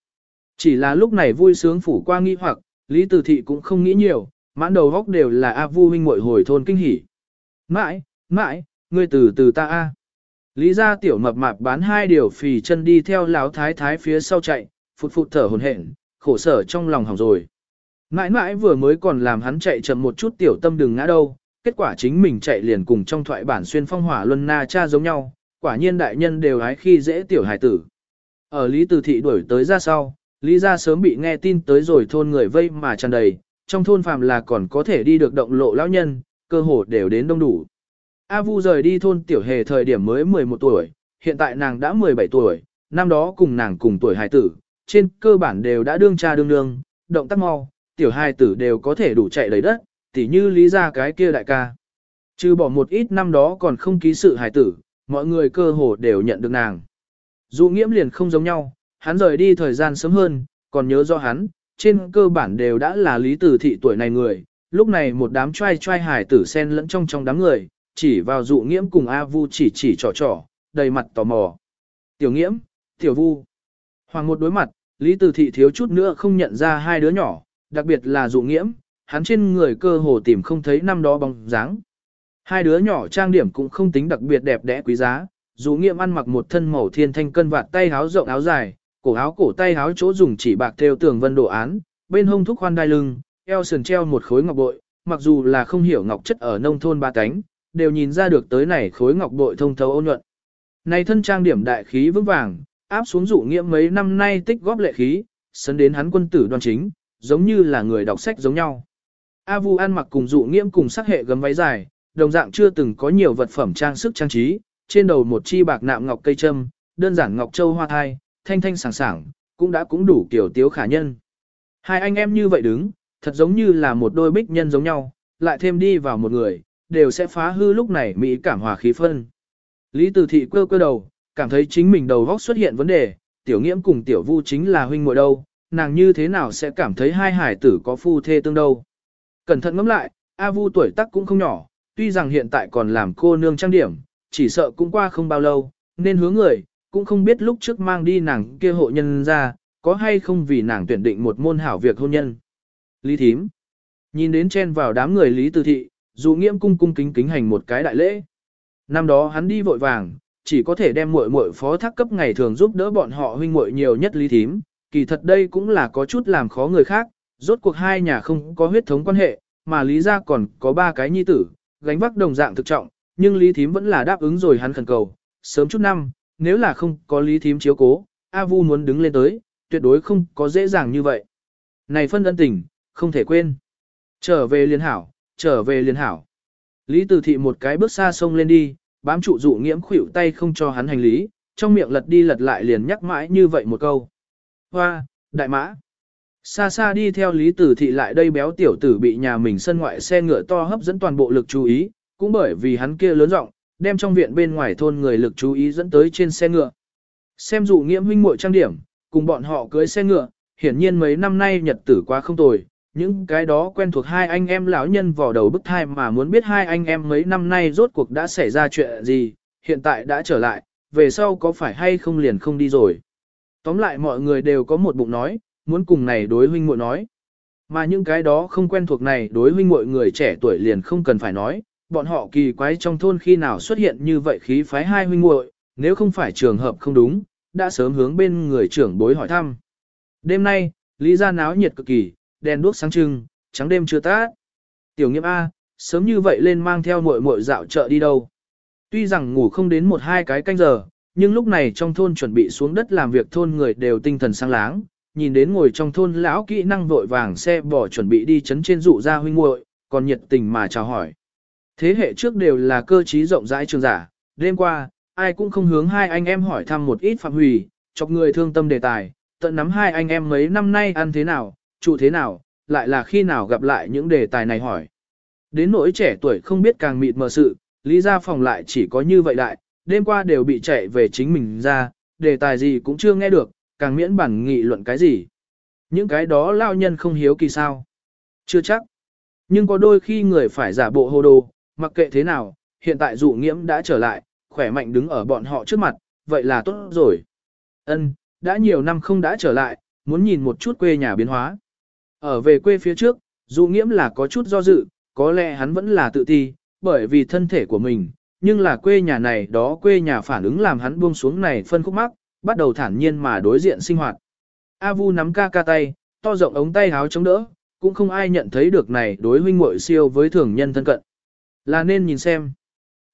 Chỉ là lúc này vui sướng phủ qua nghi hoặc, Lý Tử Thị cũng không nghĩ nhiều, mãn đầu góc đều là A Vu huynh muội hồi thôn kinh hỉ. Mãi, mãi, ngươi từ từ ta A. Lý gia tiểu mập mạp bán hai điều phì chân đi theo lão thái thái phía sau chạy, phụt phụt thở hồn hển, khổ sở trong lòng hỏng rồi. Mãi mãi vừa mới còn làm hắn chạy chậm một chút tiểu tâm đừng ngã đâu, kết quả chính mình chạy liền cùng trong thoại bản xuyên phong hỏa luân na cha giống nhau, quả nhiên đại nhân đều hái khi dễ tiểu hải tử. Ở Lý Từ Thị đuổi tới ra sau, Lý gia sớm bị nghe tin tới rồi thôn người vây mà tràn đầy, trong thôn phàm là còn có thể đi được động lộ lão nhân, cơ hồ đều đến đông đủ. A Vu rời đi thôn tiểu hề thời điểm mới 11 tuổi, hiện tại nàng đã 17 tuổi, năm đó cùng nàng cùng tuổi hài tử, trên cơ bản đều đã đương cha đương nương, động tác mau, tiểu hài tử đều có thể đủ chạy lấy đất, tỉ như lý ra cái kia đại ca. Trừ bỏ một ít năm đó còn không ký sự hài tử, mọi người cơ hồ đều nhận được nàng. Dụ nghiễm liền không giống nhau, hắn rời đi thời gian sớm hơn, còn nhớ do hắn, trên cơ bản đều đã là lý tử thị tuổi này người, lúc này một đám trai trai hài tử xen lẫn trong trong đám người, chỉ vào dụ nghiễm cùng A Vu chỉ chỉ trò trò, đầy mặt tò mò. Tiểu nghiễm, tiểu vu. Hoàng một đối mặt, Lý Từ Thị thiếu chút nữa không nhận ra hai đứa nhỏ, đặc biệt là dụ nghiễm, hắn trên người cơ hồ tìm không thấy năm đó bóng dáng. Hai đứa nhỏ trang điểm cũng không tính đặc biệt đẹp đẽ quý giá, dụ nghiễm ăn mặc một thân màu thiên thanh cân vạt tay áo rộng áo dài, cổ áo cổ tay áo chỗ dùng chỉ bạc theo tường vân đồ án, bên hông thúc khoan đai lưng, eo sườn treo một khối ngọc bội, mặc dù là không hiểu ngọc chất ở nông thôn ba cánh, đều nhìn ra được tới này khối ngọc bội thông thấu ôn nhuận. Này thân trang điểm đại khí vững vàng, áp xuống dụ nghĩa mấy năm nay tích góp lệ khí, sấn đến hắn quân tử đoan chính, giống như là người đọc sách giống nhau. A Vu ăn mặc cùng dụ nghiễm cùng sắc hệ gấm váy dài, đồng dạng chưa từng có nhiều vật phẩm trang sức trang trí, trên đầu một chi bạc nạm ngọc cây châm, đơn giản ngọc châu hoa thai, thanh thanh sảng sảng, cũng đã cũng đủ kiểu tiếu khả nhân. Hai anh em như vậy đứng, thật giống như là một đôi bích nhân giống nhau, lại thêm đi vào một người, đều sẽ phá hư lúc này mỹ cảm hòa khí phân. Lý Từ Thị quơ quơ đầu, cảm thấy chính mình đầu góc xuất hiện vấn đề, tiểu nghiễm cùng tiểu vu chính là huynh muội đâu, nàng như thế nào sẽ cảm thấy hai hải tử có phu thê tương đâu. Cẩn thận ngẫm lại, A Vu tuổi tác cũng không nhỏ, tuy rằng hiện tại còn làm cô nương trang điểm, chỉ sợ cũng qua không bao lâu, nên hướng người, cũng không biết lúc trước mang đi nàng kia hộ nhân ra, có hay không vì nàng tuyển định một môn hảo việc hôn nhân. Lý thím, nhìn đến chen vào đám người Lý Từ Thị, dù nghiễm cung cung kính kính hành một cái đại lễ. Năm đó hắn đi vội vàng, chỉ có thể đem muội muội phó thác cấp ngày thường giúp đỡ bọn họ huynh muội nhiều nhất Lý thím, kỳ thật đây cũng là có chút làm khó người khác, rốt cuộc hai nhà không có huyết thống quan hệ, mà Lý gia còn có ba cái nhi tử, gánh vác đồng dạng thực trọng, nhưng Lý thím vẫn là đáp ứng rồi hắn khẩn cầu, sớm chút năm, nếu là không có Lý thím chiếu cố, A Vu muốn đứng lên tới, tuyệt đối không có dễ dàng như vậy. Này phân ân tình, không thể quên. Trở về liên hảo, trở về liên hảo. Lý Từ Thị một cái bước xa sông lên đi, bám trụ dụ nghiễm khuỷu tay không cho hắn hành lý, trong miệng lật đi lật lại liền nhắc mãi như vậy một câu. Hoa, đại mã. Xa xa đi theo Lý Tử Thị lại đây béo tiểu tử bị nhà mình sân ngoại xe ngựa to hấp dẫn toàn bộ lực chú ý, cũng bởi vì hắn kia lớn rộng, đem trong viện bên ngoài thôn người lực chú ý dẫn tới trên xe ngựa. Xem dụ nghiễm huynh muội trang điểm, cùng bọn họ cưới xe ngựa, hiển nhiên mấy năm nay nhật tử quá không tồi, những cái đó quen thuộc hai anh em lão nhân vò đầu bức thai mà muốn biết hai anh em mấy năm nay rốt cuộc đã xảy ra chuyện gì, hiện tại đã trở lại, về sau có phải hay không liền không đi rồi. Tóm lại mọi người đều có một bụng nói, muốn cùng này đối huynh muội nói. Mà những cái đó không quen thuộc này đối huynh muội người trẻ tuổi liền không cần phải nói, bọn họ kỳ quái trong thôn khi nào xuất hiện như vậy khí phái hai huynh muội, nếu không phải trường hợp không đúng, đã sớm hướng bên người trưởng bối hỏi thăm. Đêm nay, Lý gia náo nhiệt cực kỳ, đèn đuốc sáng trưng, trắng đêm chưa tát. Tiểu Nghiêm A, sớm như vậy lên mang theo muội muội dạo chợ đi đâu. Tuy rằng ngủ không đến một hai cái canh giờ, nhưng lúc này trong thôn chuẩn bị xuống đất làm việc thôn người đều tinh thần sáng láng, nhìn đến ngồi trong thôn lão kỹ năng vội vàng xe bỏ chuẩn bị đi chấn trên dụ ra huynh muội, còn nhiệt tình mà chào hỏi. Thế hệ trước đều là cơ trí rộng rãi trường giả, đêm qua, ai cũng không hướng hai anh em hỏi thăm một ít phạm hủy, chọc người thương tâm đề tài, tận nắm hai anh em mấy năm nay ăn thế nào, trụ thế nào, lại là khi nào gặp lại những đề tài này hỏi. Đến nỗi trẻ tuổi không biết càng mịt mờ sự, lý ra phòng lại chỉ có như vậy đại, đêm qua đều bị chạy về chính mình ra, đề tài gì cũng chưa nghe được, càng miễn bản nghị luận cái gì. Những cái đó lao nhân không hiếu kỳ sao. Chưa chắc. Nhưng có đôi khi người phải giả bộ hồ đồ, mặc kệ thế nào, hiện tại dụ nghiễm đã trở lại, khỏe mạnh đứng ở bọn họ trước mặt, vậy là tốt rồi. Ân, đã nhiều năm không đã trở lại, muốn nhìn một chút quê nhà biến hóa. Ở về quê phía trước, dù nghiễm là có chút do dự, có lẽ hắn vẫn là tự ti, bởi vì thân thể của mình, nhưng là quê nhà này đó quê nhà phản ứng làm hắn buông xuống này phân khúc mắc, bắt đầu thản nhiên mà đối diện sinh hoạt. A Vu nắm ca ca tay, to rộng ống tay háo chống đỡ, cũng không ai nhận thấy được này đối huynh muội siêu với thường nhân thân cận. Là nên nhìn xem.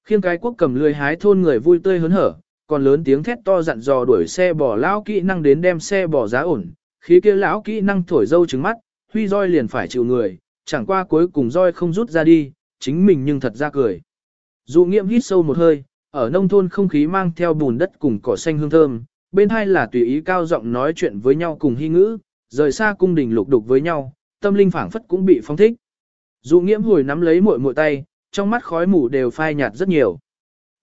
Khiêng cái quốc cầm lười hái thôn người vui tươi hớn hở, còn lớn tiếng thét to dặn dò đuổi xe bỏ lão kỹ năng đến đem xe bỏ giá ổn, khí kia lão kỹ năng thổi dâu trứng mắt, huy roi liền phải chịu người, chẳng qua cuối cùng roi không rút ra đi, chính mình nhưng thật ra cười. Dụ nghiệm hít sâu một hơi, ở nông thôn không khí mang theo bùn đất cùng cỏ xanh hương thơm, bên hai là tùy ý cao giọng nói chuyện với nhau cùng hy ngữ, rời xa cung đình lục đục với nhau, tâm linh phảng phất cũng bị phong thích. Dụ nghiễm hồi nắm lấy muội muội tay, trong mắt khói mù đều phai nhạt rất nhiều.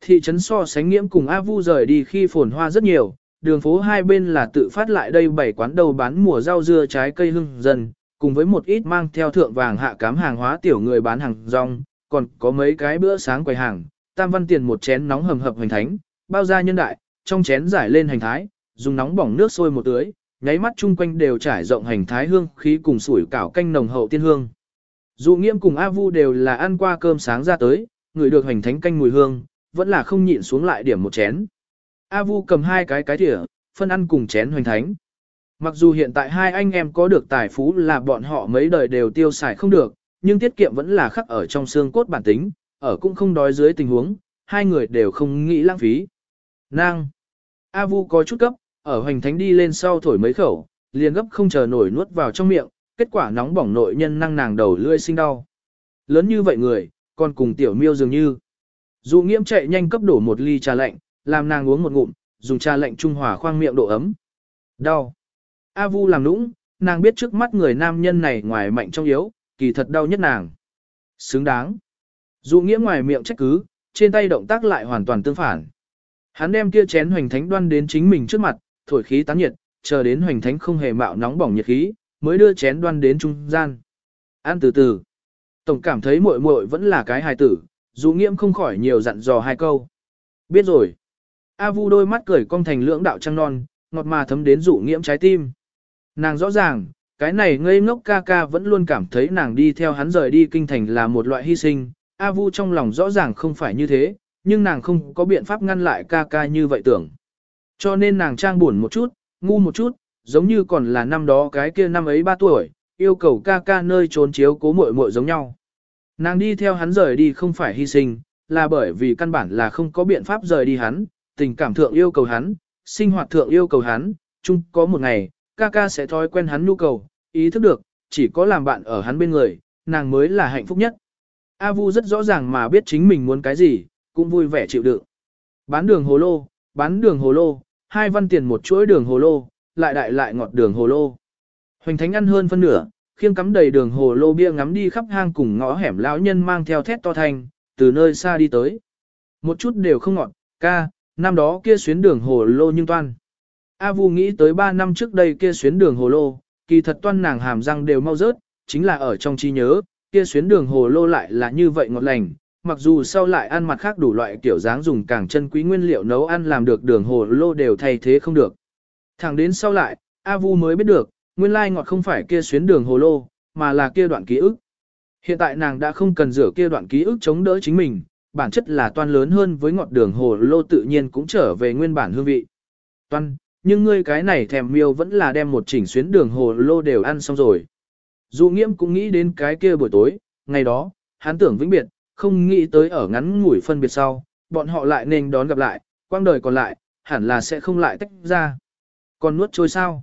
Thị trấn so sánh nghiễm cùng A Vu rời đi khi phồn hoa rất nhiều, đường phố hai bên là tự phát lại đây bảy quán đầu bán mùa rau dưa trái cây hưng dần, cùng với một ít mang theo thượng vàng hạ cám hàng hóa tiểu người bán hàng rong, còn có mấy cái bữa sáng quầy hàng, tam văn tiền một chén nóng hầm hập hoành thánh, bao gia nhân đại, trong chén giải lên hành thái, dùng nóng bỏng nước sôi một tưới, nháy mắt chung quanh đều trải rộng hành thái hương khí cùng sủi cảo canh nồng hậu tiên hương. Dụ nghiễm cùng A Vu đều là ăn qua cơm sáng ra tới, người được hành thánh canh mùi hương, vẫn là không nhịn xuống lại điểm một chén. A Vu cầm hai cái cái thỉa, phân ăn cùng chén hoành thánh. Mặc dù hiện tại hai anh em có được tài phú là bọn họ mấy đời đều tiêu xài không được, nhưng tiết kiệm vẫn là khắc ở trong xương cốt bản tính, ở cũng không đói dưới tình huống, hai người đều không nghĩ lãng phí. Nang! A Vu có chút cấp, ở hoành thánh đi lên sau thổi mấy khẩu, liền gấp không chờ nổi nuốt vào trong miệng, kết quả nóng bỏng nội nhân năng nàng đầu lưỡi sinh đau. Lớn như vậy người, còn cùng tiểu miêu dường như. Dụ nghiễm chạy nhanh cấp đổ một ly trà lạnh, làm nàng uống một ngụm, dùng trà lạnh trung hòa khoang miệng độ ấm. Đau. A Vu làm nũng, nàng biết trước mắt người nam nhân này ngoài mạnh trong yếu, kỳ thật đau nhất nàng. Xứng đáng. Dụ nghĩa ngoài miệng trách cứ, trên tay động tác lại hoàn toàn tương phản. Hắn đem kia chén hoành thánh đoan đến chính mình trước mặt, thổi khí tán nhiệt, chờ đến hoành thánh không hề mạo nóng bỏng nhiệt khí, mới đưa chén đoan đến trung gian. Ăn từ từ. Tổng cảm thấy muội muội vẫn là cái hài tử, dụ nghiễm không khỏi nhiều dặn dò hai câu. Biết rồi. A vu đôi mắt cười cong thành lưỡng đạo trăng non, ngọt mà thấm đến dụ nghiễm trái tim. Nàng rõ ràng, cái này ngây ngốc ca ca vẫn luôn cảm thấy nàng đi theo hắn rời đi kinh thành là một loại hy sinh. A vu trong lòng rõ ràng không phải như thế, nhưng nàng không có biện pháp ngăn lại ca ca như vậy tưởng. Cho nên nàng trang buồn một chút, ngu một chút, giống như còn là năm đó cái kia năm ấy ba tuổi, yêu cầu ca ca nơi trốn chiếu cố muội muội giống nhau. Nàng đi theo hắn rời đi không phải hy sinh, là bởi vì căn bản là không có biện pháp rời đi hắn, tình cảm thượng yêu cầu hắn, sinh hoạt thượng yêu cầu hắn, chung có một ngày, ca ca sẽ thói quen hắn nhu cầu, ý thức được, chỉ có làm bạn ở hắn bên người, nàng mới là hạnh phúc nhất. A Vu rất rõ ràng mà biết chính mình muốn cái gì, cũng vui vẻ chịu đựng. Bán đường hồ lô, bán đường hồ lô, hai văn tiền một chuỗi đường hồ lô, lại đại lại ngọt đường hồ lô. Hoành thánh ăn hơn phân nửa, khiêng cắm đầy đường hồ lô bia ngắm đi khắp hang cùng ngõ hẻm lão nhân mang theo thét to thành từ nơi xa đi tới. Một chút đều không ngọt, ca, năm đó kia xuyến đường hồ lô nhưng toan. A Vu nghĩ tới 3 năm trước đây kia xuyến đường hồ lô, kỳ thật toan nàng hàm răng đều mau rớt, chính là ở trong trí nhớ, kia xuyến đường hồ lô lại là như vậy ngọt lành, mặc dù sau lại ăn mặt khác đủ loại kiểu dáng dùng càng chân quý nguyên liệu nấu ăn làm được đường hồ lô đều thay thế không được. Thẳng đến sau lại, A Vu mới biết được, nguyên lai ngọt không phải kia xuyến đường hồ lô, mà là kia đoạn ký ức. Hiện tại nàng đã không cần rửa kia đoạn ký ức chống đỡ chính mình, bản chất là toan lớn hơn với ngọt đường hồ lô tự nhiên cũng trở về nguyên bản hương vị. Toan, nhưng ngươi cái này thèm miêu vẫn là đem một chỉnh xuyến đường hồ lô đều ăn xong rồi. Dụ nghiễm cũng nghĩ đến cái kia buổi tối, ngày đó, hắn tưởng vĩnh biệt, không nghĩ tới ở ngắn ngủi phân biệt sau, bọn họ lại nên đón gặp lại, quang đời còn lại, hẳn là sẽ không lại tách ra. Còn nuốt trôi sao?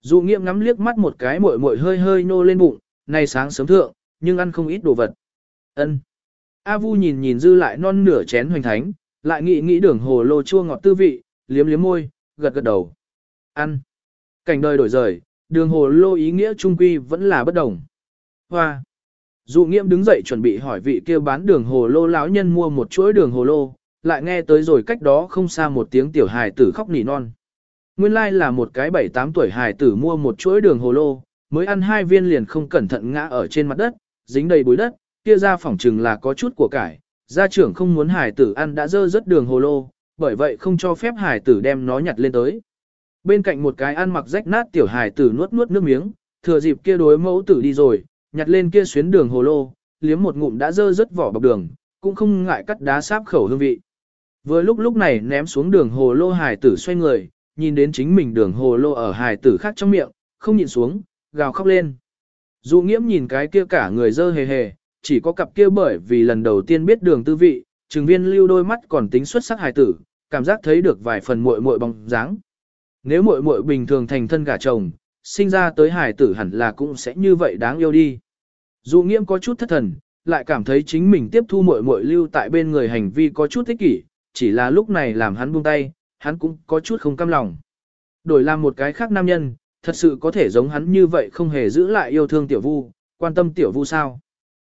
Dụ nghiệm ngắm liếc mắt một cái muội muội hơi hơi nô lên bụng, nay sáng sớm thượng, nhưng ăn không ít đồ vật. Ân. A Vu nhìn nhìn dư lại non nửa chén hoành thánh, lại nghĩ nghĩ đường hồ lô chua ngọt tư vị, liếm liếm môi, gật gật đầu. Ăn. Cảnh đời đổi rời, đường hồ lô ý nghĩa trung quy vẫn là bất đồng. Hoa. Dụ nghiễm đứng dậy chuẩn bị hỏi vị kia bán đường hồ lô lão nhân mua một chuỗi đường hồ lô, lại nghe tới rồi cách đó không xa một tiếng tiểu hài tử khóc nỉ non. Nguyên lai like là một cái 7-8 tuổi hài tử mua một chuỗi đường hồ lô, mới ăn hai viên liền không cẩn thận ngã ở trên mặt đất, dính đầy bối đất, kia ra phỏng chừng là có chút của cải. Gia trưởng không muốn hài tử ăn đã dơ rất đường hồ lô, bởi vậy không cho phép hải tử đem nó nhặt lên tới. Bên cạnh một cái ăn mặc rách nát tiểu hải tử nuốt nuốt nước miếng, thừa dịp kia đối mẫu tử đi rồi, nhặt lên kia xuyến đường hồ lô, liếm một ngụm đã dơ rất vỏ bọc đường, cũng không ngại cắt đá sáp khẩu hương vị. Vừa lúc lúc này ném xuống đường hồ lô hải tử xoay người, nhìn đến chính mình đường hồ lô ở hải tử khác trong miệng, không nhìn xuống, gào khóc lên. Dụ nghiễm nhìn cái kia cả người dơ hề hề, chỉ có cặp kia bởi vì lần đầu tiên biết đường tư vị, trừng viên lưu đôi mắt còn tính xuất sắc hài tử, cảm giác thấy được vài phần muội muội bóng dáng. Nếu muội muội bình thường thành thân gả chồng, sinh ra tới hài tử hẳn là cũng sẽ như vậy đáng yêu đi. Dù nghiễm có chút thất thần, lại cảm thấy chính mình tiếp thu muội muội lưu tại bên người hành vi có chút thích kỷ, chỉ là lúc này làm hắn buông tay, hắn cũng có chút không cam lòng. Đổi làm một cái khác nam nhân, thật sự có thể giống hắn như vậy không hề giữ lại yêu thương tiểu vu, quan tâm tiểu vu sao.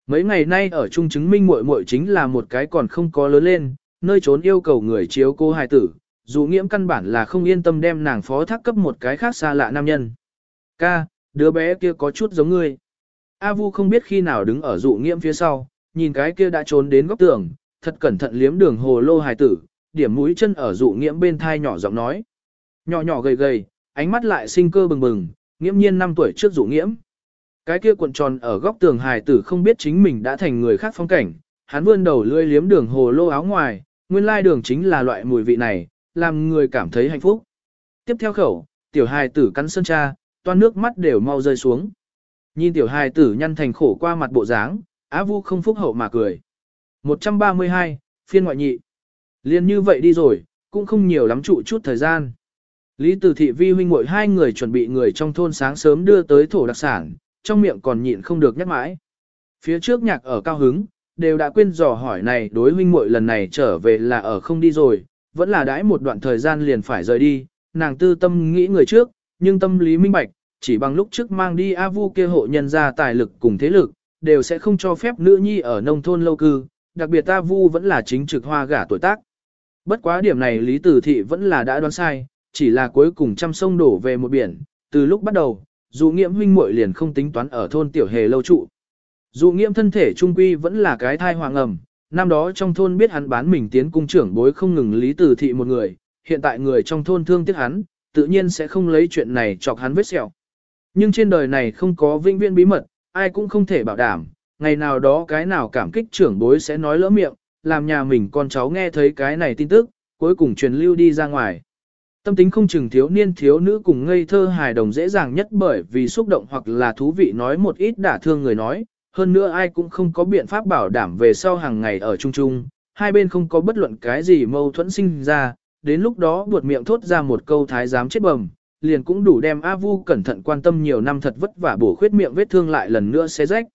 Mấy ngày nay ở chung chứng minh muội muội chính là một cái còn không có lớn lên, nơi trốn yêu cầu người chiếu cô hài tử, dù nghiễm căn bản là không yên tâm đem nàng phó thác cấp một cái khác xa lạ nam nhân. Ca, đứa bé kia có chút giống ngươi. A Vu không biết khi nào đứng ở dụ nghiễm phía sau, nhìn cái kia đã trốn đến góc tường, thật cẩn thận liếm đường hồ lô hài tử, điểm mũi chân ở dụ nghiễm bên thai nhỏ giọng nói. Nhỏ nhỏ gầy gầy, ánh mắt lại sinh cơ bừng bừng, nghiễm nhiên 5 tuổi trước dụ nghiễm. Cái kia cuộn tròn ở góc tường hài tử không biết chính mình đã thành người khác phong cảnh, hắn vươn đầu lươi liếm đường hồ lô áo ngoài, nguyên lai đường chính là loại mùi vị này, làm người cảm thấy hạnh phúc. Tiếp theo khẩu, tiểu hài tử cắn sơn cha, toan nước mắt đều mau rơi xuống. Nhìn tiểu hài tử nhăn thành khổ qua mặt bộ dáng, Á Vu không phúc hậu mà cười. 132, phiên ngoại nhị. Liên như vậy đi rồi, cũng không nhiều lắm trụ chút thời gian. Lý Tử Thị Vi huynh muội hai người chuẩn bị người trong thôn sáng sớm đưa tới thổ đặc sản, trong miệng còn nhịn không được nhắc mãi. Phía trước nhạc ở cao hứng, đều đã quên dò hỏi này đối huynh muội lần này trở về là ở không đi rồi, vẫn là đãi một đoạn thời gian liền phải rời đi, nàng tư tâm nghĩ người trước, nhưng tâm lý minh bạch, chỉ bằng lúc trước mang đi A Vu kia hộ nhân ra tài lực cùng thế lực, đều sẽ không cho phép nữ nhi ở nông thôn lâu cư, đặc biệt A Vu vẫn là chính trực hoa gả tuổi tác. Bất quá điểm này Lý Tử Thị vẫn là đã đoán sai, chỉ là cuối cùng trăm sông đổ về một biển, từ lúc bắt đầu, dù nghiễm huynh muội liền không tính toán ở thôn tiểu hề lâu trụ. Dù nghiễm thân thể trung quy vẫn là cái thai hoàng ẩm, năm đó trong thôn biết hắn bán mình tiến cung trưởng bối không ngừng Lý Tử Thị một người, hiện tại người trong thôn thương tiếc hắn, tự nhiên sẽ không lấy chuyện này chọc hắn vết sẹo. Nhưng trên đời này không có vinh viên bí mật, ai cũng không thể bảo đảm, ngày nào đó cái nào cảm kích trưởng bối sẽ nói lỡ miệng, làm nhà mình con cháu nghe thấy cái này tin tức, cuối cùng truyền lưu đi ra ngoài. Tâm tính không chừng thiếu niên thiếu nữ cùng ngây thơ hài đồng dễ dàng nhất bởi vì xúc động hoặc là thú vị nói một ít đả thương người nói, hơn nữa ai cũng không có biện pháp bảo đảm về sau hàng ngày ở chung chung, hai bên không có bất luận cái gì mâu thuẫn sinh ra, đến lúc đó buột miệng thốt ra một câu thái giám chết bầm, liền cũng đủ đem A Vu cẩn thận quan tâm nhiều năm thật vất vả bổ khuyết miệng vết thương lại lần nữa xé rách.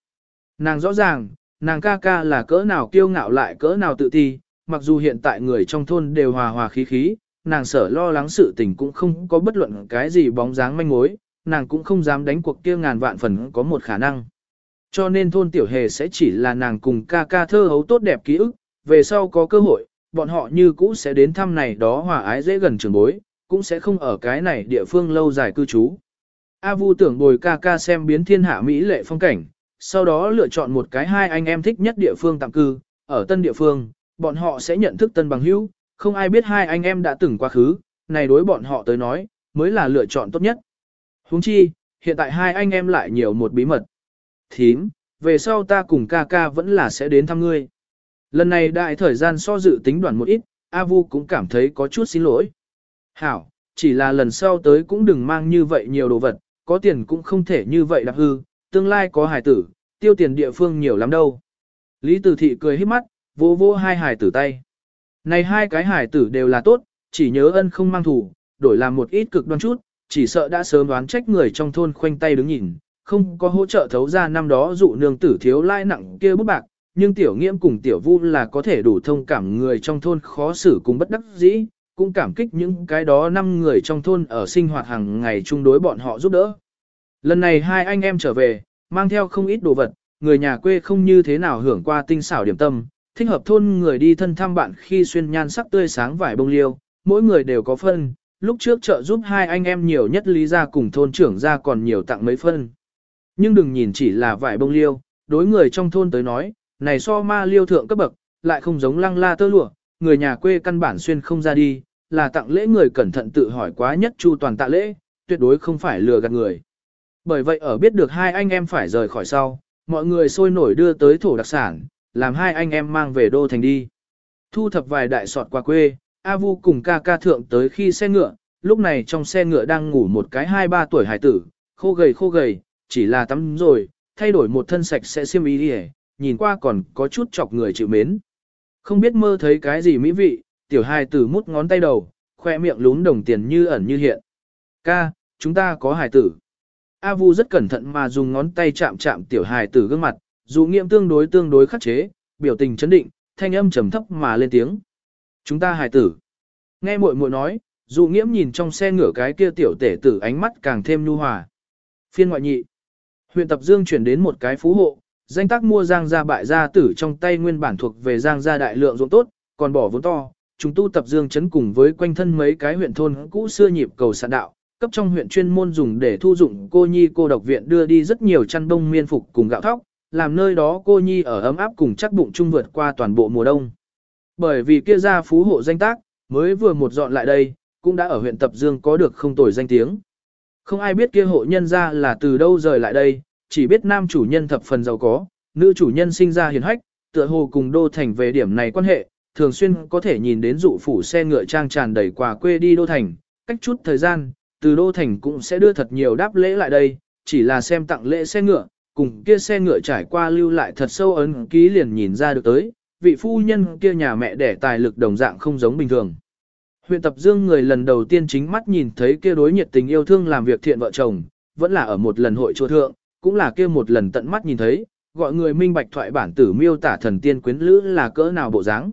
Nàng rõ ràng, nàng ca ca là cỡ nào kiêu ngạo lại cỡ nào tự ti, mặc dù hiện tại người trong thôn đều hòa hòa khí khí, nàng sở lo lắng sự tình cũng không có bất luận cái gì bóng dáng manh mối, nàng cũng không dám đánh cuộc kia ngàn vạn phần có một khả năng. Cho nên thôn tiểu hề sẽ chỉ là nàng cùng ca ca thơ hấu tốt đẹp ký ức, về sau có cơ hội, bọn họ như cũ sẽ đến thăm này đó hòa ái dễ gần trường bối, cũng sẽ không ở cái này địa phương lâu dài cư trú. A Vu tưởng bồi ca ca xem biến thiên hạ Mỹ lệ phong cảnh, sau đó lựa chọn một cái hai anh em thích nhất địa phương tạm cư, ở tân địa phương, bọn họ sẽ nhận thức tân bằng hữu, không ai biết hai anh em đã từng quá khứ, này đối bọn họ tới nói, mới là lựa chọn tốt nhất. Huống chi, hiện tại hai anh em lại nhiều một bí mật. Thím, về sau ta cùng ca ca vẫn là sẽ đến thăm ngươi. Lần này đại thời gian so dự tính đoạn một ít, A Vu cũng cảm thấy có chút xin lỗi. Hảo, chỉ là lần sau tới cũng đừng mang như vậy nhiều đồ vật, có tiền cũng không thể như vậy đạp hư, tương lai có hài tử, tiêu tiền địa phương nhiều lắm đâu. Lý Tử Thị cười hít mắt, vô vô hai hài tử tay. Này hai cái hải tử đều là tốt, chỉ nhớ ân không mang thủ, đổi làm một ít cực đoan chút, chỉ sợ đã sớm đoán trách người trong thôn khoanh tay đứng nhìn, không có hỗ trợ thấu ra năm đó dụ nương tử thiếu lai nặng kia bút bạc, nhưng tiểu nghiễm cùng tiểu vu là có thể đủ thông cảm người trong thôn khó xử cùng bất đắc dĩ, cũng cảm kích những cái đó năm người trong thôn ở sinh hoạt hàng ngày chung đối bọn họ giúp đỡ. Lần này hai anh em trở về, mang theo không ít đồ vật, người nhà quê không như thế nào hưởng qua tinh xảo điểm tâm, thích hợp thôn người đi thân thăm bạn khi xuyên nhan sắc tươi sáng vải bông liêu, mỗi người đều có phân, lúc trước trợ giúp hai anh em nhiều nhất lý ra cùng thôn trưởng ra còn nhiều tặng mấy phân. Nhưng đừng nhìn chỉ là vải bông liêu, đối người trong thôn tới nói, này so ma liêu thượng cấp bậc, lại không giống lăng la tơ lụa, người nhà quê căn bản xuyên không ra đi, là tặng lễ người cẩn thận tự hỏi quá nhất chu toàn tạ lễ, tuyệt đối không phải lừa gạt người. Bởi vậy ở biết được hai anh em phải rời khỏi sau, mọi người sôi nổi đưa tới thổ đặc sản, làm hai anh em mang về đô thành đi. Thu thập vài đại sọt qua quê, A Vu cùng ca ca thượng tới khi xe ngựa, lúc này trong xe ngựa đang ngủ một cái hai ba tuổi hải tử, khô gầy khô gầy, chỉ là tắm rồi, thay đổi một thân sạch sẽ xiêm y đi nhìn qua còn có chút chọc người chịu mến. Không biết mơ thấy cái gì mỹ vị, tiểu hài tử mút ngón tay đầu, khoe miệng lún đồng tiền như ẩn như hiện. Ca, chúng ta có hài tử. A Vu rất cẩn thận mà dùng ngón tay chạm chạm tiểu hài tử gương mặt, dù nghiệm tương đối tương đối khắc chế, biểu tình chấn định, thanh âm trầm thấp mà lên tiếng. Chúng ta hài tử. Nghe muội muội nói, dù nghiễm nhìn trong xe ngửa cái kia tiểu tể tử ánh mắt càng thêm nhu hòa. Phiên ngoại nhị. Huyện Tập Dương chuyển đến một cái phú hộ, danh tác mua giang gia bại gia tử trong tay nguyên bản thuộc về giang gia đại lượng ruộng tốt, còn bỏ vốn to. Chúng tu tập dương chấn cùng với quanh thân mấy cái huyện thôn cũ xưa nhịp cầu sản đạo, cấp trong huyện chuyên môn dùng để thu dụng cô nhi cô độc viện đưa đi rất nhiều chăn đông miên phục cùng gạo thóc, làm nơi đó cô nhi ở ấm áp cùng chắc bụng chung vượt qua toàn bộ mùa đông. Bởi vì kia gia phú hộ danh tác, mới vừa một dọn lại đây, cũng đã ở huyện Tập Dương có được không tồi danh tiếng. Không ai biết kia hộ nhân ra là từ đâu rời lại đây, chỉ biết nam chủ nhân thập phần giàu có, nữ chủ nhân sinh ra hiền hách, tựa hồ cùng đô thành về điểm này quan hệ, thường xuyên có thể nhìn đến dụ phủ xe ngựa trang tràn đầy quà quê đi đô thành, cách chút thời gian, từ đô thành cũng sẽ đưa thật nhiều đáp lễ lại đây, chỉ là xem tặng lễ xe ngựa, cùng kia xe ngựa trải qua lưu lại thật sâu ấn ký liền nhìn ra được tới, vị phu nhân kia nhà mẹ đẻ tài lực đồng dạng không giống bình thường. Huyện Tập Dương người lần đầu tiên chính mắt nhìn thấy kia đối nhiệt tình yêu thương làm việc thiện vợ chồng, vẫn là ở một lần hội chùa thượng, cũng là kia một lần tận mắt nhìn thấy, gọi người minh bạch thoại bản tử miêu tả thần tiên quyến lữ là cỡ nào bộ dáng.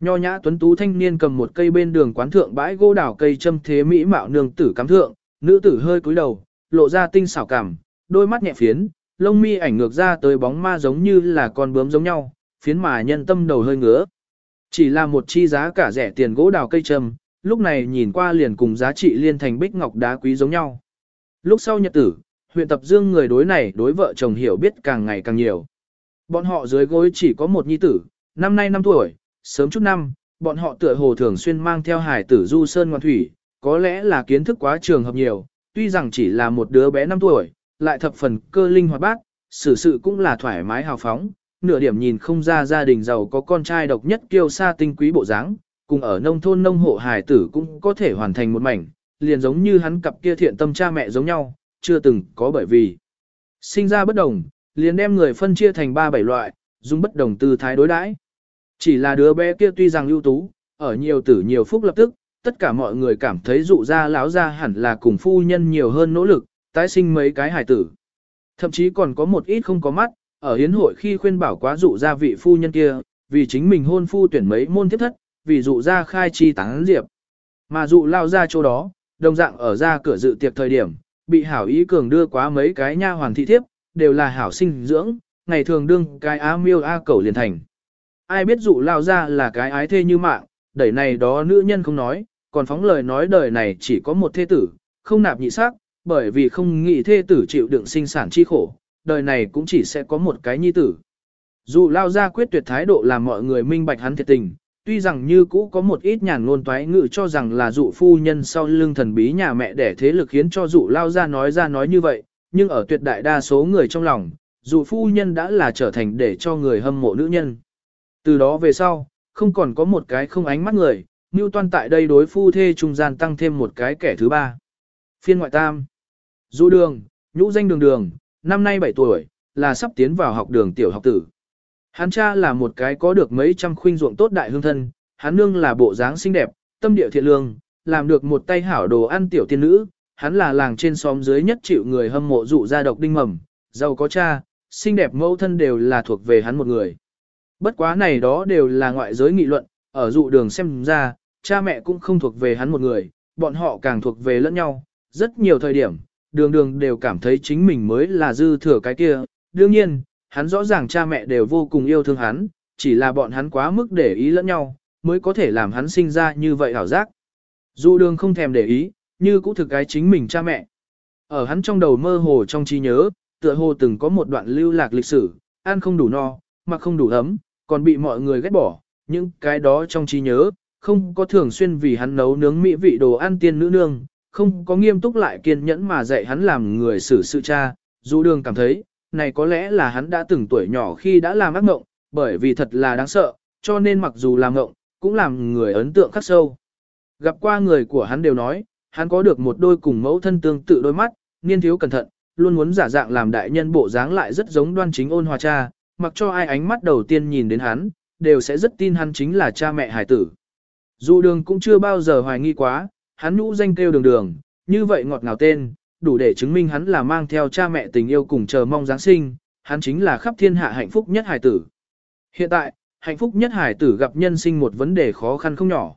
Nho nhã tuấn tú thanh niên cầm một cây bên đường quán thượng bãi gỗ đào cây châm thế mỹ mạo nương tử cắm thượng, nữ tử hơi cúi đầu, lộ ra tinh xảo cảm, đôi mắt nhẹ phiến, lông mi ảnh ngược ra tới bóng ma giống như là con bướm giống nhau, phiến mà nhân tâm đầu hơi ngứa. Chỉ là một chi giá cả rẻ tiền gỗ đào cây trầm. lúc này nhìn qua liền cùng giá trị liên thành bích ngọc đá quý giống nhau. Lúc sau nhật tử, huyện Tập Dương người đối này đối vợ chồng hiểu biết càng ngày càng nhiều. Bọn họ dưới gối chỉ có một nhi tử, năm nay năm tuổi, sớm chút năm, bọn họ tựa hồ thường xuyên mang theo hải tử du sơn ngoan thủy, có lẽ là kiến thức quá trường hợp nhiều, tuy rằng chỉ là một đứa bé 5 tuổi, lại thập phần cơ linh hoạt bát, xử sự cũng là thoải mái hào phóng, nửa điểm nhìn không ra gia đình giàu có con trai độc nhất kiêu sa tinh quý bộ dáng, cùng ở nông thôn nông hộ hài tử cũng có thể hoàn thành một mảnh, liền giống như hắn cặp kia thiện tâm cha mẹ giống nhau, chưa từng có bởi vì sinh ra bất đồng, liền đem người phân chia thành ba bảy loại, dùng bất đồng tư thái đối đãi. Chỉ là đứa bé kia tuy rằng ưu tú, ở nhiều tử nhiều phúc lập tức, tất cả mọi người cảm thấy dụ ra láo ra hẳn là cùng phu nhân nhiều hơn nỗ lực, tái sinh mấy cái hài tử. Thậm chí còn có một ít không có mắt, ở hiến hội khi khuyên bảo quá dụ ra vị phu nhân kia, vì chính mình hôn phu tuyển mấy môn thiết thất, vì dụ ra khai chi tán diệp. Mà dụ lao ra chỗ đó, đồng dạng ở ra cửa dự tiệc thời điểm, bị hảo ý cường đưa quá mấy cái nha hoàn thị thiếp, đều là hảo sinh dưỡng, ngày thường đương cái á miêu a cầu liền thành. Ai biết dụ lao ra là cái ái thê như mạng, đẩy này đó nữ nhân không nói, còn phóng lời nói đời này chỉ có một thê tử, không nạp nhị sắc, bởi vì không nghĩ thê tử chịu đựng sinh sản chi khổ, đời này cũng chỉ sẽ có một cái nhi tử. Dù lao ra quyết tuyệt thái độ làm mọi người minh bạch hắn thiệt tình, tuy rằng như cũ có một ít nhàn ngôn toái ngự cho rằng là dụ phu nhân sau lưng thần bí nhà mẹ để thế lực khiến cho dụ lao ra nói ra nói như vậy, nhưng ở tuyệt đại đa số người trong lòng, dụ phu nhân đã là trở thành để cho người hâm mộ nữ nhân. Từ đó về sau, không còn có một cái không ánh mắt người, Ngưu toan tại đây đối phu thê trung gian tăng thêm một cái kẻ thứ ba. Phiên ngoại tam. Dụ đường, nhũ danh đường đường, năm nay 7 tuổi, là sắp tiến vào học đường tiểu học tử. Hắn cha là một cái có được mấy trăm khuynh ruộng tốt đại hương thân, hắn nương là bộ dáng xinh đẹp, tâm địa thiện lương, làm được một tay hảo đồ ăn tiểu tiên nữ, hắn là làng trên xóm dưới nhất chịu người hâm mộ dụ ra độc đinh mầm, giàu có cha, xinh đẹp mẫu thân đều là thuộc về hắn một người. Bất quá này đó đều là ngoại giới nghị luận, ở dụ đường xem ra, cha mẹ cũng không thuộc về hắn một người, bọn họ càng thuộc về lẫn nhau, rất nhiều thời điểm, đường đường đều cảm thấy chính mình mới là dư thừa cái kia, đương nhiên, hắn rõ ràng cha mẹ đều vô cùng yêu thương hắn, chỉ là bọn hắn quá mức để ý lẫn nhau, mới có thể làm hắn sinh ra như vậy hảo giác. Dù đường không thèm để ý, như cũng thực cái chính mình cha mẹ. Ở hắn trong đầu mơ hồ trong trí nhớ, tựa hồ từng có một đoạn lưu lạc lịch sử, ăn không đủ no, mặc không đủ ấm, còn bị mọi người ghét bỏ, những cái đó trong trí nhớ, không có thường xuyên vì hắn nấu nướng mỹ vị đồ ăn tiên nữ nương, không có nghiêm túc lại kiên nhẫn mà dạy hắn làm người xử sự cha, dù đường cảm thấy, này có lẽ là hắn đã từng tuổi nhỏ khi đã làm ác mộng, bởi vì thật là đáng sợ, cho nên mặc dù làm mộng, cũng làm người ấn tượng khắc sâu. Gặp qua người của hắn đều nói, hắn có được một đôi cùng mẫu thân tương tự đôi mắt, niên thiếu cẩn thận, luôn muốn giả dạng làm đại nhân bộ dáng lại rất giống đoan chính ôn hòa cha, mặc cho ai ánh mắt đầu tiên nhìn đến hắn, đều sẽ rất tin hắn chính là cha mẹ hải tử. Dù đường cũng chưa bao giờ hoài nghi quá, hắn nhũ danh kêu đường đường, như vậy ngọt ngào tên, đủ để chứng minh hắn là mang theo cha mẹ tình yêu cùng chờ mong Giáng sinh, hắn chính là khắp thiên hạ hạnh phúc nhất hải tử. Hiện tại, hạnh phúc nhất hải tử gặp nhân sinh một vấn đề khó khăn không nhỏ.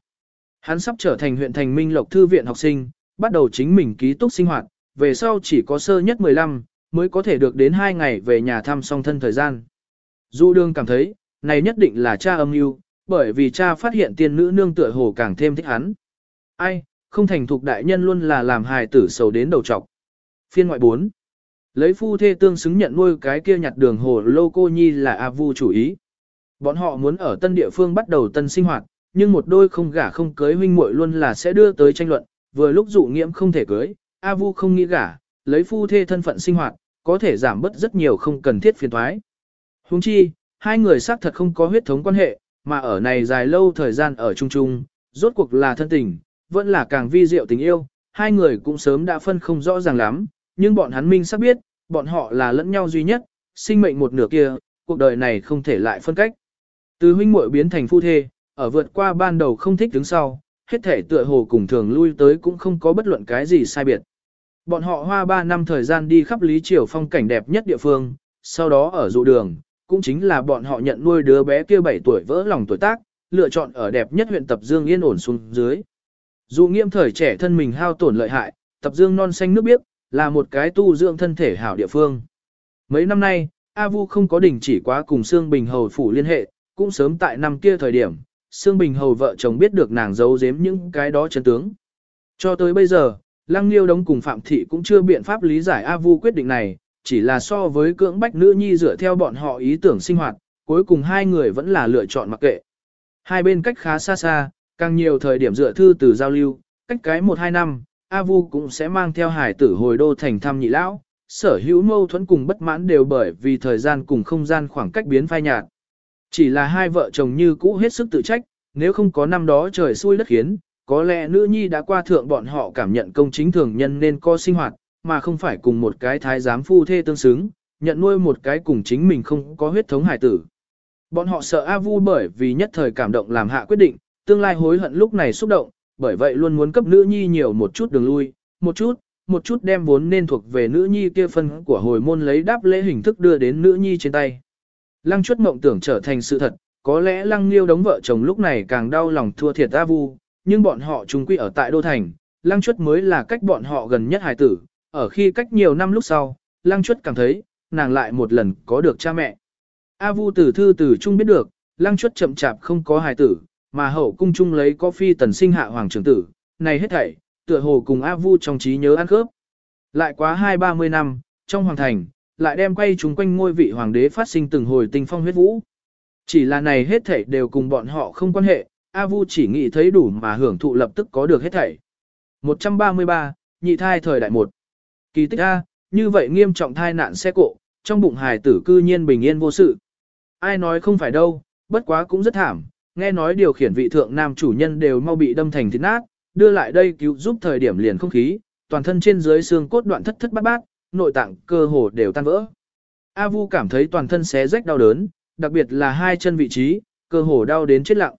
Hắn sắp trở thành huyện thành minh lộc thư viện học sinh, bắt đầu chính mình ký túc sinh hoạt, về sau chỉ có sơ nhất 15, mới có thể được đến 2 ngày về nhà thăm song thân thời gian. Du đương cảm thấy, này nhất định là cha âm mưu, bởi vì cha phát hiện tiên nữ nương tựa hồ càng thêm thích hắn. Ai, không thành thục đại nhân luôn là làm hài tử sầu đến đầu trọc. Phiên ngoại 4. Lấy phu thê tương xứng nhận nuôi cái kia nhặt đường hồ lô cô nhi là A Vu chủ ý. Bọn họ muốn ở tân địa phương bắt đầu tân sinh hoạt, nhưng một đôi không gả không cưới huynh muội luôn là sẽ đưa tới tranh luận, vừa lúc dụ nghiễm không thể cưới, A Vu không nghĩ gả, lấy phu thê thân phận sinh hoạt, có thể giảm bớt rất nhiều không cần thiết phiền toái. Huống chi, hai người xác thật không có huyết thống quan hệ, mà ở này dài lâu thời gian ở chung chung, rốt cuộc là thân tình, vẫn là càng vi diệu tình yêu, hai người cũng sớm đã phân không rõ ràng lắm, nhưng bọn hắn minh sắp biết, bọn họ là lẫn nhau duy nhất, sinh mệnh một nửa kia, cuộc đời này không thể lại phân cách. Từ huynh muội biến thành phu thê, ở vượt qua ban đầu không thích đứng sau, hết thể tựa hồ cùng thường lui tới cũng không có bất luận cái gì sai biệt. Bọn họ hoa 3 năm thời gian đi khắp Lý Triều phong cảnh đẹp nhất địa phương, sau đó ở dụ đường, cũng chính là bọn họ nhận nuôi đứa bé kia 7 tuổi vỡ lòng tuổi tác, lựa chọn ở đẹp nhất huyện Tập Dương yên ổn xuống dưới. Dù nghiêm thời trẻ thân mình hao tổn lợi hại, Tập Dương non xanh nước biếc, là một cái tu dưỡng thân thể hảo địa phương. Mấy năm nay, A Vu không có đình chỉ quá cùng Sương Bình Hầu phủ liên hệ, cũng sớm tại năm kia thời điểm, Sương Bình Hầu vợ chồng biết được nàng giấu giếm những cái đó chân tướng. Cho tới bây giờ, Lăng Liêu Đống cùng Phạm Thị cũng chưa biện pháp lý giải A Vu quyết định này, chỉ là so với cưỡng bách nữ nhi dựa theo bọn họ ý tưởng sinh hoạt, cuối cùng hai người vẫn là lựa chọn mặc kệ. Hai bên cách khá xa xa, càng nhiều thời điểm dựa thư từ giao lưu, cách cái một hai năm, A Vu cũng sẽ mang theo hải tử hồi đô thành thăm nhị lão, sở hữu mâu thuẫn cùng bất mãn đều bởi vì thời gian cùng không gian khoảng cách biến phai nhạt. Chỉ là hai vợ chồng như cũ hết sức tự trách, nếu không có năm đó trời xui đất khiến, có lẽ nữ nhi đã qua thượng bọn họ cảm nhận công chính thường nhân nên co sinh hoạt, mà không phải cùng một cái thái giám phu thê tương xứng, nhận nuôi một cái cùng chính mình không có huyết thống hải tử. Bọn họ sợ A Vu bởi vì nhất thời cảm động làm hạ quyết định, tương lai hối hận lúc này xúc động, bởi vậy luôn muốn cấp nữ nhi nhiều một chút đường lui, một chút, một chút đem vốn nên thuộc về nữ nhi kia phân của hồi môn lấy đáp lễ hình thức đưa đến nữ nhi trên tay. Lăng chuất mộng tưởng trở thành sự thật, có lẽ lăng liêu đống vợ chồng lúc này càng đau lòng thua thiệt A Vu, nhưng bọn họ chung quy ở tại Đô Thành, lăng chuất mới là cách bọn họ gần nhất hài tử, ở khi cách nhiều năm lúc sau, lăng chuất cảm thấy, nàng lại một lần có được cha mẹ. A Vu từ thư từ chung biết được, lăng chuất chậm chạp không có hài tử, mà hậu cung chung lấy có phi tần sinh hạ hoàng trưởng tử, này hết thảy, tựa hồ cùng A Vu trong trí nhớ ăn khớp. Lại quá hai ba mươi năm, trong hoàng thành, lại đem quay chúng quanh ngôi vị hoàng đế phát sinh từng hồi tinh phong huyết vũ. Chỉ là này hết thảy đều cùng bọn họ không quan hệ, A Vu chỉ nghĩ thấy đủ mà hưởng thụ lập tức có được hết thảy. 133, nhị thai thời đại một. Kỳ tích A, như vậy nghiêm trọng thai nạn xe cộ, trong bụng hài tử cư nhiên bình yên vô sự. Ai nói không phải đâu, bất quá cũng rất thảm, nghe nói điều khiển vị thượng nam chủ nhân đều mau bị đâm thành thịt nát, đưa lại đây cứu giúp thời điểm liền không khí, toàn thân trên dưới xương cốt đoạn thất thất bát bát, nội tạng cơ hồ đều tan vỡ. A Vu cảm thấy toàn thân xé rách đau đớn, đặc biệt là hai chân vị trí, cơ hồ đau đến chết lặng.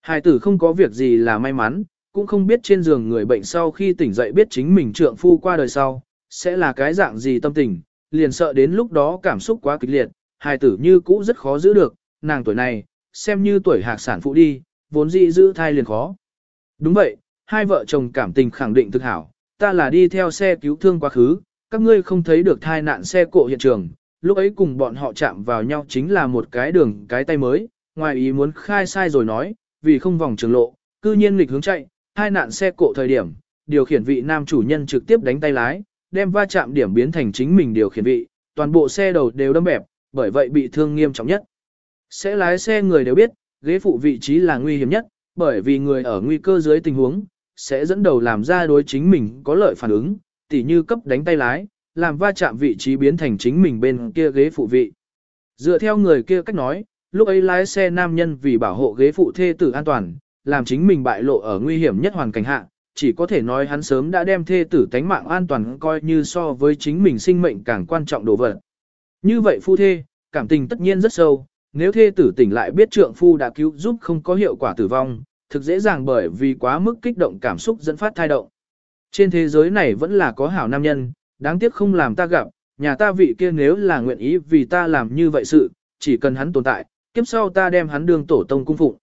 Hai tử không có việc gì là may mắn, cũng không biết trên giường người bệnh sau khi tỉnh dậy biết chính mình trượng phu qua đời sau, sẽ là cái dạng gì tâm tình, liền sợ đến lúc đó cảm xúc quá kịch liệt, hai tử như cũ rất khó giữ được, nàng tuổi này, xem như tuổi hạc sản phụ đi, vốn dĩ giữ thai liền khó. Đúng vậy, hai vợ chồng cảm tình khẳng định thực hảo, ta là đi theo xe cứu thương quá khứ, các ngươi không thấy được thai nạn xe cộ hiện trường, lúc ấy cùng bọn họ chạm vào nhau chính là một cái đường cái tay mới, ngoài ý muốn khai sai rồi nói, vì không vòng trường lộ, cư nhiên nghịch hướng chạy, thai nạn xe cộ thời điểm, điều khiển vị nam chủ nhân trực tiếp đánh tay lái, đem va chạm điểm biến thành chính mình điều khiển vị, toàn bộ xe đầu đều đâm bẹp, bởi vậy bị thương nghiêm trọng nhất. Sẽ lái xe người đều biết, ghế phụ vị trí là nguy hiểm nhất, bởi vì người ở nguy cơ dưới tình huống, sẽ dẫn đầu làm ra đối chính mình có lợi phản ứng, tỉ như cấp đánh tay lái, làm va chạm vị trí biến thành chính mình bên kia ghế phụ vị. Dựa theo người kia cách nói, lúc ấy lái xe nam nhân vì bảo hộ ghế phụ thê tử an toàn, làm chính mình bại lộ ở nguy hiểm nhất hoàn cảnh hạ, chỉ có thể nói hắn sớm đã đem thê tử tánh mạng an toàn coi như so với chính mình sinh mệnh càng quan trọng đồ vật. Như vậy phu thê, cảm tình tất nhiên rất sâu, nếu thê tử tỉnh lại biết trượng phu đã cứu giúp không có hiệu quả tử vong, thực dễ dàng bởi vì quá mức kích động cảm xúc dẫn phát thai động. Trên thế giới này vẫn là có hảo nam nhân, đáng tiếc không làm ta gặp, nhà ta vị kia nếu là nguyện ý vì ta làm như vậy sự, chỉ cần hắn tồn tại, kiếp sau ta đem hắn đường tổ tông cung phụng.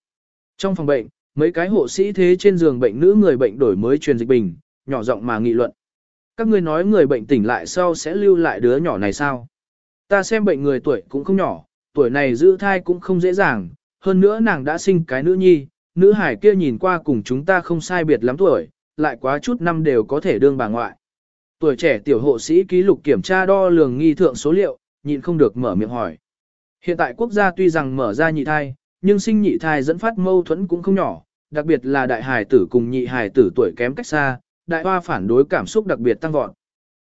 Trong phòng bệnh, mấy cái hộ sĩ thế trên giường bệnh nữ người bệnh đổi mới truyền dịch bình, nhỏ giọng mà nghị luận. Các ngươi nói người bệnh tỉnh lại sau sẽ lưu lại đứa nhỏ này sao? Ta xem bệnh người tuổi cũng không nhỏ, tuổi này giữ thai cũng không dễ dàng, hơn nữa nàng đã sinh cái nữ nhi, nữ hải kia nhìn qua cùng chúng ta không sai biệt lắm tuổi, lại quá chút năm đều có thể đương bà ngoại. Tuổi trẻ tiểu hộ sĩ ký lục kiểm tra đo lường nghi thượng số liệu, nhịn không được mở miệng hỏi. Hiện tại quốc gia tuy rằng mở ra nhị thai, nhưng sinh nhị thai dẫn phát mâu thuẫn cũng không nhỏ, đặc biệt là đại hải tử cùng nhị hải tử tuổi kém cách xa, đại hoa phản đối cảm xúc đặc biệt tăng vọt.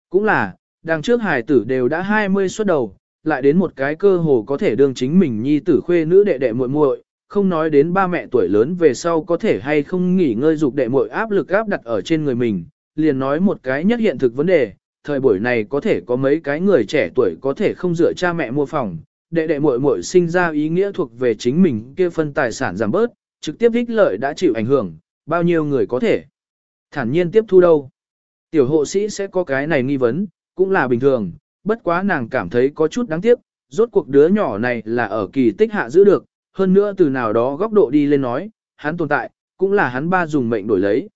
Cũng là, đằng trước hải tử đều đã 20 xuất đầu, lại đến một cái cơ hồ có thể đương chính mình nhi tử khuê nữ đệ đệ muội muội, không nói đến ba mẹ tuổi lớn về sau có thể hay không nghỉ ngơi dục đệ muội áp lực áp đặt ở trên người mình, liền nói một cái nhất hiện thực vấn đề, thời buổi này có thể có mấy cái người trẻ tuổi có thể không dựa cha mẹ mua phòng, đệ đệ muội muội sinh ra ý nghĩa thuộc về chính mình kia phân tài sản giảm bớt, trực tiếp ích lợi đã chịu ảnh hưởng, bao nhiêu người có thể thản nhiên tiếp thu đâu. Tiểu hộ sĩ sẽ có cái này nghi vấn, cũng là bình thường, bất quá nàng cảm thấy có chút đáng tiếc, rốt cuộc đứa nhỏ này là ở kỳ tích hạ giữ được, hơn nữa từ nào đó góc độ đi lên nói, hắn tồn tại, cũng là hắn ba dùng mệnh đổi lấy.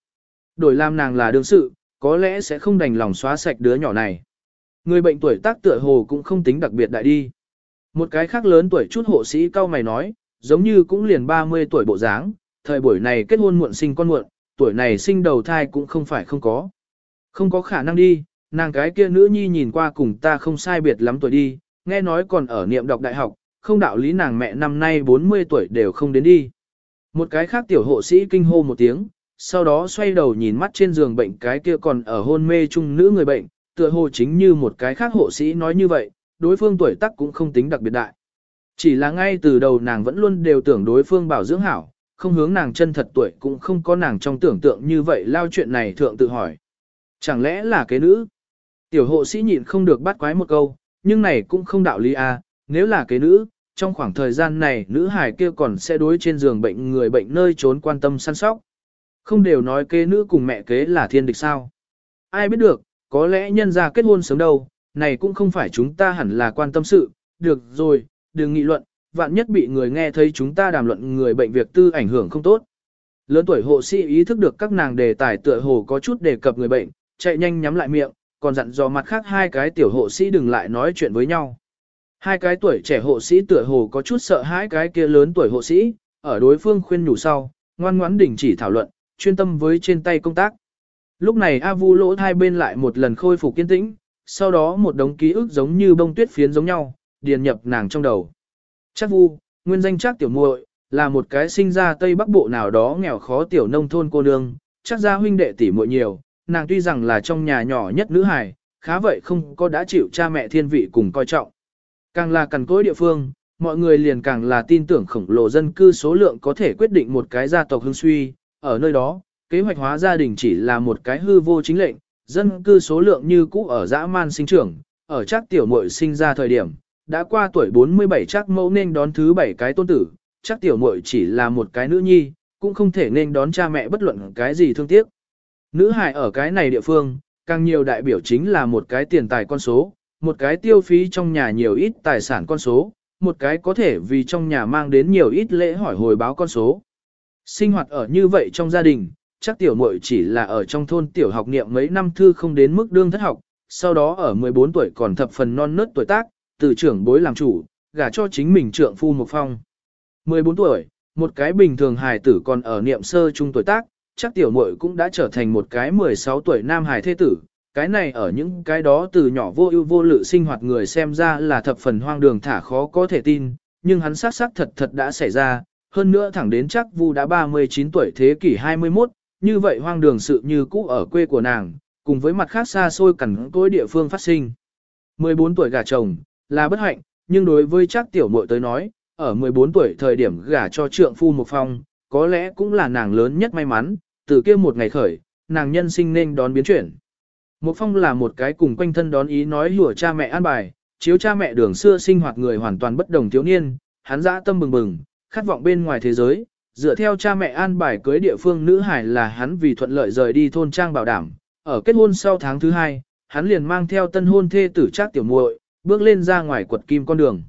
Đổi làm nàng là đương sự, có lẽ sẽ không đành lòng xóa sạch đứa nhỏ này. Người bệnh tuổi tác tựa hồ cũng không tính đặc biệt đại đi. Một cái khác lớn tuổi chút hộ sĩ cao mày nói, giống như cũng liền 30 tuổi bộ dáng, thời buổi này kết hôn muộn sinh con muộn, tuổi này sinh đầu thai cũng không phải không có. Không có khả năng đi, nàng cái kia nữ nhi nhìn qua cùng ta không sai biệt lắm tuổi đi, nghe nói còn ở niệm đọc đại học, không đạo lý nàng mẹ năm nay 40 tuổi đều không đến đi. Một cái khác tiểu hộ sĩ kinh hô một tiếng, sau đó xoay đầu nhìn mắt trên giường bệnh cái kia còn ở hôn mê chung nữ người bệnh, tựa hồ chính như một cái khác hộ sĩ nói như vậy, đối phương tuổi tác cũng không tính đặc biệt đại. Chỉ là ngay từ đầu nàng vẫn luôn đều tưởng đối phương bảo dưỡng hảo, không hướng nàng chân thật tuổi cũng không có nàng trong tưởng tượng như vậy lao chuyện này thượng tự hỏi. Chẳng lẽ là cái nữ? Tiểu hộ sĩ nhịn không được bắt quái một câu, nhưng này cũng không đạo lý à, nếu là cái nữ, trong khoảng thời gian này nữ hài kia còn sẽ đối trên giường bệnh người bệnh nơi trốn quan tâm săn sóc. Không đều nói kế nữ cùng mẹ kế là thiên địch sao. Ai biết được, có lẽ nhân ra kết hôn sớm đâu, này cũng không phải chúng ta hẳn là quan tâm sự, được rồi, đừng nghị luận, vạn nhất bị người nghe thấy chúng ta đàm luận người bệnh việc tư ảnh hưởng không tốt. Lớn tuổi hộ sĩ ý thức được các nàng đề tài tựa hồ có chút đề cập người bệnh, chạy nhanh nhắm lại miệng, còn dặn dò mặt khác hai cái tiểu hộ sĩ đừng lại nói chuyện với nhau. Hai cái tuổi trẻ hộ sĩ tựa hồ có chút sợ hãi cái kia lớn tuổi hộ sĩ, ở đối phương khuyên nhủ sau, ngoan ngoãn đình chỉ thảo luận, chuyên tâm với trên tay công tác. Lúc này A Vu lỗ hai bên lại một lần khôi phục kiên tĩnh, sau đó một đống ký ức giống như bông tuyết phiến giống nhau, điền nhập nàng trong đầu. Chắc Vu, nguyên danh chắc tiểu muội, là một cái sinh ra Tây Bắc Bộ nào đó nghèo khó tiểu nông thôn cô nương, chắc ra huynh đệ tỷ muội nhiều, nàng tuy rằng là trong nhà nhỏ nhất nữ hài, khá vậy không có đã chịu cha mẹ thiên vị cùng coi trọng. Càng là cằn cối địa phương, mọi người liền càng là tin tưởng khổng lồ dân cư số lượng có thể quyết định một cái gia tộc hưng suy, ở nơi đó, kế hoạch hóa gia đình chỉ là một cái hư vô chính lệnh, dân cư số lượng như cũ ở dã man sinh trưởng, ở chắc tiểu muội sinh ra thời điểm, đã qua tuổi 47 chắc mẫu nên đón thứ bảy cái tôn tử, chắc tiểu muội chỉ là một cái nữ nhi, cũng không thể nên đón cha mẹ bất luận cái gì thương tiếc. Nữ hài ở cái này địa phương, càng nhiều đại biểu chính là một cái tiền tài con số, một cái tiêu phí trong nhà nhiều ít tài sản con số, một cái có thể vì trong nhà mang đến nhiều ít lễ hỏi hồi báo con số. Sinh hoạt ở như vậy trong gia đình, chắc tiểu muội chỉ là ở trong thôn tiểu học niệm mấy năm thư không đến mức đương thất học, sau đó ở 14 tuổi còn thập phần non nớt tuổi tác, từ trưởng bối làm chủ, gả cho chính mình trượng phu một phong. 14 tuổi, một cái bình thường hài tử còn ở niệm sơ trung tuổi tác, chắc tiểu muội cũng đã trở thành một cái 16 tuổi nam hài thế tử. Cái này ở những cái đó từ nhỏ vô ưu vô lự sinh hoạt người xem ra là thập phần hoang đường thả khó có thể tin, nhưng hắn xác xác thật thật đã xảy ra, hơn nữa thẳng đến chắc Vu đã 39 tuổi thế kỷ 21, như vậy hoang đường sự như cũ ở quê của nàng, cùng với mặt khác xa xôi cẩn tối địa phương phát sinh. 14 tuổi gả chồng, là bất hạnh, nhưng đối với chắc tiểu muội tới nói, ở 14 tuổi thời điểm gả cho trượng phu một phong, có lẽ cũng là nàng lớn nhất may mắn, từ kia một ngày khởi, nàng nhân sinh nên đón biến chuyển. Một phong là một cái cùng quanh thân đón ý nói hùa cha mẹ an bài, chiếu cha mẹ đường xưa sinh hoạt người hoàn toàn bất đồng thiếu niên, hắn dã tâm bừng bừng, khát vọng bên ngoài thế giới, dựa theo cha mẹ an bài cưới địa phương nữ hải là hắn vì thuận lợi rời đi thôn trang bảo đảm, ở kết hôn sau tháng thứ hai, hắn liền mang theo tân hôn thê tử trác tiểu muội, bước lên ra ngoài quật kim con đường.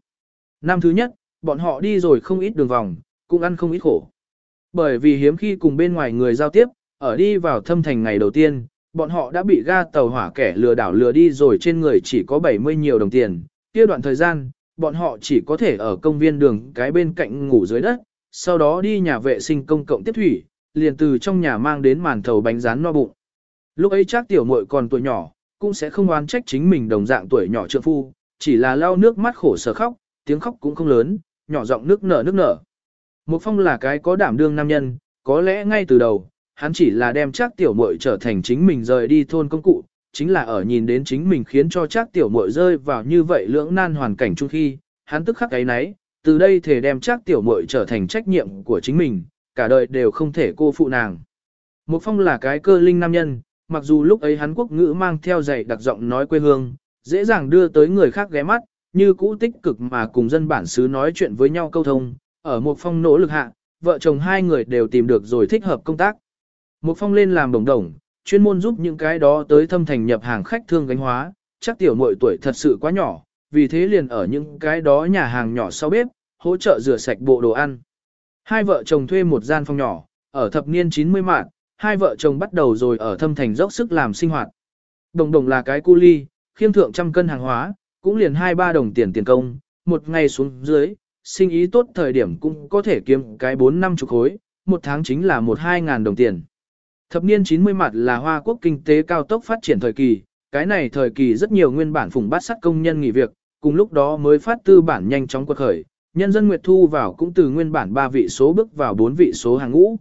Năm thứ nhất, bọn họ đi rồi không ít đường vòng, cũng ăn không ít khổ. Bởi vì hiếm khi cùng bên ngoài người giao tiếp, ở đi vào thâm thành ngày đầu tiên, bọn họ đã bị ga tàu hỏa kẻ lừa đảo lừa đi rồi trên người chỉ có 70 nhiều đồng tiền. Kia đoạn thời gian, bọn họ chỉ có thể ở công viên đường cái bên cạnh ngủ dưới đất, sau đó đi nhà vệ sinh công cộng tiếp thủy, liền từ trong nhà mang đến màn thầu bánh rán no bụng. Lúc ấy chắc tiểu muội còn tuổi nhỏ, cũng sẽ không oán trách chính mình đồng dạng tuổi nhỏ trượng phu, chỉ là lau nước mắt khổ sở khóc, tiếng khóc cũng không lớn, nhỏ giọng nước nở nước nở. Một phong là cái có đảm đương nam nhân, có lẽ ngay từ đầu, hắn chỉ là đem chắc tiểu muội trở thành chính mình rời đi thôn công cụ, chính là ở nhìn đến chính mình khiến cho chắc tiểu muội rơi vào như vậy lưỡng nan hoàn cảnh chung khi, hắn tức khắc cái nấy, từ đây thể đem chắc tiểu muội trở thành trách nhiệm của chính mình, cả đời đều không thể cô phụ nàng. Một phong là cái cơ linh nam nhân, mặc dù lúc ấy hắn quốc ngữ mang theo dạy đặc giọng nói quê hương, dễ dàng đưa tới người khác ghé mắt, như cũ tích cực mà cùng dân bản xứ nói chuyện với nhau câu thông, ở một phong nỗ lực hạ, vợ chồng hai người đều tìm được rồi thích hợp công tác. Một phong lên làm đồng đồng, chuyên môn giúp những cái đó tới thâm thành nhập hàng khách thương gánh hóa, chắc tiểu muội tuổi thật sự quá nhỏ, vì thế liền ở những cái đó nhà hàng nhỏ sau bếp, hỗ trợ rửa sạch bộ đồ ăn. Hai vợ chồng thuê một gian phòng nhỏ, ở thập niên 90 mạng, hai vợ chồng bắt đầu rồi ở thâm thành dốc sức làm sinh hoạt. Đồng đồng là cái cu ly, khiêm thượng trăm cân hàng hóa, cũng liền hai ba đồng tiền tiền công, một ngày xuống dưới, sinh ý tốt thời điểm cũng có thể kiếm cái 4 năm chục khối, một tháng chính là một hai ngàn đồng tiền. Thập niên 90 mặt là Hoa Quốc kinh tế cao tốc phát triển thời kỳ, cái này thời kỳ rất nhiều nguyên bản phùng bát sắt công nhân nghỉ việc, cùng lúc đó mới phát tư bản nhanh chóng quật khởi, nhân dân nguyệt thu vào cũng từ nguyên bản 3 vị số bước vào 4 vị số hàng ngũ.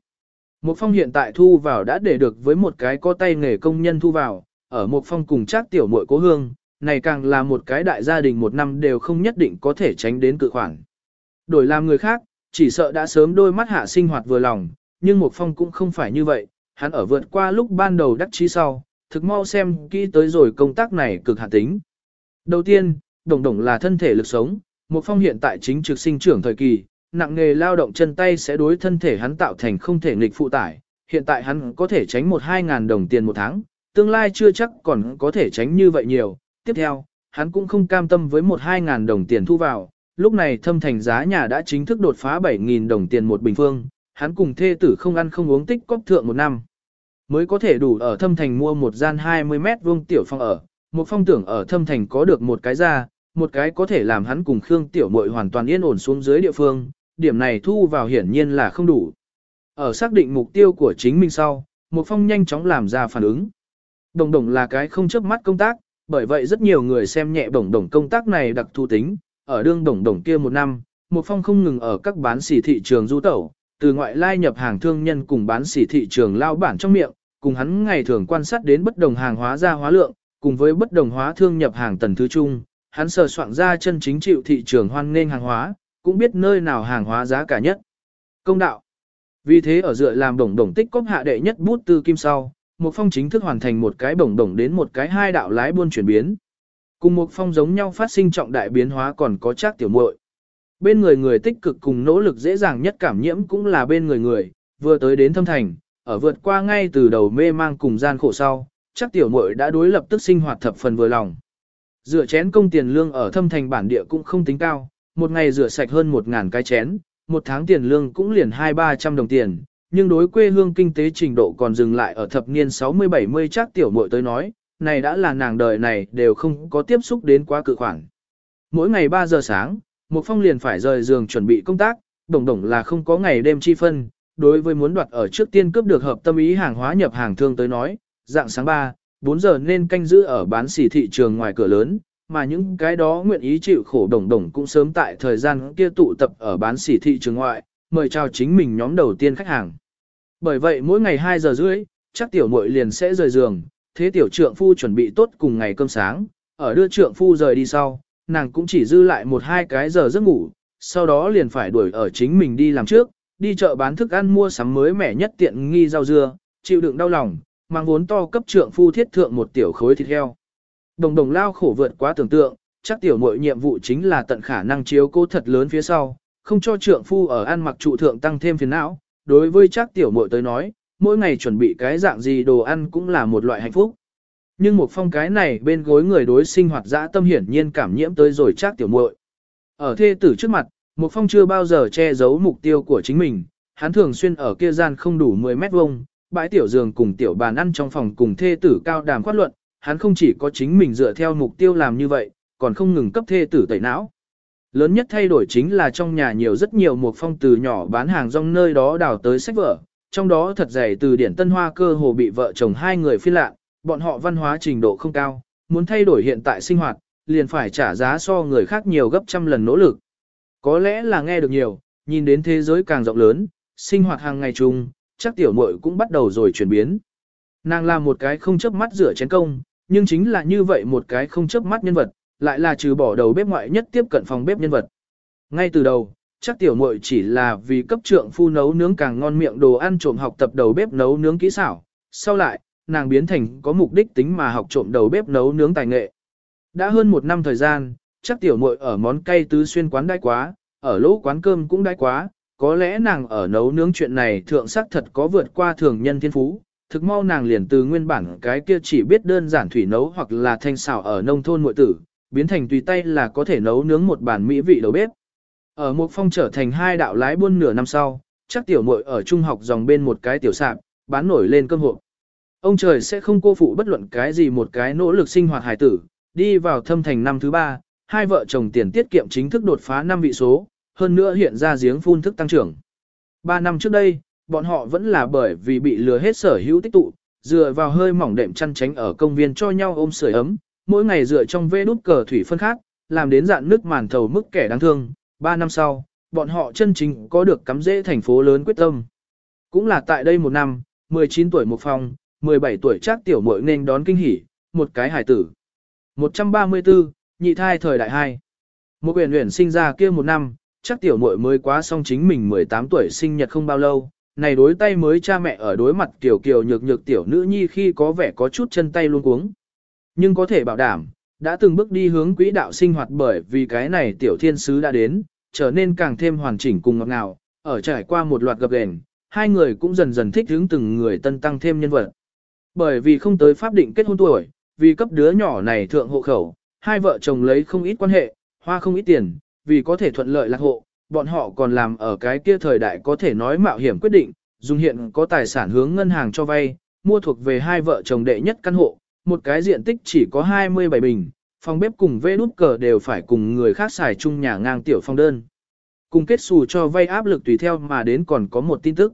Một phong hiện tại thu vào đã để được với một cái có tay nghề công nhân thu vào, ở một phong cùng trác tiểu muội cố hương, này càng là một cái đại gia đình một năm đều không nhất định có thể tránh đến cự khoản. Đổi làm người khác, chỉ sợ đã sớm đôi mắt hạ sinh hoạt vừa lòng, nhưng Mục phong cũng không phải như vậy, hắn ở vượt qua lúc ban đầu đắc chí sau, thực mau xem kỹ tới rồi công tác này cực hạn tính. Đầu tiên, đồng đồng là thân thể lực sống, Mục phong hiện tại chính trực sinh trưởng thời kỳ, nặng nghề lao động chân tay sẽ đối thân thể hắn tạo thành không thể nghịch phụ tải, hiện tại hắn có thể tránh một hai ngàn đồng tiền một tháng, tương lai chưa chắc còn có thể tránh như vậy nhiều. Tiếp theo, hắn cũng không cam tâm với một hai ngàn đồng tiền thu vào, lúc này thâm thành giá nhà đã chính thức đột phá 7.000 đồng tiền một bình phương, hắn cùng thê tử không ăn không uống tích cóp thượng một năm. Mới có thể đủ ở thâm thành mua một gian 20 mét vuông tiểu phong ở, một phong tưởng ở thâm thành có được một cái ra, một cái có thể làm hắn cùng Khương tiểu muội hoàn toàn yên ổn xuống dưới địa phương, điểm này thu vào hiển nhiên là không đủ. Ở xác định mục tiêu của chính mình sau, một phong nhanh chóng làm ra phản ứng. Đồng đồng là cái không chấp mắt công tác, bởi vậy rất nhiều người xem nhẹ đồng đồng công tác này đặc thu tính, ở đương đồng đồng kia một năm, một phong không ngừng ở các bán xỉ thị trường du tẩu, từ ngoại lai nhập hàng thương nhân cùng bán xỉ thị trường lao bản trong miệng, cùng hắn ngày thường quan sát đến bất đồng hàng hóa ra hóa lượng, cùng với bất đồng hóa thương nhập hàng tần thứ chung, hắn sờ soạn ra chân chính chịu thị trường hoan nghênh hàng hóa, cũng biết nơi nào hàng hóa giá cả nhất. Công đạo. Vì thế ở dựa làm đồng đồng tích cóp hạ đệ nhất bút tư kim sau, một phong chính thức hoàn thành một cái đồng đồng đến một cái hai đạo lái buôn chuyển biến. Cùng một phong giống nhau phát sinh trọng đại biến hóa còn có chắc tiểu muội. Bên người người tích cực cùng nỗ lực dễ dàng nhất cảm nhiễm cũng là bên người người, vừa tới đến thâm thành, ở vượt qua ngay từ đầu mê mang cùng gian khổ sau, chắc tiểu muội đã đối lập tức sinh hoạt thập phần vừa lòng. Rửa chén công tiền lương ở thâm thành bản địa cũng không tính cao, một ngày rửa sạch hơn một ngàn cái chén, một tháng tiền lương cũng liền hai ba trăm đồng tiền, nhưng đối quê hương kinh tế trình độ còn dừng lại ở thập niên 60-70 chắc tiểu muội tới nói, này đã là nàng đời này đều không có tiếp xúc đến quá cự khoản. Mỗi ngày 3 giờ sáng, một phong liền phải rời giường chuẩn bị công tác, đồng đồng là không có ngày đêm chi phân, đối với muốn đoạt ở trước tiên cướp được hợp tâm ý hàng hóa nhập hàng thương tới nói, dạng sáng 3, 4 giờ nên canh giữ ở bán xỉ thị trường ngoài cửa lớn, mà những cái đó nguyện ý chịu khổ đồng đồng cũng sớm tại thời gian kia tụ tập ở bán xỉ thị trường ngoại, mời chào chính mình nhóm đầu tiên khách hàng. Bởi vậy mỗi ngày 2 giờ rưỡi, chắc tiểu muội liền sẽ rời giường, thế tiểu trượng phu chuẩn bị tốt cùng ngày cơm sáng, ở đưa trượng phu rời đi sau, nàng cũng chỉ dư lại một hai cái giờ giấc ngủ, sau đó liền phải đuổi ở chính mình đi làm trước, đi chợ bán thức ăn mua sắm mới mẻ nhất tiện nghi rau dưa, chịu đựng đau lòng, mang vốn to cấp trượng phu thiết thượng một tiểu khối thịt heo. Đồng đồng lao khổ vượt quá tưởng tượng, chắc tiểu muội nhiệm vụ chính là tận khả năng chiếu cố thật lớn phía sau, không cho trượng phu ở ăn mặc trụ thượng tăng thêm phiền não. Đối với chắc tiểu muội tới nói, mỗi ngày chuẩn bị cái dạng gì đồ ăn cũng là một loại hạnh phúc. Nhưng một phong cái này bên gối người đối sinh hoạt dã tâm hiển nhiên cảm nhiễm tới rồi chắc tiểu muội. Ở thê tử trước mặt, một phong chưa bao giờ che giấu mục tiêu của chính mình, hắn thường xuyên ở kia gian không đủ 10 mét vuông, bãi tiểu giường cùng tiểu bàn ăn trong phòng cùng thê tử cao đàm quát luận, hắn không chỉ có chính mình dựa theo mục tiêu làm như vậy, còn không ngừng cấp thê tử tẩy não. Lớn nhất thay đổi chính là trong nhà nhiều rất nhiều một phong từ nhỏ bán hàng rong nơi đó đào tới sách vở, trong đó thật dày từ điển tân hoa cơ hồ bị vợ chồng hai người phi lạ, bọn họ văn hóa trình độ không cao, muốn thay đổi hiện tại sinh hoạt, liền phải trả giá so người khác nhiều gấp trăm lần nỗ lực. Có lẽ là nghe được nhiều, nhìn đến thế giới càng rộng lớn, sinh hoạt hàng ngày chung, chắc tiểu muội cũng bắt đầu rồi chuyển biến. Nàng là một cái không chớp mắt rửa chén công, nhưng chính là như vậy một cái không chớp mắt nhân vật, lại là trừ bỏ đầu bếp ngoại nhất tiếp cận phòng bếp nhân vật. Ngay từ đầu, chắc tiểu muội chỉ là vì cấp trượng phu nấu nướng càng ngon miệng đồ ăn trộm học tập đầu bếp nấu nướng kỹ xảo, sau lại, nàng biến thành có mục đích tính mà học trộm đầu bếp nấu nướng tài nghệ. Đã hơn một năm thời gian, chắc tiểu muội ở món cay tứ xuyên quán đai quá, ở lỗ quán cơm cũng đai quá, có lẽ nàng ở nấu nướng chuyện này thượng sắc thật có vượt qua thường nhân thiên phú, thực mau nàng liền từ nguyên bản cái kia chỉ biết đơn giản thủy nấu hoặc là thanh xào ở nông thôn muội tử, biến thành tùy tay là có thể nấu nướng một bản mỹ vị đầu bếp. Ở một phong trở thành hai đạo lái buôn nửa năm sau, chắc tiểu muội ở trung học dòng bên một cái tiểu sạp, bán nổi lên cơm hộp. Ông trời sẽ không cô phụ bất luận cái gì một cái nỗ lực sinh hoạt hài tử, đi vào thâm thành năm thứ ba, hai vợ chồng tiền tiết kiệm chính thức đột phá năm vị số, hơn nữa hiện ra giếng phun thức tăng trưởng. Ba năm trước đây, bọn họ vẫn là bởi vì bị lừa hết sở hữu tích tụ, dựa vào hơi mỏng đệm chăn tránh ở công viên cho nhau ôm sưởi ấm, mỗi ngày dựa trong vê đút cờ thủy phân khác, làm đến dạn nước màn thầu mức kẻ đáng thương. Ba năm sau, bọn họ chân chính có được cắm dễ thành phố lớn quyết tâm. Cũng là tại đây một năm, 19 tuổi một phòng, 17 tuổi chắc tiểu muội nên đón kinh hỉ, một cái hải tử. 134, nhị thai thời đại hai. Một huyền huyền sinh ra kia một năm, chắc tiểu muội mới quá xong chính mình 18 tuổi sinh nhật không bao lâu, này đối tay mới cha mẹ ở đối mặt tiểu kiều nhược nhược tiểu nữ nhi khi có vẻ có chút chân tay luôn cuống. Nhưng có thể bảo đảm, đã từng bước đi hướng quỹ đạo sinh hoạt bởi vì cái này tiểu thiên sứ đã đến, trở nên càng thêm hoàn chỉnh cùng ngọt ngào, ở trải qua một loạt gặp gền, hai người cũng dần dần thích hướng từng người tân tăng thêm nhân vật. Bởi vì không tới pháp định kết hôn tuổi, vì cấp đứa nhỏ này thượng hộ khẩu, hai vợ chồng lấy không ít quan hệ, hoa không ít tiền, vì có thể thuận lợi lạc hộ, bọn họ còn làm ở cái kia thời đại có thể nói mạo hiểm quyết định, dùng hiện có tài sản hướng ngân hàng cho vay, mua thuộc về hai vợ chồng đệ nhất căn hộ, một cái diện tích chỉ có 27 bình, phòng bếp cùng vê nút cờ đều phải cùng người khác xài chung nhà ngang tiểu phong đơn. Cùng kết xù cho vay áp lực tùy theo mà đến còn có một tin tức.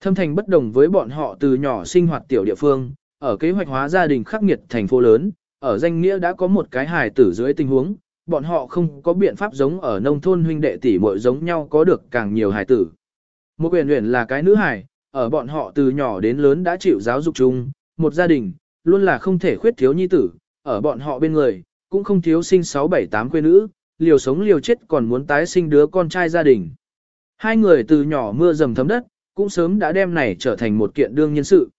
Thâm thành bất đồng với bọn họ từ nhỏ sinh hoạt tiểu địa phương, ở kế hoạch hóa gia đình khắc nghiệt thành phố lớn, ở danh nghĩa đã có một cái hài tử dưới tình huống, bọn họ không có biện pháp giống ở nông thôn huynh đệ tỷ muội giống nhau có được càng nhiều hài tử. Một quyền huyền là cái nữ hài, ở bọn họ từ nhỏ đến lớn đã chịu giáo dục chung, một gia đình, luôn là không thể khuyết thiếu nhi tử, ở bọn họ bên người, cũng không thiếu sinh 6 7 8 quê nữ, liều sống liều chết còn muốn tái sinh đứa con trai gia đình. Hai người từ nhỏ mưa dầm thấm đất, cũng sớm đã đem này trở thành một kiện đương nhân sự.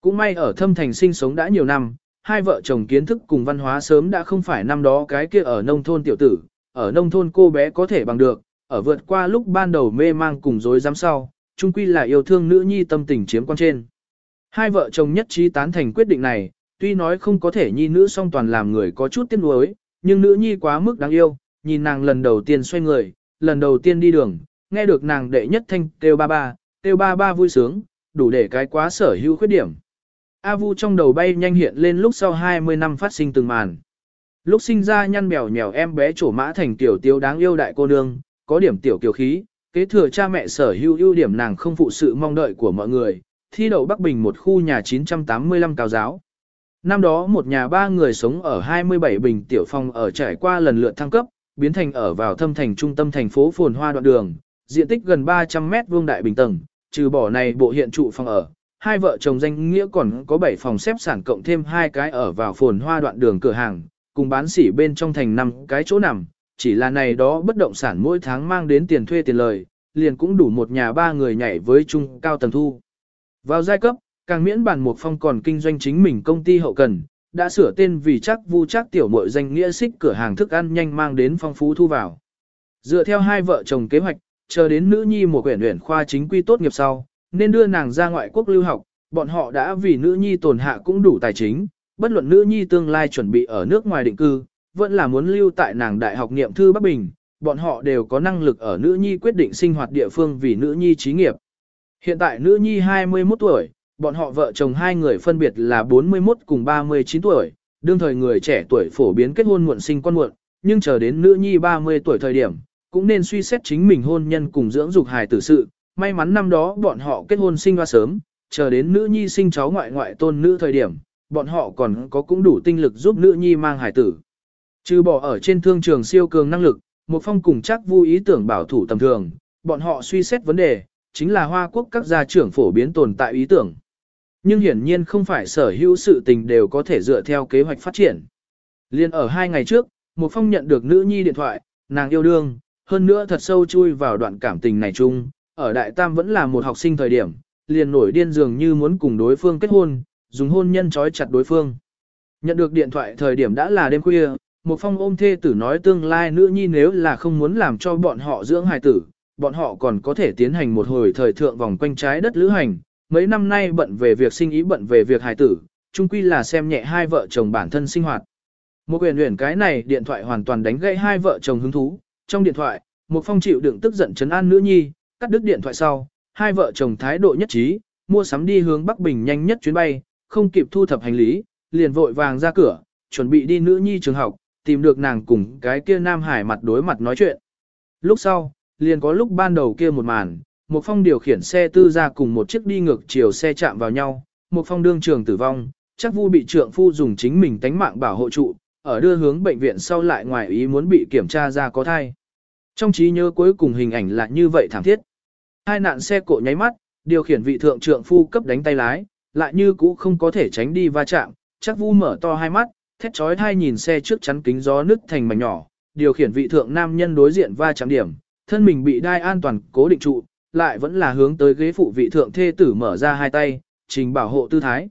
Cũng may ở thâm thành sinh sống đã nhiều năm, hai vợ chồng kiến thức cùng văn hóa sớm đã không phải năm đó cái kia ở nông thôn tiểu tử, ở nông thôn cô bé có thể bằng được, ở vượt qua lúc ban đầu mê mang cùng dối dám sau, chung quy là yêu thương nữ nhi tâm tình chiếm quan trên. Hai vợ chồng nhất trí tán thành quyết định này, tuy nói không có thể nhi nữ song toàn làm người có chút tiếc nuối, nhưng nữ nhi quá mức đáng yêu, nhìn nàng lần đầu tiên xoay người, lần đầu tiên đi đường, nghe được nàng đệ nhất thanh kêu ba ba, kêu ba ba vui sướng, đủ để cái quá sở hữu khuyết điểm. A Vu trong đầu bay nhanh hiện lên lúc sau 20 năm phát sinh từng màn. Lúc sinh ra nhăn bèo nhèo em bé trổ mã thành tiểu tiêu đáng yêu đại cô nương, có điểm tiểu kiều khí, kế thừa cha mẹ sở hữu ưu điểm nàng không phụ sự mong đợi của mọi người, thi đậu Bắc Bình một khu nhà 985 cao giáo. Năm đó một nhà ba người sống ở 27 bình tiểu phòng ở trải qua lần lượt thăng cấp, biến thành ở vào thâm thành trung tâm thành phố phồn hoa đoạn đường, diện tích gần 300 mét vuông đại bình tầng, trừ bỏ này bộ hiện trụ phòng ở, hai vợ chồng danh nghĩa còn có 7 phòng xếp sản cộng thêm hai cái ở vào phồn hoa đoạn đường cửa hàng, cùng bán sỉ bên trong thành năm cái chỗ nằm, chỉ là này đó bất động sản mỗi tháng mang đến tiền thuê tiền lời, liền cũng đủ một nhà ba người nhảy với trung cao tầng thu. Vào giai cấp, càng miễn bản một phong còn kinh doanh chính mình công ty hậu cần, đã sửa tên vì chắc vu chắc tiểu mội danh nghĩa xích cửa hàng thức ăn nhanh mang đến phong phú thu vào. Dựa theo hai vợ chồng kế hoạch, chờ đến nữ nhi một quyển luyện khoa chính quy tốt nghiệp sau, nên đưa nàng ra ngoại quốc lưu học, bọn họ đã vì nữ nhi tổn hạ cũng đủ tài chính, bất luận nữ nhi tương lai chuẩn bị ở nước ngoài định cư, vẫn là muốn lưu tại nàng đại học niệm thư Bắc Bình, bọn họ đều có năng lực ở nữ nhi quyết định sinh hoạt địa phương vì nữ nhi trí nghiệp. Hiện tại nữ nhi 21 tuổi, bọn họ vợ chồng hai người phân biệt là 41 cùng 39 tuổi, đương thời người trẻ tuổi phổ biến kết hôn muộn sinh con muộn, nhưng chờ đến nữ nhi 30 tuổi thời điểm, cũng nên suy xét chính mình hôn nhân cùng dưỡng dục hài tử sự. May mắn năm đó bọn họ kết hôn sinh hoa sớm, chờ đến nữ nhi sinh cháu ngoại ngoại tôn nữ thời điểm, bọn họ còn có cũng đủ tinh lực giúp nữ nhi mang hài tử. Trừ bỏ ở trên thương trường siêu cường năng lực, một phong cùng chắc vui ý tưởng bảo thủ tầm thường, bọn họ suy xét vấn đề, chính là Hoa Quốc các gia trưởng phổ biến tồn tại ý tưởng. Nhưng hiển nhiên không phải sở hữu sự tình đều có thể dựa theo kế hoạch phát triển. Liên ở hai ngày trước, một phong nhận được nữ nhi điện thoại, nàng yêu đương, hơn nữa thật sâu chui vào đoạn cảm tình này chung, ở Đại Tam vẫn là một học sinh thời điểm, liền nổi điên dường như muốn cùng đối phương kết hôn, dùng hôn nhân trói chặt đối phương. Nhận được điện thoại thời điểm đã là đêm khuya, một phong ôm thê tử nói tương lai nữ nhi nếu là không muốn làm cho bọn họ dưỡng hài tử, bọn họ còn có thể tiến hành một hồi thời thượng vòng quanh trái đất lữ hành. Mấy năm nay bận về việc sinh ý bận về việc hài tử, chung quy là xem nhẹ hai vợ chồng bản thân sinh hoạt. Một quyền luyện cái này điện thoại hoàn toàn đánh gãy hai vợ chồng hứng thú. Trong điện thoại, một phong chịu đựng tức giận chấn an nữ nhi, cắt đứt điện thoại sau, hai vợ chồng thái độ nhất trí, mua sắm đi hướng Bắc Bình nhanh nhất chuyến bay, không kịp thu thập hành lý, liền vội vàng ra cửa, chuẩn bị đi nữ nhi trường học, tìm được nàng cùng cái kia Nam Hải mặt đối mặt nói chuyện. Lúc sau, liền có lúc ban đầu kia một màn, một phong điều khiển xe tư ra cùng một chiếc đi ngược chiều xe chạm vào nhau, một phong đương trường tử vong, chắc vu bị trượng phu dùng chính mình tánh mạng bảo hộ trụ, ở đưa hướng bệnh viện sau lại ngoài ý muốn bị kiểm tra ra có thai. Trong trí nhớ cuối cùng hình ảnh là như vậy thảm thiết. Hai nạn xe cộ nháy mắt, điều khiển vị thượng trượng phu cấp đánh tay lái, lại như cũ không có thể tránh đi va chạm, chắc vu mở to hai mắt, thét chói thai nhìn xe trước chắn kính gió nứt thành mảnh nhỏ, điều khiển vị thượng nam nhân đối diện va chạm điểm, thân mình bị đai an toàn cố định trụ, lại vẫn là hướng tới ghế phụ vị thượng thê tử mở ra hai tay, trình bảo hộ tư thái.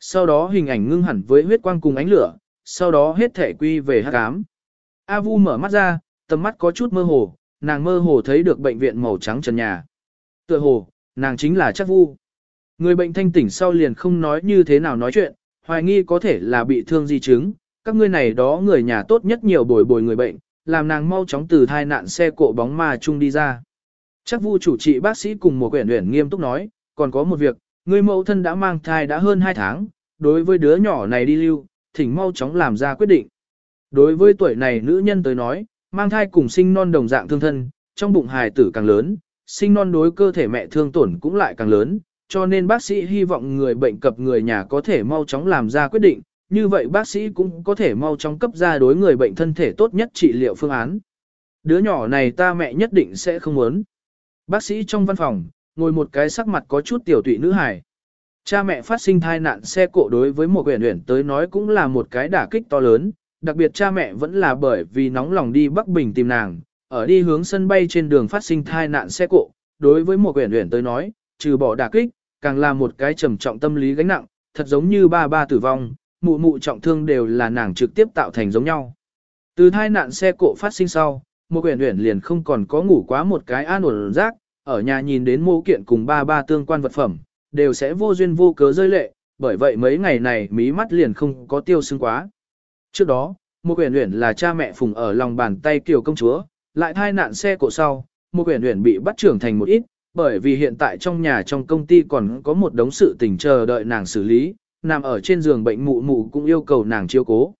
Sau đó hình ảnh ngưng hẳn với huyết quang cùng ánh lửa, sau đó hết thể quy về hắc ám. A Vu mở mắt ra, tầm mắt có chút mơ hồ, nàng mơ hồ thấy được bệnh viện màu trắng trần nhà. Tựa hồ, nàng chính là chắc Vu. Người bệnh thanh tỉnh sau liền không nói như thế nào nói chuyện, hoài nghi có thể là bị thương di chứng, các ngươi này đó người nhà tốt nhất nhiều bồi bồi người bệnh, làm nàng mau chóng từ thai nạn xe cộ bóng ma chung đi ra. Chắc vu chủ trị bác sĩ cùng một quyển uyển nghiêm túc nói, còn có một việc, người mẫu thân đã mang thai đã hơn 2 tháng, đối với đứa nhỏ này đi lưu, thỉnh mau chóng làm ra quyết định. Đối với tuổi này nữ nhân tới nói, mang thai cùng sinh non đồng dạng thương thân, trong bụng hài tử càng lớn, sinh non đối cơ thể mẹ thương tổn cũng lại càng lớn, cho nên bác sĩ hy vọng người bệnh cập người nhà có thể mau chóng làm ra quyết định, như vậy bác sĩ cũng có thể mau chóng cấp ra đối người bệnh thân thể tốt nhất trị liệu phương án. Đứa nhỏ này ta mẹ nhất định sẽ không muốn. Bác sĩ trong văn phòng, ngồi một cái sắc mặt có chút tiểu tụy nữ hài. Cha mẹ phát sinh thai nạn xe cộ đối với một quyển luyện tới nói cũng là một cái đả kích to lớn, đặc biệt cha mẹ vẫn là bởi vì nóng lòng đi Bắc Bình tìm nàng, ở đi hướng sân bay trên đường phát sinh thai nạn xe cộ, đối với một quyển luyện tới nói, trừ bỏ đả kích, càng là một cái trầm trọng tâm lý gánh nặng, thật giống như ba ba tử vong, mụ mụ trọng thương đều là nàng trực tiếp tạo thành giống nhau. Từ thai nạn xe cộ phát sinh sau, một quyển luyện liền không còn có ngủ quá một cái an ổn rác, ở nhà nhìn đến mô kiện cùng ba ba tương quan vật phẩm, đều sẽ vô duyên vô cớ rơi lệ, bởi vậy mấy ngày này mí mắt liền không có tiêu sưng quá. Trước đó, một quyển luyện là cha mẹ phùng ở lòng bàn tay kiều công chúa, lại thai nạn xe cộ sau, một quyển luyện bị bắt trưởng thành một ít, bởi vì hiện tại trong nhà trong công ty còn có một đống sự tình chờ đợi nàng xử lý, nằm ở trên giường bệnh mụ mụ cũng yêu cầu nàng chiếu cố.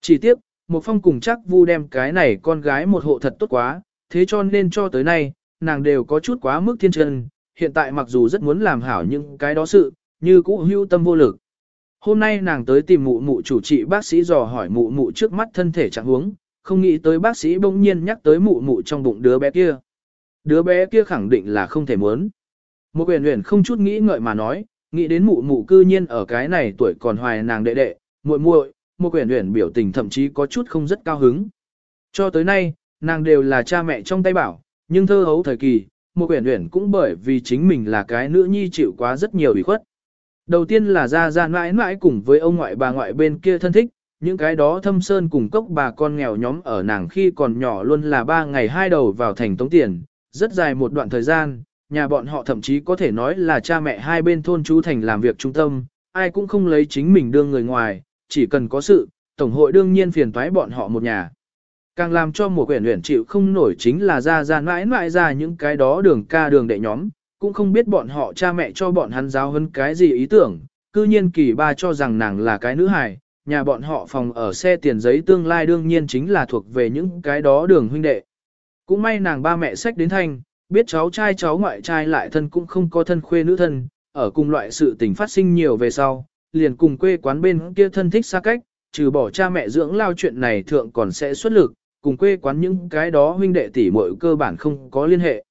Chỉ tiếp, một phong cùng chắc vu đem cái này con gái một hộ thật tốt quá, thế cho nên cho tới nay, nàng đều có chút quá mức thiên chân, hiện tại mặc dù rất muốn làm hảo những cái đó sự, như cũ hưu tâm vô lực. Hôm nay nàng tới tìm mụ mụ chủ trị bác sĩ dò hỏi mụ mụ trước mắt thân thể trạng huống, không nghĩ tới bác sĩ bỗng nhiên nhắc tới mụ mụ trong bụng đứa bé kia. Đứa bé kia khẳng định là không thể muốn. Một huyền huyền không chút nghĩ ngợi mà nói, nghĩ đến mụ mụ cư nhiên ở cái này tuổi còn hoài nàng đệ đệ, muội muội, một quyển huyển biểu tình thậm chí có chút không rất cao hứng. Cho tới nay, nàng đều là cha mẹ trong tay bảo, nhưng thơ hấu thời kỳ, một quyển huyển cũng bởi vì chính mình là cái nữ nhi chịu quá rất nhiều ủy khuất. Đầu tiên là ra ra mãi mãi cùng với ông ngoại bà ngoại bên kia thân thích, những cái đó thâm sơn cùng cốc bà con nghèo nhóm ở nàng khi còn nhỏ luôn là ba ngày hai đầu vào thành tống tiền, rất dài một đoạn thời gian, nhà bọn họ thậm chí có thể nói là cha mẹ hai bên thôn chú thành làm việc trung tâm, ai cũng không lấy chính mình đương người ngoài, chỉ cần có sự, tổng hội đương nhiên phiền toái bọn họ một nhà. Càng làm cho một quyển luyện chịu không nổi chính là ra ra mãi mãi ra những cái đó đường ca đường đệ nhóm, cũng không biết bọn họ cha mẹ cho bọn hắn giáo hơn cái gì ý tưởng, cư nhiên kỳ ba cho rằng nàng là cái nữ hài, nhà bọn họ phòng ở xe tiền giấy tương lai đương nhiên chính là thuộc về những cái đó đường huynh đệ. Cũng may nàng ba mẹ sách đến thanh, biết cháu trai cháu ngoại trai lại thân cũng không có thân khuê nữ thân, ở cùng loại sự tình phát sinh nhiều về sau, liền cùng quê quán bên kia thân thích xa cách, trừ bỏ cha mẹ dưỡng lao chuyện này thượng còn sẽ xuất lực, cùng quê quán những cái đó huynh đệ tỷ muội cơ bản không có liên hệ.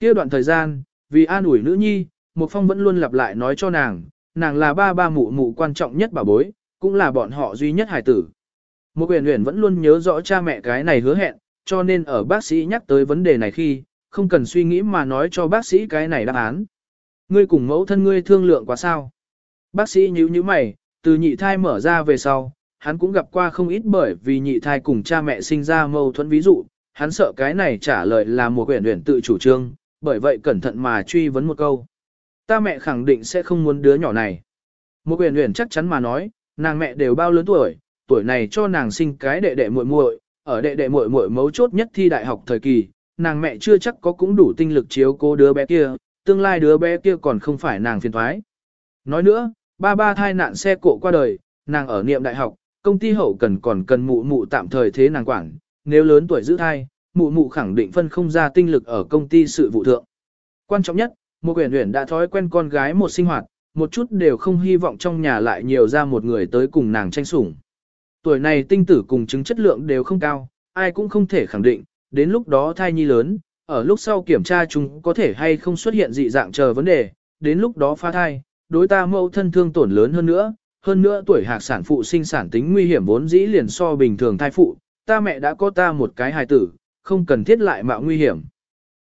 Kia đoạn thời gian, vì an ủi nữ nhi, Mục Phong vẫn luôn lặp lại nói cho nàng, nàng là ba ba mụ mụ quan trọng nhất bà bối, cũng là bọn họ duy nhất hài tử. Một uyển uyển vẫn luôn nhớ rõ cha mẹ cái này hứa hẹn, cho nên ở bác sĩ nhắc tới vấn đề này khi, không cần suy nghĩ mà nói cho bác sĩ cái này đáp án. Ngươi cùng mẫu thân ngươi thương lượng quá sao? Bác sĩ nhíu nhíu mày, từ nhị thai mở ra về sau, hắn cũng gặp qua không ít bởi vì nhị thai cùng cha mẹ sinh ra mâu thuẫn ví dụ, hắn sợ cái này trả lời là một quyển luyện tự chủ trương, bởi vậy cẩn thận mà truy vấn một câu. Ta mẹ khẳng định sẽ không muốn đứa nhỏ này. Một quyển luyện chắc chắn mà nói, nàng mẹ đều bao lớn tuổi, tuổi này cho nàng sinh cái đệ đệ muội muội, ở đệ đệ muội muội mấu chốt nhất thi đại học thời kỳ, nàng mẹ chưa chắc có cũng đủ tinh lực chiếu cố đứa bé kia, tương lai đứa bé kia còn không phải nàng phiền thoái. Nói nữa, ba ba thai nạn xe cộ qua đời, nàng ở niệm đại học, công ty hậu cần còn cần mụ mụ tạm thời thế nàng quản, nếu lớn tuổi giữ thai, mụ mụ khẳng định phân không ra tinh lực ở công ty sự vụ thượng. Quan trọng nhất, một quyển huyển đã thói quen con gái một sinh hoạt, một chút đều không hy vọng trong nhà lại nhiều ra một người tới cùng nàng tranh sủng. Tuổi này tinh tử cùng chứng chất lượng đều không cao, ai cũng không thể khẳng định, đến lúc đó thai nhi lớn, ở lúc sau kiểm tra chúng có thể hay không xuất hiện dị dạng chờ vấn đề, đến lúc đó phá thai, đối ta mẫu thân thương tổn lớn hơn nữa, hơn nữa tuổi hạc sản phụ sinh sản tính nguy hiểm vốn dĩ liền so bình thường thai phụ, ta mẹ đã có ta một cái hài tử, không cần thiết lại mạo nguy hiểm.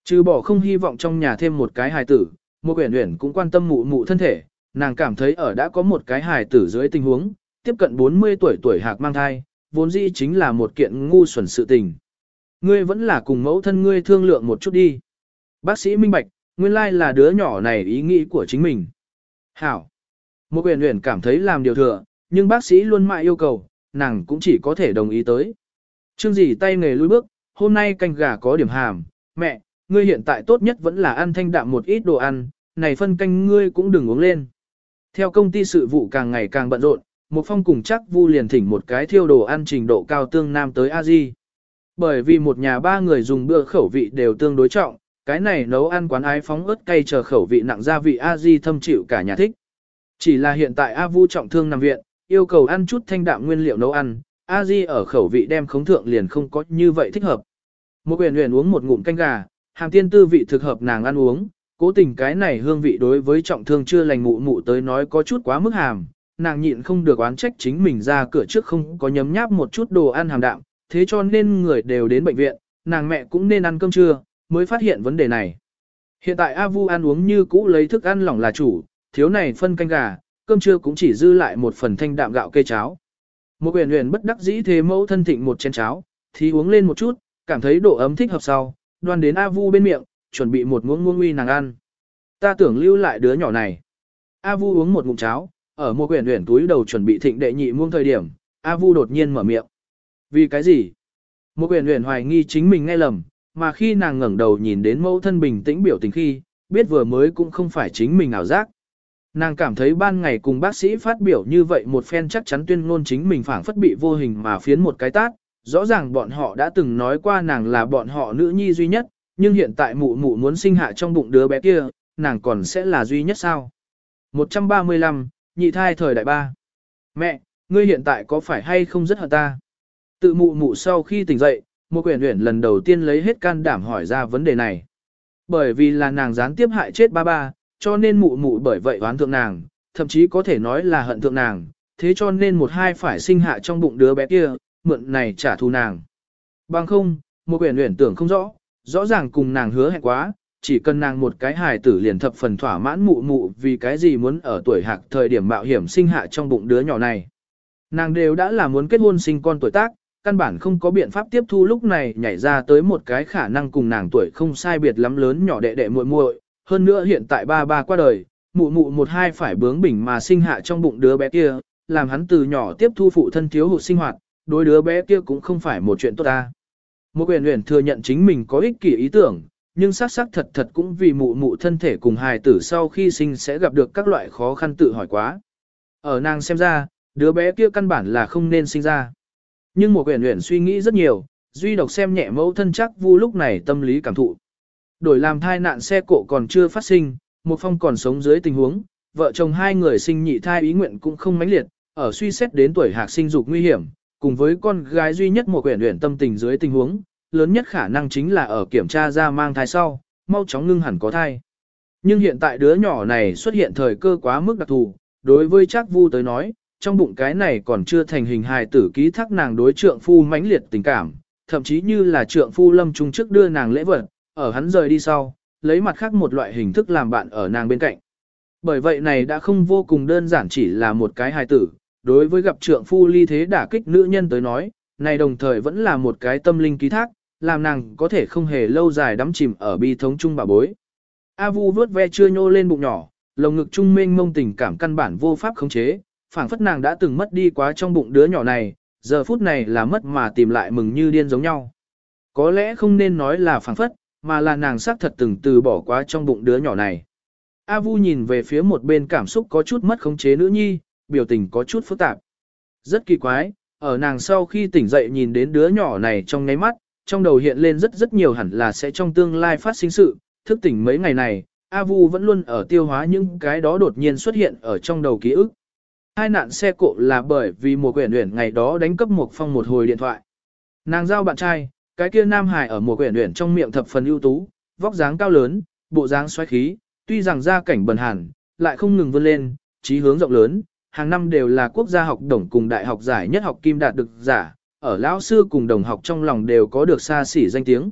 Trừ bỏ không hy vọng trong nhà thêm một cái hài tử, một quyển uyển cũng quan tâm mụ mụ thân thể, nàng cảm thấy ở đã có một cái hài tử dưới tình huống, tiếp cận 40 tuổi tuổi hạc mang thai, vốn dĩ chính là một kiện ngu xuẩn sự tình. Ngươi vẫn là cùng mẫu thân ngươi thương lượng một chút đi. Bác sĩ minh bạch, nguyên lai là đứa nhỏ này ý nghĩ của chính mình. Hảo. Một quyền huyền cảm thấy làm điều thừa, nhưng bác sĩ luôn mãi yêu cầu, nàng cũng chỉ có thể đồng ý tới. Trương gì tay nghề lui bước, hôm nay canh gà có điểm hàm, mẹ, ngươi hiện tại tốt nhất vẫn là ăn thanh đạm một ít đồ ăn, này phân canh ngươi cũng đừng uống lên. Theo công ty sự vụ càng ngày càng bận rộn, một phong cùng chắc vu liền thỉnh một cái thiêu đồ ăn trình độ cao tương nam tới a di bởi vì một nhà ba người dùng bữa khẩu vị đều tương đối trọng, cái này nấu ăn quán ái phóng ớt cay chờ khẩu vị nặng gia vị a di thâm chịu cả nhà thích. Chỉ là hiện tại A Vu trọng thương nằm viện, yêu cầu ăn chút thanh đạm nguyên liệu nấu ăn, A Di ở khẩu vị đem khống thượng liền không có như vậy thích hợp. Một quyền huyền uống một ngụm canh gà, hàng tiên tư vị thực hợp nàng ăn uống, cố tình cái này hương vị đối với trọng thương chưa lành mụ mụ tới nói có chút quá mức hàm, nàng nhịn không được oán trách chính mình ra cửa trước không có nhấm nháp một chút đồ ăn hàm đạm, thế cho nên người đều đến bệnh viện, nàng mẹ cũng nên ăn cơm trưa, mới phát hiện vấn đề này. Hiện tại A Vu ăn uống như cũ lấy thức ăn lỏng là chủ, thiếu này phân canh gà, cơm trưa cũng chỉ dư lại một phần thanh đạm gạo kê cháo. Một huyền huyền bất đắc dĩ thế mẫu thân thịnh một chén cháo, thì uống lên một chút, cảm thấy độ ấm thích hợp sau, đoan đến A Vu bên miệng, chuẩn bị một muỗng muỗng uy nàng ăn. Ta tưởng lưu lại đứa nhỏ này. A Vu uống một ngụm cháo, ở một huyền huyền túi đầu chuẩn bị thịnh đệ nhị muông thời điểm, A Vu đột nhiên mở miệng. Vì cái gì? Một huyền huyền hoài nghi chính mình nghe lầm, mà khi nàng ngẩng đầu nhìn đến mẫu thân bình tĩnh biểu tình khi, biết vừa mới cũng không phải chính mình ảo giác. Nàng cảm thấy ban ngày cùng bác sĩ phát biểu như vậy một phen chắc chắn tuyên ngôn chính mình phản phất bị vô hình mà phiến một cái tát. Rõ ràng bọn họ đã từng nói qua nàng là bọn họ nữ nhi duy nhất, nhưng hiện tại mụ mụ muốn sinh hạ trong bụng đứa bé kia, nàng còn sẽ là duy nhất sao? 135, nhị thai thời đại ba. Mẹ, ngươi hiện tại có phải hay không rất hận ta? Tự mụ mụ sau khi tỉnh dậy, một quyển huyển lần đầu tiên lấy hết can đảm hỏi ra vấn đề này. Bởi vì là nàng gián tiếp hại chết ba ba, cho nên mụ mụ bởi vậy oán thượng nàng, thậm chí có thể nói là hận thượng nàng, thế cho nên một hai phải sinh hạ trong bụng đứa bé kia, mượn này trả thù nàng. Bằng không, một quyển huyển tưởng không rõ, rõ ràng cùng nàng hứa hẹn quá, chỉ cần nàng một cái hài tử liền thập phần thỏa mãn mụ mụ vì cái gì muốn ở tuổi hạc thời điểm mạo hiểm sinh hạ trong bụng đứa nhỏ này. Nàng đều đã là muốn kết hôn sinh con tuổi tác, căn bản không có biện pháp tiếp thu lúc này nhảy ra tới một cái khả năng cùng nàng tuổi không sai biệt lắm lớn nhỏ đệ đệ muội muội, hơn nữa hiện tại ba ba qua đời, mụ mụ một hai phải bướng bỉnh mà sinh hạ trong bụng đứa bé kia, làm hắn từ nhỏ tiếp thu phụ thân thiếu hụt sinh hoạt, đối đứa bé kia cũng không phải một chuyện tốt ta. Một quyền luyện thừa nhận chính mình có ích kỷ ý tưởng, nhưng xác xác thật thật cũng vì mụ mụ thân thể cùng hài tử sau khi sinh sẽ gặp được các loại khó khăn tự hỏi quá. Ở nàng xem ra, đứa bé kia căn bản là không nên sinh ra. Nhưng một Quyển luyện suy nghĩ rất nhiều, duy độc xem nhẹ mẫu thân chắc vu lúc này tâm lý cảm thụ. Đổi làm thai nạn xe cộ còn chưa phát sinh, một phong còn sống dưới tình huống, vợ chồng hai người sinh nhị thai ý nguyện cũng không mãnh liệt, ở suy xét đến tuổi hạc sinh dục nguy hiểm, cùng với con gái duy nhất một quyển luyện tâm tình dưới tình huống, lớn nhất khả năng chính là ở kiểm tra ra mang thai sau, mau chóng ngưng hẳn có thai. Nhưng hiện tại đứa nhỏ này xuất hiện thời cơ quá mức đặc thù, đối với chắc vu tới nói, trong bụng cái này còn chưa thành hình hài tử ký thác nàng đối trượng phu mãnh liệt tình cảm, thậm chí như là trượng phu lâm trung trước đưa nàng lễ vật, ở hắn rời đi sau, lấy mặt khác một loại hình thức làm bạn ở nàng bên cạnh. Bởi vậy này đã không vô cùng đơn giản chỉ là một cái hài tử, đối với gặp trượng phu ly thế đả kích nữ nhân tới nói, này đồng thời vẫn là một cái tâm linh ký thác, làm nàng có thể không hề lâu dài đắm chìm ở bi thống chung bà bối. A Vu vớt ve chưa nhô lên bụng nhỏ, lồng ngực trung mênh mông tình cảm căn bản vô pháp khống chế, phảng phất nàng đã từng mất đi quá trong bụng đứa nhỏ này, giờ phút này là mất mà tìm lại mừng như điên giống nhau. Có lẽ không nên nói là phảng phất, mà là nàng xác thật từng từ bỏ quá trong bụng đứa nhỏ này. A Vu nhìn về phía một bên cảm xúc có chút mất khống chế nữ nhi, biểu tình có chút phức tạp. Rất kỳ quái, ở nàng sau khi tỉnh dậy nhìn đến đứa nhỏ này trong ngáy mắt, trong đầu hiện lên rất rất nhiều hẳn là sẽ trong tương lai phát sinh sự, thức tỉnh mấy ngày này, A Vu vẫn luôn ở tiêu hóa những cái đó đột nhiên xuất hiện ở trong đầu ký ức. Hai nạn xe cộ là bởi vì một quyển luyện ngày đó đánh cấp một phong một hồi điện thoại. Nàng giao bạn trai, cái kia nam hải ở một quyển luyện trong miệng thập phần ưu tú, vóc dáng cao lớn, bộ dáng xoáy khí, tuy rằng gia cảnh bần hàn, lại không ngừng vươn lên, trí hướng rộng lớn, hàng năm đều là quốc gia học đồng cùng đại học giải nhất học kim đạt được giả, ở lão sư cùng đồng học trong lòng đều có được xa xỉ danh tiếng.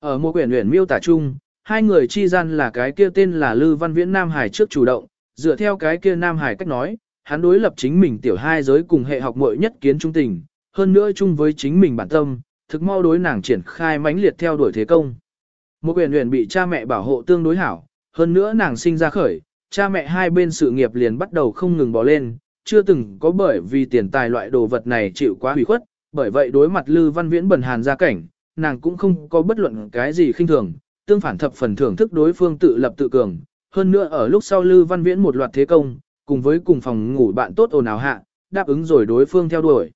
Ở một quyển luyện miêu tả chung, hai người chi gian là cái kia tên là Lư Văn Viễn Nam Hải trước chủ động, dựa theo cái kia Nam Hải cách nói, hắn đối lập chính mình tiểu hai giới cùng hệ học muội nhất kiến trung tình, hơn nữa chung với chính mình bản tâm, thực mau đối nàng triển khai mãnh liệt theo đuổi thế công. Một quyền huyền bị cha mẹ bảo hộ tương đối hảo, hơn nữa nàng sinh ra khởi, cha mẹ hai bên sự nghiệp liền bắt đầu không ngừng bỏ lên, chưa từng có bởi vì tiền tài loại đồ vật này chịu quá hủy khuất, bởi vậy đối mặt Lư Văn Viễn bần hàn gia cảnh, nàng cũng không có bất luận cái gì khinh thường, tương phản thập phần thưởng thức đối phương tự lập tự cường, hơn nữa ở lúc sau Lư Văn Viễn một loạt thế công, cùng với cùng phòng ngủ bạn tốt ồn ào hạ, đáp ứng rồi đối phương theo đuổi.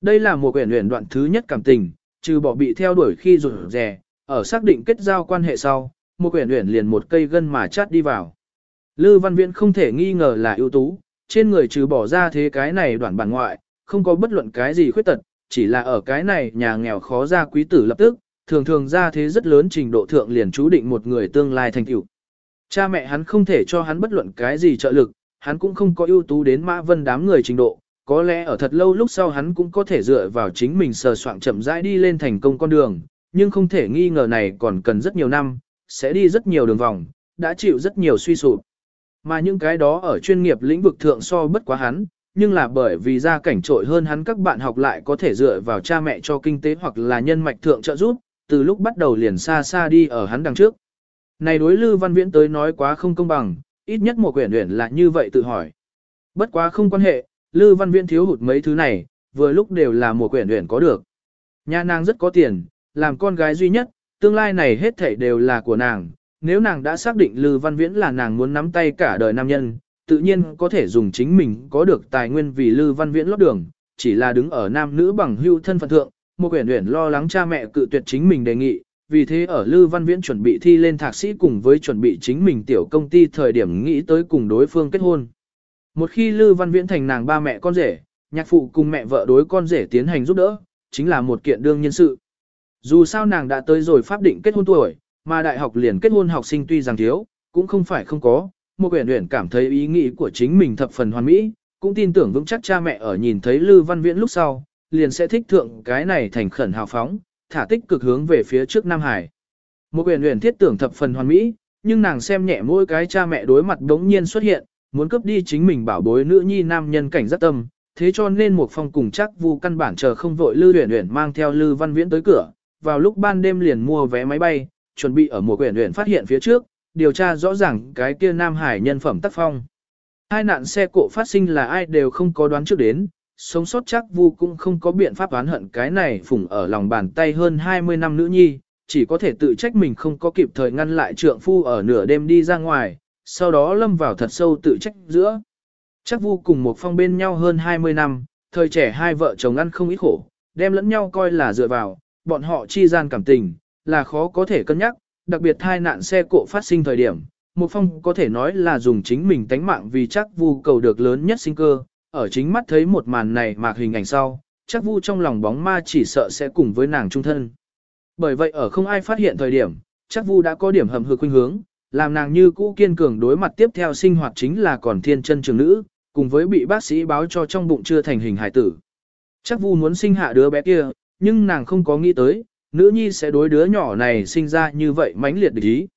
Đây là một quyển luyện đoạn thứ nhất cảm tình, trừ bỏ bị theo đuổi khi rủi rè, ở xác định kết giao quan hệ sau, một quyển luyện liền một cây gân mà chát đi vào. Lư Văn Viễn không thể nghi ngờ là ưu tú, trên người trừ bỏ ra thế cái này đoạn bản ngoại, không có bất luận cái gì khuyết tật, chỉ là ở cái này nhà nghèo khó ra quý tử lập tức, thường thường ra thế rất lớn trình độ thượng liền chú định một người tương lai thành tựu. Cha mẹ hắn không thể cho hắn bất luận cái gì trợ lực, hắn cũng không có ưu tú đến Mã Vân đám người trình độ, có lẽ ở thật lâu lúc sau hắn cũng có thể dựa vào chính mình sờ soạn chậm rãi đi lên thành công con đường, nhưng không thể nghi ngờ này còn cần rất nhiều năm, sẽ đi rất nhiều đường vòng, đã chịu rất nhiều suy sụp. Mà những cái đó ở chuyên nghiệp lĩnh vực thượng so bất quá hắn, nhưng là bởi vì gia cảnh trội hơn hắn các bạn học lại có thể dựa vào cha mẹ cho kinh tế hoặc là nhân mạch thượng trợ giúp, từ lúc bắt đầu liền xa xa đi ở hắn đằng trước. Này đối Lư Văn Viễn tới nói quá không công bằng, ít nhất một quyển luyện là như vậy tự hỏi. Bất quá không quan hệ, Lư Văn Viễn thiếu hụt mấy thứ này, vừa lúc đều là một quyển luyện có được. Nhà nàng rất có tiền, làm con gái duy nhất, tương lai này hết thảy đều là của nàng. Nếu nàng đã xác định Lư Văn Viễn là nàng muốn nắm tay cả đời nam nhân, tự nhiên có thể dùng chính mình có được tài nguyên vì Lư Văn Viễn lót đường, chỉ là đứng ở nam nữ bằng hưu thân phận thượng, một quyển luyện lo lắng cha mẹ cự tuyệt chính mình đề nghị, vì thế ở Lư Văn Viễn chuẩn bị thi lên thạc sĩ cùng với chuẩn bị chính mình tiểu công ty thời điểm nghĩ tới cùng đối phương kết hôn. Một khi Lư Văn Viễn thành nàng ba mẹ con rể, nhạc phụ cùng mẹ vợ đối con rể tiến hành giúp đỡ, chính là một kiện đương nhân sự. Dù sao nàng đã tới rồi pháp định kết hôn tuổi, mà đại học liền kết hôn học sinh tuy rằng thiếu, cũng không phải không có, một quyển luyện cảm thấy ý nghĩ của chính mình thập phần hoàn mỹ, cũng tin tưởng vững chắc cha mẹ ở nhìn thấy Lư Văn Viễn lúc sau, liền sẽ thích thượng cái này thành khẩn hào phóng, thả tích cực hướng về phía trước Nam Hải. Một Quyền luyện thiết tưởng thập phần hoàn mỹ, nhưng nàng xem nhẹ mỗi cái cha mẹ đối mặt đống nhiên xuất hiện, muốn cướp đi chính mình bảo bối nữ nhi nam nhân cảnh giác tâm, thế cho nên một phong cùng chắc vu căn bản chờ không vội Lư Uyển Uyển mang theo Lư Văn Viễn tới cửa, vào lúc ban đêm liền mua vé máy bay, chuẩn bị ở một quyển Uyển phát hiện phía trước, điều tra rõ ràng cái kia Nam Hải nhân phẩm tác phong. Hai nạn xe cộ phát sinh là ai đều không có đoán trước đến, sống sót chắc vu cũng không có biện pháp oán hận cái này phủng ở lòng bàn tay hơn 20 năm nữ nhi, chỉ có thể tự trách mình không có kịp thời ngăn lại trượng phu ở nửa đêm đi ra ngoài, sau đó lâm vào thật sâu tự trách giữa. Chắc vu cùng một phong bên nhau hơn 20 năm, thời trẻ hai vợ chồng ăn không ít khổ, đem lẫn nhau coi là dựa vào, bọn họ chi gian cảm tình, là khó có thể cân nhắc, đặc biệt thai nạn xe cộ phát sinh thời điểm. Một phong có thể nói là dùng chính mình tánh mạng vì chắc vu cầu được lớn nhất sinh cơ, ở chính mắt thấy một màn này mạc hình ảnh sau, chắc vu trong lòng bóng ma chỉ sợ sẽ cùng với nàng trung thân. Bởi vậy ở không ai phát hiện thời điểm, chắc vu đã có điểm hầm hực khuynh hướng, làm nàng như cũ kiên cường đối mặt tiếp theo sinh hoạt chính là còn thiên chân trường nữ, cùng với bị bác sĩ báo cho trong bụng chưa thành hình hải tử. Chắc vu muốn sinh hạ đứa bé kia, nhưng nàng không có nghĩ tới, nữ nhi sẽ đối đứa nhỏ này sinh ra như vậy mãnh liệt địch ý.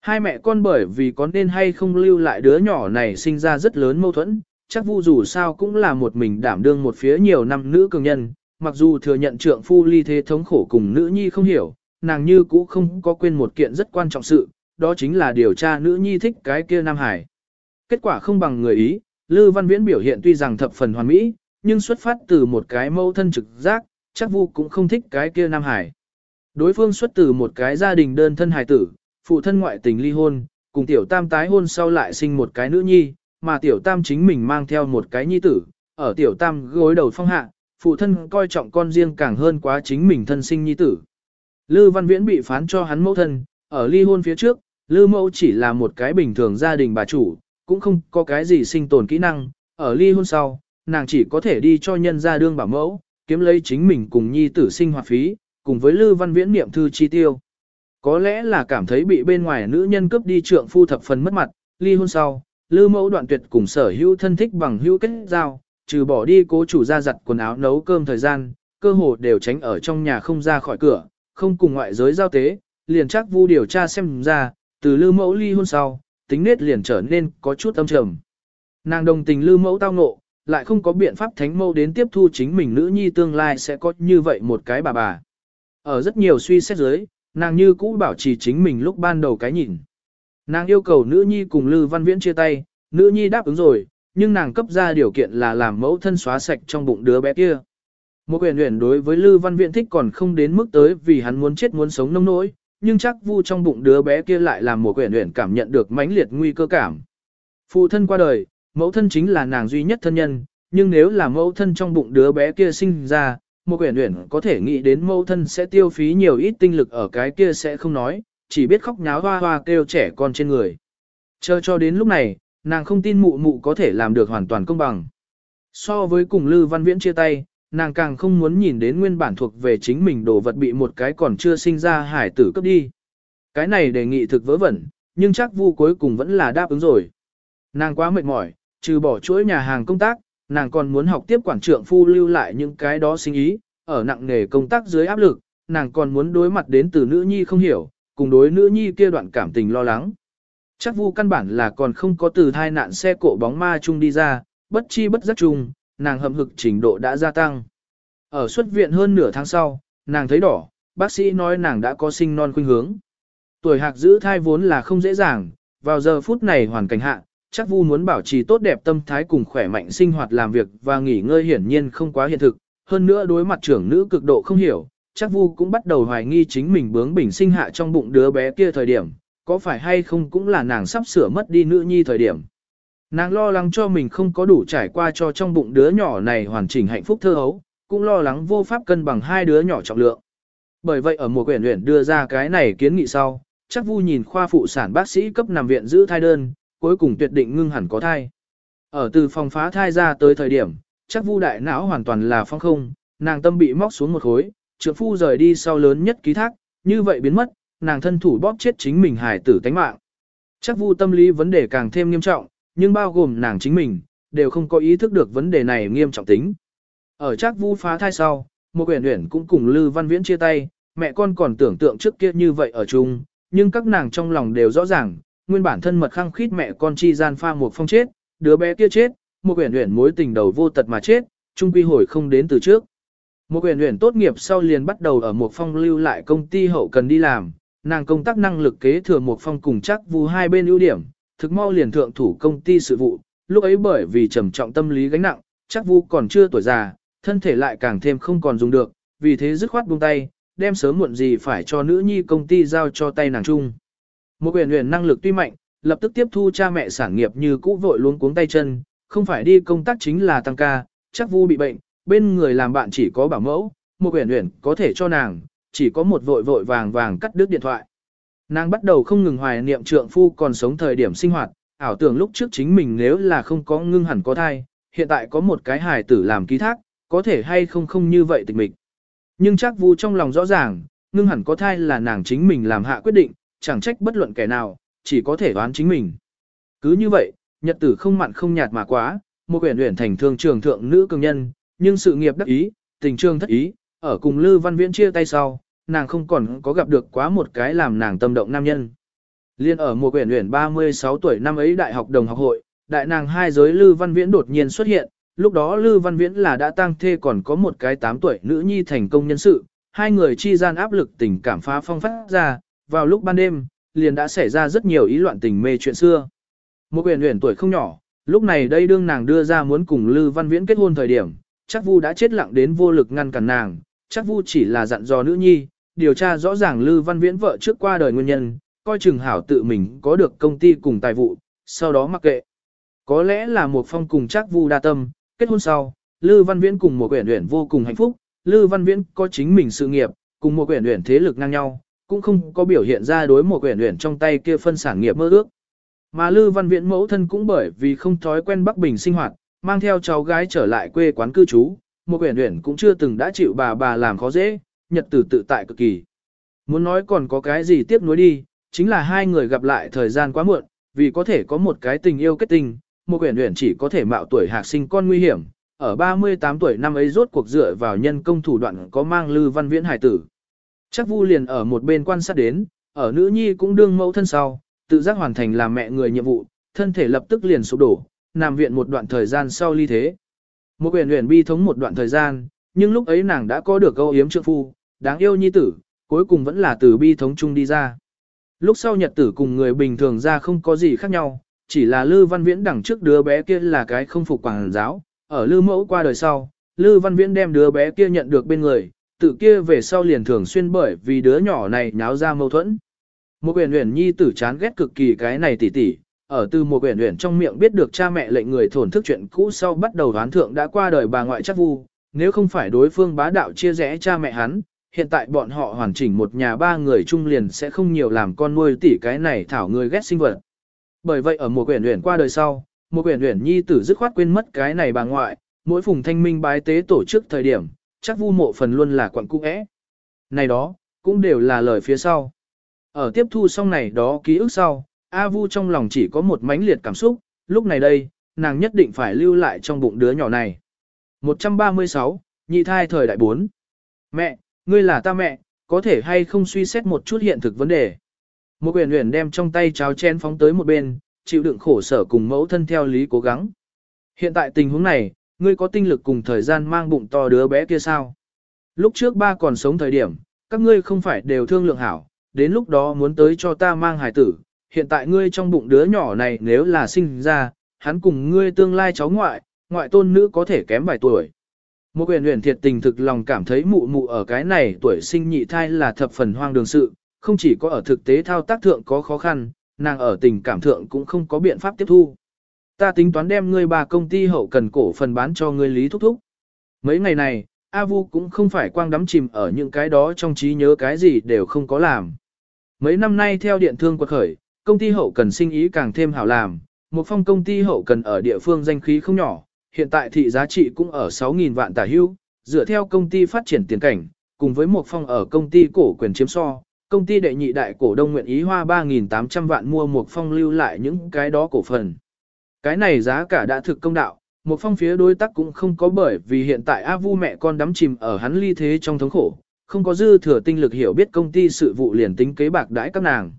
Hai mẹ con bởi vì có nên hay không lưu lại đứa nhỏ này sinh ra rất lớn mâu thuẫn, chắc vu dù sao cũng là một mình đảm đương một phía nhiều năm nữ cường nhân, mặc dù thừa nhận trượng phu ly thế thống khổ cùng nữ nhi không hiểu, nàng như cũ không có quên một kiện rất quan trọng sự, đó chính là điều tra nữ nhi thích cái kia Nam Hải. Kết quả không bằng người ý, Lư Văn Viễn biểu hiện tuy rằng thập phần hoàn mỹ, nhưng xuất phát từ một cái mâu thân trực giác, chắc vu cũng không thích cái kia Nam Hải. Đối phương xuất từ một cái gia đình đơn thân hài tử, phụ thân ngoại tình ly hôn, cùng tiểu tam tái hôn sau lại sinh một cái nữ nhi, mà tiểu tam chính mình mang theo một cái nhi tử, ở tiểu tam gối đầu phong hạ, phụ thân coi trọng con riêng càng hơn quá chính mình thân sinh nhi tử. Lư Văn Viễn bị phán cho hắn mẫu thân, ở ly hôn phía trước, Lư mẫu chỉ là một cái bình thường gia đình bà chủ, cũng không có cái gì sinh tồn kỹ năng, ở ly hôn sau, nàng chỉ có thể đi cho nhân gia đương bảo mẫu, kiếm lấy chính mình cùng nhi tử sinh hoạt phí, cùng với Lư Văn Viễn niệm thư chi tiêu. Có lẽ là cảm thấy bị bên ngoài nữ nhân cướp đi trượng phu thập phần mất mặt, ly hôn sau, Lư mẫu đoạn tuyệt cùng sở hữu thân thích bằng hữu kết giao, trừ bỏ đi cố chủ ra giặt quần áo nấu cơm thời gian, cơ hồ đều tránh ở trong nhà không ra khỏi cửa, không cùng ngoại giới giao tế, liền chắc vu điều tra xem ra, từ Lư mẫu ly hôn sau, tính nết liền trở nên có chút âm trầm. Nàng đồng tình Lư mẫu tao ngộ, lại không có biện pháp thánh mẫu đến tiếp thu chính mình nữ nhi tương lai sẽ có như vậy một cái bà bà. Ở rất nhiều suy xét dưới, nàng như cũ bảo trì chính mình lúc ban đầu cái nhìn. Nàng yêu cầu nữ nhi cùng Lư Văn Viễn chia tay, nữ nhi đáp ứng rồi, nhưng nàng cấp ra điều kiện là làm mẫu thân xóa sạch trong bụng đứa bé kia. Một quyền huyền đối với Lư Văn Viễn thích còn không đến mức tới vì hắn muốn chết muốn sống nông nỗi, nhưng chắc vu trong bụng đứa bé kia lại làm một quyền huyền cảm nhận được mãnh liệt nguy cơ cảm. Phụ thân qua đời, mẫu thân chính là nàng duy nhất thân nhân, nhưng nếu là mẫu thân trong bụng đứa bé kia sinh ra, một quyển uyển có thể nghĩ đến mẫu thân sẽ tiêu phí nhiều ít tinh lực ở cái kia sẽ không nói, chỉ biết khóc nháo hoa hoa kêu trẻ con trên người. Chờ cho đến lúc này, nàng không tin mụ mụ có thể làm được hoàn toàn công bằng. So với cùng Lư Văn Viễn chia tay, nàng càng không muốn nhìn đến nguyên bản thuộc về chính mình đồ vật bị một cái còn chưa sinh ra hải tử cấp đi. Cái này đề nghị thực vớ vẩn, nhưng chắc vu cuối cùng vẫn là đáp ứng rồi. Nàng quá mệt mỏi, trừ bỏ chuỗi nhà hàng công tác, nàng còn muốn học tiếp quản trượng phu lưu lại những cái đó sinh ý, ở nặng nghề công tác dưới áp lực, nàng còn muốn đối mặt đến từ nữ nhi không hiểu, cùng đối nữ nhi kia đoạn cảm tình lo lắng. Chắc vu căn bản là còn không có từ thai nạn xe cộ bóng ma chung đi ra, bất chi bất giác chung, nàng hầm hực trình độ đã gia tăng. Ở xuất viện hơn nửa tháng sau, nàng thấy đỏ, bác sĩ nói nàng đã có sinh non khuynh hướng. Tuổi hạc giữ thai vốn là không dễ dàng, vào giờ phút này hoàn cảnh hạ, chắc vu muốn bảo trì tốt đẹp tâm thái cùng khỏe mạnh sinh hoạt làm việc và nghỉ ngơi hiển nhiên không quá hiện thực, hơn nữa đối mặt trưởng nữ cực độ không hiểu, chắc vu cũng bắt đầu hoài nghi chính mình bướng bỉnh sinh hạ trong bụng đứa bé kia thời điểm, có phải hay không cũng là nàng sắp sửa mất đi nữ nhi thời điểm. Nàng lo lắng cho mình không có đủ trải qua cho trong bụng đứa nhỏ này hoàn chỉnh hạnh phúc thơ hấu, cũng lo lắng vô pháp cân bằng hai đứa nhỏ trọng lượng. Bởi vậy ở mùa quyển luyện đưa ra cái này kiến nghị sau, chắc vu nhìn khoa phụ sản bác sĩ cấp nằm viện giữ thai đơn, cuối cùng tuyệt định ngưng hẳn có thai. Ở từ phòng phá thai ra tới thời điểm, chắc vu đại não hoàn toàn là phong không, nàng tâm bị móc xuống một khối, trượng phu rời đi sau lớn nhất ký thác, như vậy biến mất, nàng thân thủ bóp chết chính mình hài tử tánh mạng. Chắc vu tâm lý vấn đề càng thêm nghiêm trọng, nhưng bao gồm nàng chính mình, đều không có ý thức được vấn đề này nghiêm trọng tính. Ở chắc vu phá thai sau, một quyển huyển cũng cùng Lư Văn Viễn chia tay, mẹ con còn tưởng tượng trước kia như vậy ở chung, nhưng các nàng trong lòng đều rõ ràng, nguyên bản thân mật khăng khít mẹ con chi gian pha một phong chết, đứa bé kia chết, một quyển huyển mối tình đầu vô tật mà chết, trung quy hồi không đến từ trước. Một huyền huyền tốt nghiệp sau liền bắt đầu ở một phong lưu lại công ty hậu cần đi làm, nàng công tác năng lực kế thừa một phong cùng chắc vu hai bên ưu điểm, thực mau liền thượng thủ công ty sự vụ, lúc ấy bởi vì trầm trọng tâm lý gánh nặng, chắc vu còn chưa tuổi già, thân thể lại càng thêm không còn dùng được, vì thế dứt khoát buông tay, đem sớm muộn gì phải cho nữ nhi công ty giao cho tay nàng chung. Một quyền huyền năng lực tuy mạnh, lập tức tiếp thu cha mẹ sản nghiệp như cũ vội luôn cuống tay chân, không phải đi công tác chính là tăng ca, chắc vu bị bệnh, bên người làm bạn chỉ có bảo mẫu, một uyển huyền có thể cho nàng, chỉ có một vội vội vàng vàng cắt đứt điện thoại. Nàng bắt đầu không ngừng hoài niệm trượng phu còn sống thời điểm sinh hoạt, ảo tưởng lúc trước chính mình nếu là không có ngưng hẳn có thai, hiện tại có một cái hài tử làm ký thác, có thể hay không không như vậy tịch mịch. Nhưng chắc vu trong lòng rõ ràng, ngưng hẳn có thai là nàng chính mình làm hạ quyết định, chẳng trách bất luận kẻ nào, chỉ có thể đoán chính mình. Cứ như vậy, nhật tử không mặn không nhạt mà quá, một quyển uyển thành thương trường thượng nữ cường nhân, nhưng sự nghiệp đắc ý, tình trường thất ý, ở cùng Lư Văn Viễn chia tay sau, nàng không còn có gặp được quá một cái làm nàng tâm động nam nhân. Liên ở mùa quyển luyện 36 tuổi năm ấy đại học đồng học hội, đại nàng hai giới Lư Văn Viễn đột nhiên xuất hiện, lúc đó Lư Văn Viễn là đã tăng thê còn có một cái 8 tuổi nữ nhi thành công nhân sự, hai người chi gian áp lực tình cảm phá phong phát ra, vào lúc ban đêm, liền đã xảy ra rất nhiều ý loạn tình mê chuyện xưa. Một quyển luyện tuổi không nhỏ, lúc này đây đương nàng đưa ra muốn cùng Lư Văn Viễn kết hôn thời điểm, chắc Vu đã chết lặng đến vô lực ngăn cản nàng, chắc Vu chỉ là dặn dò nữ nhi, điều tra rõ ràng Lư Văn Viễn vợ trước qua đời nguyên nhân, coi chừng hảo tự mình có được công ty cùng tài vụ, sau đó mặc kệ. Có lẽ là một phong cùng chắc Vu đa tâm, kết hôn sau, Lư Văn Viễn cùng một quyển luyện vô cùng hạnh phúc, Lư Văn Viễn có chính mình sự nghiệp, cùng một quyển luyện thế lực ngang nhau, cũng không có biểu hiện ra đối một quyển luyện trong tay kia phân sản nghiệp mơ ước. Mà Lư Văn Viễn mẫu thân cũng bởi vì không thói quen Bắc Bình sinh hoạt, mang theo cháu gái trở lại quê quán cư trú, một quyển luyện cũng chưa từng đã chịu bà bà làm khó dễ, nhật tử tự tại cực kỳ. Muốn nói còn có cái gì tiếp nối đi, chính là hai người gặp lại thời gian quá muộn, vì có thể có một cái tình yêu kết tình, một quyển luyện chỉ có thể mạo tuổi hạc sinh con nguy hiểm, ở 38 tuổi năm ấy rốt cuộc dựa vào nhân công thủ đoạn có mang Lư Văn Viễn hải tử. Chắc Vu liền ở một bên quan sát đến, ở nữ nhi cũng đương mẫu thân sau, tự giác hoàn thành làm mẹ người nhiệm vụ, thân thể lập tức liền sụp đổ, nằm viện một đoạn thời gian sau ly thế. Một huyền huyền bi thống một đoạn thời gian, nhưng lúc ấy nàng đã có được câu yếm trượng phu, đáng yêu nhi tử, cuối cùng vẫn là từ bi thống chung đi ra. Lúc sau nhật tử cùng người bình thường ra không có gì khác nhau, chỉ là Lư Văn Viễn đằng trước đứa bé kia là cái không phục quảng giáo, ở Lư Mẫu qua đời sau, Lư Văn Viễn đem đứa bé kia nhận được bên người, tự kia về sau liền thường xuyên bởi vì đứa nhỏ này nháo ra mâu thuẫn. Một huyền huyền nhi tử chán ghét cực kỳ cái này tỉ tỉ, ở từ một quyển uyển trong miệng biết được cha mẹ lệnh người thổn thức chuyện cũ sau bắt đầu đoán thượng đã qua đời bà ngoại chắc vu, nếu không phải đối phương bá đạo chia rẽ cha mẹ hắn, hiện tại bọn họ hoàn chỉnh một nhà ba người chung liền sẽ không nhiều làm con nuôi tỉ cái này thảo người ghét sinh vật. Bởi vậy ở một quyển uyển qua đời sau, một quyển uyển nhi tử dứt khoát quên mất cái này bà ngoại, mỗi phùng thanh minh bái tế tổ chức thời điểm, chắc vu mộ phần luôn là quặng cung ẽ. Này đó, cũng đều là lời phía sau. Ở tiếp thu xong này đó ký ức sau, A Vu trong lòng chỉ có một mãnh liệt cảm xúc, lúc này đây, nàng nhất định phải lưu lại trong bụng đứa nhỏ này. 136, nhị thai thời đại 4. Mẹ, ngươi là ta mẹ, có thể hay không suy xét một chút hiện thực vấn đề. Một quyền huyền đem trong tay cháo chen phóng tới một bên, chịu đựng khổ sở cùng mẫu thân theo lý cố gắng. Hiện tại tình huống này, ngươi có tinh lực cùng thời gian mang bụng to đứa bé kia sao? Lúc trước ba còn sống thời điểm, các ngươi không phải đều thương lượng hảo, đến lúc đó muốn tới cho ta mang hài tử, hiện tại ngươi trong bụng đứa nhỏ này nếu là sinh ra, hắn cùng ngươi tương lai cháu ngoại, ngoại tôn nữ có thể kém vài tuổi. Một quyền huyền thiệt tình thực lòng cảm thấy mụ mụ ở cái này tuổi sinh nhị thai là thập phần hoang đường sự, không chỉ có ở thực tế thao tác thượng có khó khăn, nàng ở tình cảm thượng cũng không có biện pháp tiếp thu. Ta tính toán đem ngươi bà công ty hậu cần cổ phần bán cho ngươi lý thúc thúc. Mấy ngày này, A Vu cũng không phải quang đắm chìm ở những cái đó trong trí nhớ cái gì đều không có làm. Mấy năm nay theo điện thương quật khởi, công ty hậu cần sinh ý càng thêm hảo làm, một phong công ty hậu cần ở địa phương danh khí không nhỏ, hiện tại thị giá trị cũng ở 6.000 vạn tả hưu, dựa theo công ty phát triển tiền cảnh, cùng với một phong ở công ty cổ quyền chiếm so, công ty đệ nhị đại cổ đông nguyện ý hoa 3.800 vạn mua một phong lưu lại những cái đó cổ phần. Cái này giá cả đã thực công đạo, một phong phía đối tác cũng không có bởi vì hiện tại A Vu mẹ con đắm chìm ở hắn ly thế trong thống khổ, không có dư thừa tinh lực hiểu biết công ty sự vụ liền tính kế bạc đãi các nàng.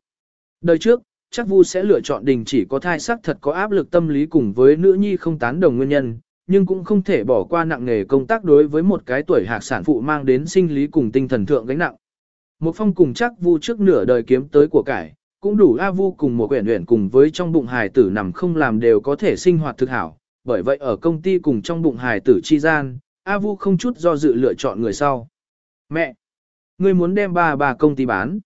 Đời trước, chắc Vu sẽ lựa chọn đình chỉ có thai sắc thật có áp lực tâm lý cùng với nữ nhi không tán đồng nguyên nhân, nhưng cũng không thể bỏ qua nặng nghề công tác đối với một cái tuổi hạc sản phụ mang đến sinh lý cùng tinh thần thượng gánh nặng. Một phong cùng chắc Vu trước nửa đời kiếm tới của cải, cũng đủ A Vu cùng một quyển luyện cùng với trong bụng hài tử nằm không làm đều có thể sinh hoạt thực hảo, bởi vậy ở công ty cùng trong bụng hài tử chi gian, A Vu không chút do dự lựa chọn người sau. Mẹ! Ngươi muốn đem bà bà công ty bán.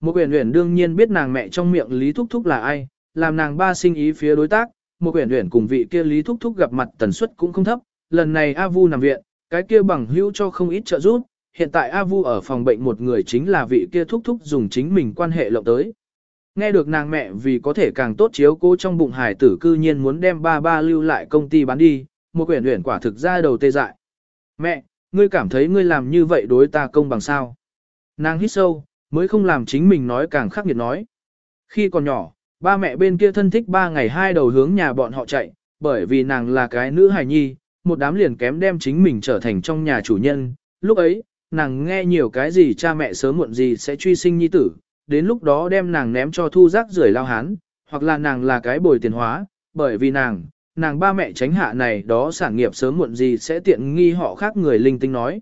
Một quyển huyển đương nhiên biết nàng mẹ trong miệng Lý Thúc Thúc là ai, làm nàng ba sinh ý phía đối tác, một quyển huyển cùng vị kia Lý Thúc Thúc gặp mặt tần suất cũng không thấp, lần này A Vu nằm viện, cái kia bằng hữu cho không ít trợ giúp, hiện tại A Vu ở phòng bệnh một người chính là vị kia Thúc Thúc dùng chính mình quan hệ lộng tới. Nghe được nàng mẹ vì có thể càng tốt chiếu cố trong bụng hải tử cư nhiên muốn đem ba ba lưu lại công ty bán đi, một quyển huyển quả thực ra đầu tê dại. Mẹ, ngươi cảm thấy ngươi làm như vậy đối ta công bằng sao? Nàng hít sâu, mới không làm chính mình nói càng khắc nghiệt nói. Khi còn nhỏ, ba mẹ bên kia thân thích ba ngày hai đầu hướng nhà bọn họ chạy, bởi vì nàng là cái nữ hài nhi, một đám liền kém đem chính mình trở thành trong nhà chủ nhân. Lúc ấy, nàng nghe nhiều cái gì cha mẹ sớm muộn gì sẽ truy sinh nhi tử, đến lúc đó đem nàng ném cho thu rác rưởi lao hán, hoặc là nàng là cái bồi tiền hóa, bởi vì nàng, nàng ba mẹ tránh hạ này đó sản nghiệp sớm muộn gì sẽ tiện nghi họ khác người linh tinh nói.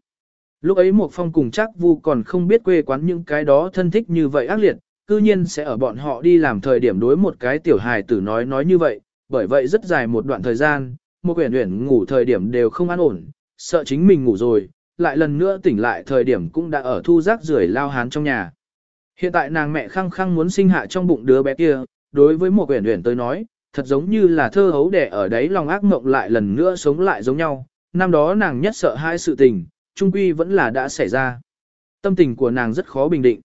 Lúc ấy một phong cùng chắc vu còn không biết quê quán những cái đó thân thích như vậy ác liệt, cư nhiên sẽ ở bọn họ đi làm thời điểm đối một cái tiểu hài tử nói nói như vậy, bởi vậy rất dài một đoạn thời gian, một quyển uyển ngủ thời điểm đều không an ổn, sợ chính mình ngủ rồi, lại lần nữa tỉnh lại thời điểm cũng đã ở thu rác rưởi lao hán trong nhà. Hiện tại nàng mẹ khăng khăng muốn sinh hạ trong bụng đứa bé kia, đối với một quyển uyển tới nói, thật giống như là thơ hấu đẻ ở đấy lòng ác mộng lại lần nữa sống lại giống nhau, năm đó nàng nhất sợ hai sự tình, trung quy vẫn là đã xảy ra. Tâm tình của nàng rất khó bình định.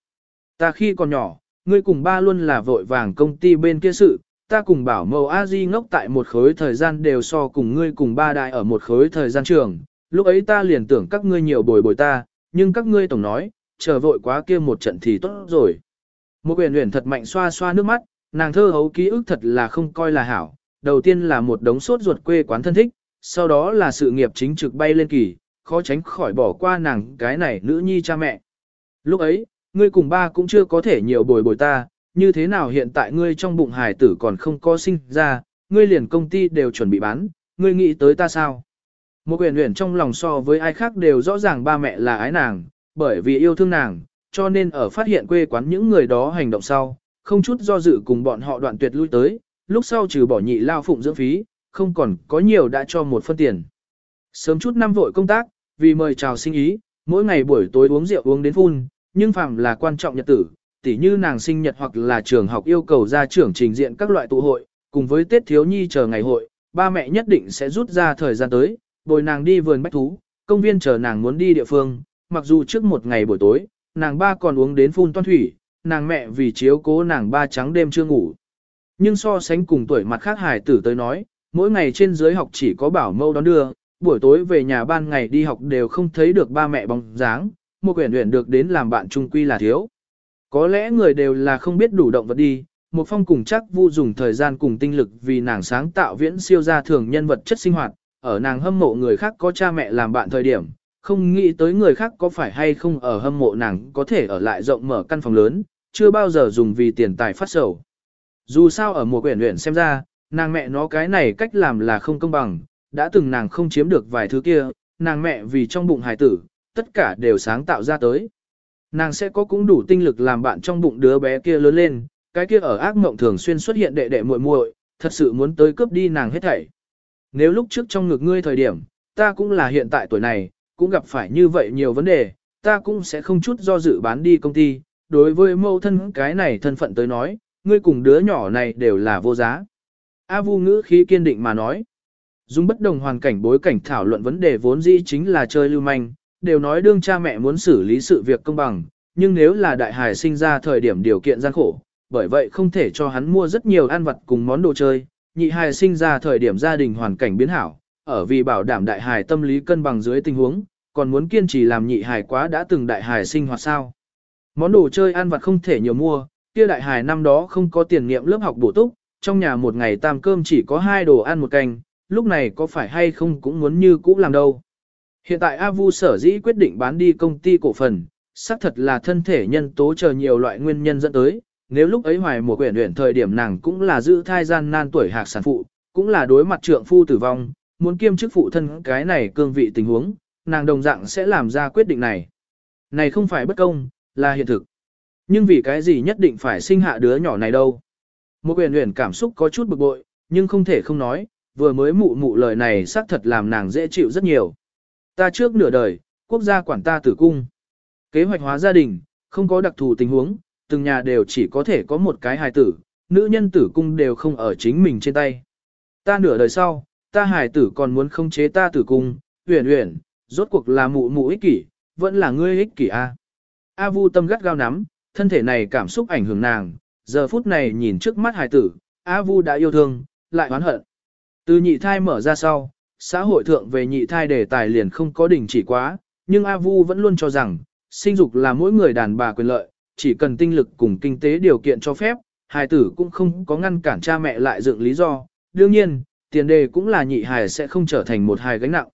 Ta khi còn nhỏ, ngươi cùng ba luôn là vội vàng công ty bên kia sự, ta cùng bảo mẫu a di ngốc tại một khối thời gian đều so cùng ngươi cùng ba đại ở một khối thời gian trường, lúc ấy ta liền tưởng các ngươi nhiều bồi bồi ta, nhưng các ngươi tổng nói, chờ vội quá kia một trận thì tốt rồi. Một huyền huyền thật mạnh xoa xoa nước mắt, nàng thơ hấu ký ức thật là không coi là hảo, đầu tiên là một đống sốt ruột quê quán thân thích, sau đó là sự nghiệp chính trực bay lên kỳ, khó tránh khỏi bỏ qua nàng cái này nữ nhi cha mẹ. Lúc ấy, ngươi cùng ba cũng chưa có thể nhiều bồi bồi ta, như thế nào hiện tại ngươi trong bụng hài tử còn không có sinh ra, ngươi liền công ty đều chuẩn bị bán, ngươi nghĩ tới ta sao? Một quyền huyền trong lòng so với ai khác đều rõ ràng ba mẹ là ái nàng, bởi vì yêu thương nàng, cho nên ở phát hiện quê quán những người đó hành động sau, không chút do dự cùng bọn họ đoạn tuyệt lui tới, lúc sau trừ bỏ nhị lao phụng dưỡng phí, không còn có nhiều đã cho một phân tiền. Sớm chút năm vội công tác, vì mời chào sinh ý, mỗi ngày buổi tối uống rượu uống đến phun, nhưng phàm là quan trọng nhật tử, tỉ như nàng sinh nhật hoặc là trường học yêu cầu ra trưởng trình diện các loại tụ hội, cùng với Tết thiếu nhi chờ ngày hội, ba mẹ nhất định sẽ rút ra thời gian tới, bồi nàng đi vườn bách thú, công viên chờ nàng muốn đi địa phương, mặc dù trước một ngày buổi tối, nàng ba còn uống đến phun toan thủy, nàng mẹ vì chiếu cố nàng ba trắng đêm chưa ngủ. Nhưng so sánh cùng tuổi mặt khác hài tử tới nói, mỗi ngày trên dưới học chỉ có bảo mâu đón đưa, buổi tối về nhà ban ngày đi học đều không thấy được ba mẹ bóng dáng, một quyển luyện được đến làm bạn trung quy là thiếu. Có lẽ người đều là không biết đủ động vật đi, một phong cùng chắc vu dùng thời gian cùng tinh lực vì nàng sáng tạo viễn siêu gia thường nhân vật chất sinh hoạt, ở nàng hâm mộ người khác có cha mẹ làm bạn thời điểm, không nghĩ tới người khác có phải hay không ở hâm mộ nàng có thể ở lại rộng mở căn phòng lớn, chưa bao giờ dùng vì tiền tài phát sầu. Dù sao ở một quyển luyện xem ra, nàng mẹ nó cái này cách làm là không công bằng, đã từng nàng không chiếm được vài thứ kia, nàng mẹ vì trong bụng hài tử, tất cả đều sáng tạo ra tới. Nàng sẽ có cũng đủ tinh lực làm bạn trong bụng đứa bé kia lớn lên, cái kia ở ác mộng thường xuyên xuất hiện đệ đệ muội muội, thật sự muốn tới cướp đi nàng hết thảy. Nếu lúc trước trong ngực ngươi thời điểm, ta cũng là hiện tại tuổi này, cũng gặp phải như vậy nhiều vấn đề, ta cũng sẽ không chút do dự bán đi công ty, đối với mâu thân cái này thân phận tới nói, ngươi cùng đứa nhỏ này đều là vô giá. A Vu ngữ khí kiên định mà nói. Dùng bất đồng hoàn cảnh bối cảnh thảo luận vấn đề vốn dĩ chính là chơi lưu manh, đều nói đương cha mẹ muốn xử lý sự việc công bằng, nhưng nếu là đại hài sinh ra thời điểm điều kiện gian khổ, bởi vậy không thể cho hắn mua rất nhiều ăn vật cùng món đồ chơi, nhị hài sinh ra thời điểm gia đình hoàn cảnh biến hảo, ở vì bảo đảm đại hài tâm lý cân bằng dưới tình huống, còn muốn kiên trì làm nhị hài quá đã từng đại hài sinh hoạt sao. Món đồ chơi ăn vặt không thể nhiều mua, kia đại hài năm đó không có tiền nghiệm lớp học bổ túc, trong nhà một ngày tam cơm chỉ có hai đồ ăn một canh, lúc này có phải hay không cũng muốn như cũ làm đâu. Hiện tại A Vu sở dĩ quyết định bán đi công ty cổ phần, xác thật là thân thể nhân tố chờ nhiều loại nguyên nhân dẫn tới, nếu lúc ấy hoài một quyển luyện thời điểm nàng cũng là giữ thai gian nan tuổi hạc sản phụ, cũng là đối mặt trượng phu tử vong, muốn kiêm chức phụ thân cái này cương vị tình huống, nàng đồng dạng sẽ làm ra quyết định này. Này không phải bất công, là hiện thực. Nhưng vì cái gì nhất định phải sinh hạ đứa nhỏ này đâu. Một quyển luyện cảm xúc có chút bực bội, nhưng không thể không nói, vừa mới mụ mụ lời này xác thật làm nàng dễ chịu rất nhiều. Ta trước nửa đời, quốc gia quản ta tử cung. Kế hoạch hóa gia đình, không có đặc thù tình huống, từng nhà đều chỉ có thể có một cái hài tử, nữ nhân tử cung đều không ở chính mình trên tay. Ta nửa đời sau, ta hài tử còn muốn không chế ta tử cung, huyền huyền, rốt cuộc là mụ mụ ích kỷ, vẫn là ngươi ích kỷ a. A Vu tâm gắt gao nắm, thân thể này cảm xúc ảnh hưởng nàng, giờ phút này nhìn trước mắt hài tử, A Vu đã yêu thương, lại oán hận. Từ nhị thai mở ra sau, xã hội thượng về nhị thai đề tài liền không có đình chỉ quá, nhưng A Vu vẫn luôn cho rằng, sinh dục là mỗi người đàn bà quyền lợi, chỉ cần tinh lực cùng kinh tế điều kiện cho phép, hài tử cũng không có ngăn cản cha mẹ lại dựng lý do. Đương nhiên, tiền đề cũng là nhị hài sẽ không trở thành một hài gánh nặng.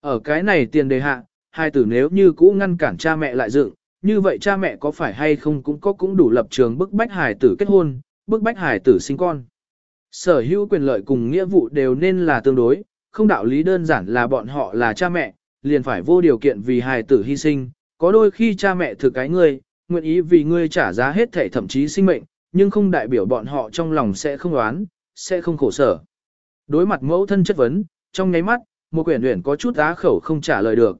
Ở cái này tiền đề hạ, hài tử nếu như cũ ngăn cản cha mẹ lại dựng, như vậy cha mẹ có phải hay không cũng có cũng đủ lập trường bức bách hài tử kết hôn, bức bách hài tử sinh con. Sở hữu quyền lợi cùng nghĩa vụ đều nên là tương đối, không đạo lý đơn giản là bọn họ là cha mẹ, liền phải vô điều kiện vì hài tử hy sinh, có đôi khi cha mẹ thực cái ngươi, nguyện ý vì ngươi trả giá hết thể thậm chí sinh mệnh, nhưng không đại biểu bọn họ trong lòng sẽ không oán, sẽ không khổ sở. Đối mặt mẫu thân chất vấn, trong nháy mắt, một quyển huyển có chút á khẩu không trả lời được.